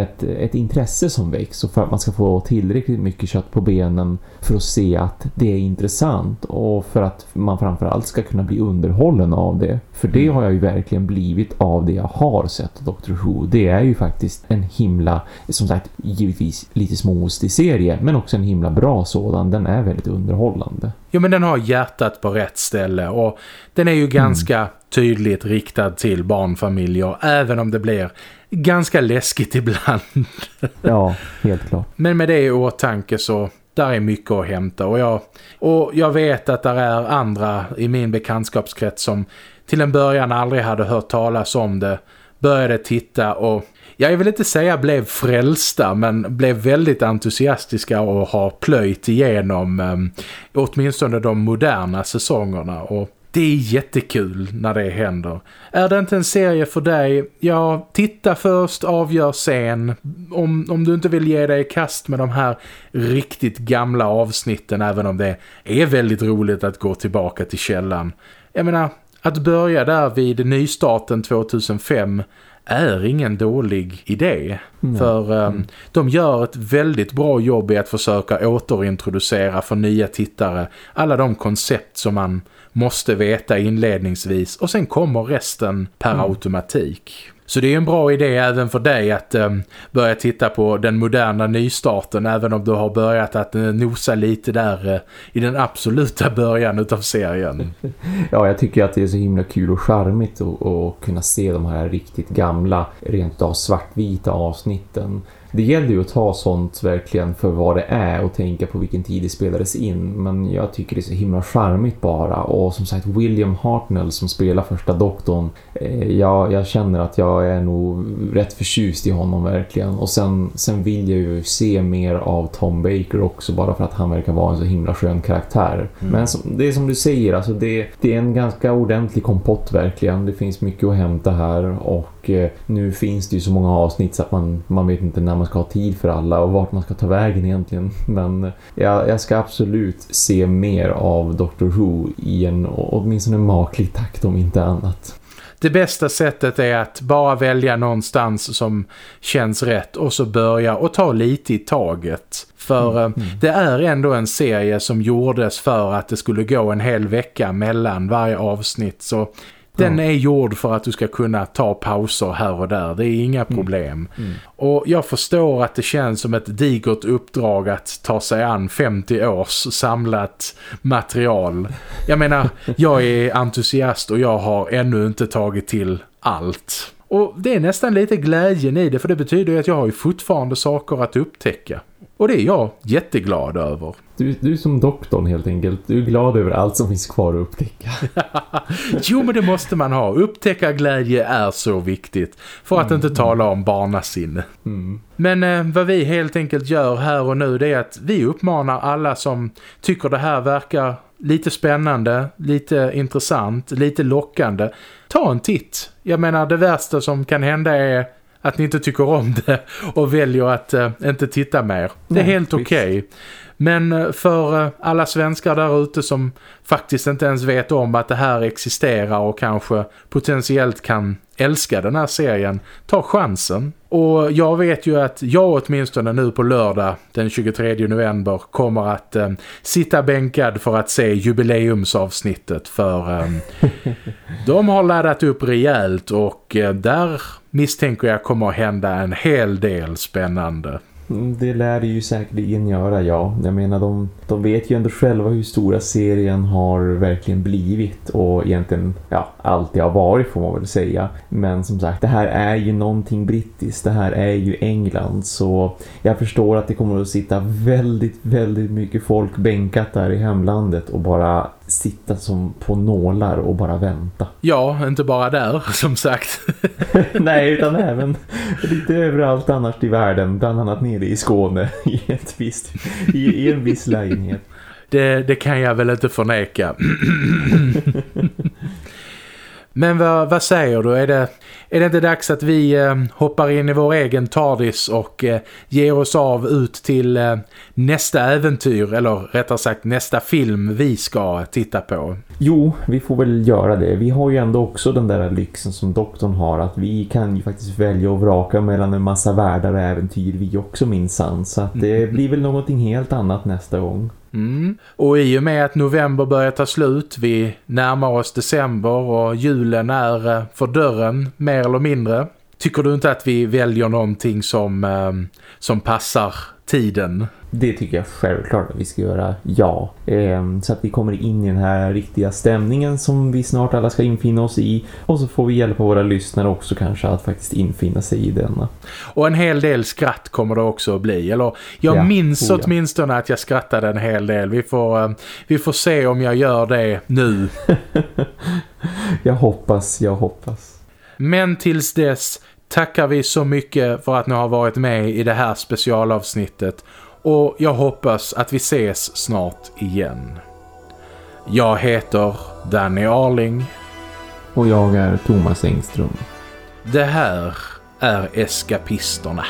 ett, ett intresse som väcks och för att man ska få tillräckligt mycket kött på benen för att se att det är intressant och för att man framförallt ska kunna bli underhållen av det. För det mm. har jag ju verkligen blivit av det jag har sett Doctor Who. Det är ju faktiskt en himla, som sagt givetvis lite småostig serie men också en himla bra sådan. Den är väldigt underhållande. Jo men den har hjärtat på rätt ställe och den är ju ganska mm. tydligt riktad till barnfamiljer även om det blir ganska läskigt ibland. [LAUGHS] ja, helt klart. Men med det i åtanke så där är mycket att hämta och jag, och jag vet att det är andra i min bekantskapskrets som till en början aldrig hade hört talas om det började titta och jag vill inte säga blev frälsta men blev väldigt entusiastiska och har plöjt igenom um, åtminstone de moderna säsongerna och det är jättekul när det händer. Är det inte en serie för dig? Ja, titta först, avgör sen. Om, om du inte vill ge dig kast med de här riktigt gamla avsnitten, även om det är väldigt roligt att gå tillbaka till källan. Jag menar, att börja där vid nystarten 2005 är ingen dålig idé. Nej. För um, Mm. de gör ett väldigt bra jobb i att försöka återintroducera för nya tittare alla de koncept som man måste veta inledningsvis och sen kommer resten per Mm. automatik. Så det är en bra idé även för dig att um, börja titta på den moderna nystarten även om du har börjat att uh, nosa lite där uh, i den absoluta [LAUGHS] början utav serien. [LAUGHS] Ja, jag tycker att det är så himla kul och charmigt att kunna se de här riktigt gamla, rent av svartvita avsnitten. Det gäller ju att ta sånt verkligen för vad det är och tänka på vilken tid det spelades in. Men jag tycker det är så himla charmigt bara. Och som sagt, William Hartnell som spelar första doktorn. Eh, jag, jag känner att jag är nog rätt förtjust i honom verkligen. Och sen, sen vill jag ju se mer av Tom Baker också bara för att han verkar vara en så himla skön karaktär. Men som, det är som du säger, alltså det, det är en ganska ordentlig kompott verkligen. Det finns mycket att hämta här och eh, nu finns det ju så många avsnitt så att man, man vet inte när man ska ha tid för alla och vart man ska ta vägen egentligen. [LAUGHS] Men eh, jag, jag ska absolut se mer av Doctor Who i en åtminstone maklig takt om inte annat. Det bästa sättet är att bara välja någonstans som känns rätt och så börja och ta lite i taget. För eh, det är ändå en serie som gjordes för att det skulle gå en hel vecka mellan varje avsnitt så den Ja. är gjord för att du ska kunna ta pauser här och där. Det är inga problem. Och jag förstår att det känns som ett digert uppdrag att ta sig an 50 års samlat material. Jag menar, jag är entusiast och jag har ännu inte tagit till allt. Och det är nästan lite glädjen i det för det betyder ju att jag har ju fortfarande saker att upptäcka. Och det är jag jätteglad över. Du, du som doktorn helt enkelt. Du är glad över allt som finns kvar att upptäcka. [LAUGHS] Jo men det måste man ha. Upptäcka glädje är så viktigt. För att inte tala om barnasinne. Mm. Men eh, vad vi helt enkelt gör här och nu det är att vi uppmanar alla som tycker det här verkar lite spännande, lite intressant, lite lockande. Ta en titt. Jag menar det värsta som kan hända är att ni inte tycker om det och väljer att eh, inte titta mer. Det är Nej, helt okej. Men eh, för eh, alla svenskar där ute som faktiskt inte ens vet om att det här existerar och kanske potentiellt kan älska den här serien, ta chansen. Och jag vet ju att jag åtminstone nu på lördag den 23 november kommer att eh, sitta bänkad för att se jubileumsavsnittet för eh, [LAUGHS] de har laddat upp rejält och eh, där misstänker jag kommer att hända en hel del spännande. Det lär det ju säkerligen göra, ja. Jag menar, de, de vet ju ändå själva hur stora serien har verkligen blivit och egentligen, ja, alltid har varit får man väl säga. Men som sagt, det här är ju någonting brittiskt, det här är ju England så jag förstår att det kommer att sitta väldigt, väldigt mycket folk bänkat där i hemlandet och bara sitta som på nålar och bara vänta. [LAUGHS] Ja, inte bara där som sagt. [LAUGHS] Nej, utan även lite överallt annars i världen, bland annat nere i Skåne [LAUGHS] i, ett visst, i, i en viss lägenhet. Det, det kan jag väl inte förneka. [CLEARS THROAT] Men vad, vad säger du? Är det, är det inte dags att vi eh, hoppar in i vår egen TARDIS och eh, ger oss av ut till eh, nästa äventyr eller rättare sagt nästa film vi ska titta på? Jo, vi får väl göra det. Vi har ju ändå också den där lyxen som doktorn har att vi kan ju faktiskt välja och vraka mellan en massa världar och äventyr vi också minsann. Så att det blir väl någonting helt annat nästa gång. Mm. Och i och med att november börjar ta slut, vi närmar oss december och julen är eh, för dörren mer eller mindre. Tycker du inte att vi väljer någonting som, eh, som passar tiden? Det tycker jag självklart att vi ska göra, ja. Ehm, så att vi kommer in i den här riktiga stämningen som vi snart alla ska infinna oss i. Och så får vi hjälpa våra lyssnare också kanske att faktiskt infinna sig i denna. Och en hel del skratt kommer det också att bli. Eller jag Ja, minns oh ja. åtminstone att jag skrattade en hel del. Vi får, eh, vi får se om jag gör det nu. [LAUGHS] Jag hoppas, jag hoppas. Men tills dess tackar vi så mycket för att ni har varit med i det här specialavsnittet. Och jag hoppas att vi ses snart igen. Jag heter Danny Arling. Och jag är Thomas Engström. Det här är Eskapisterna.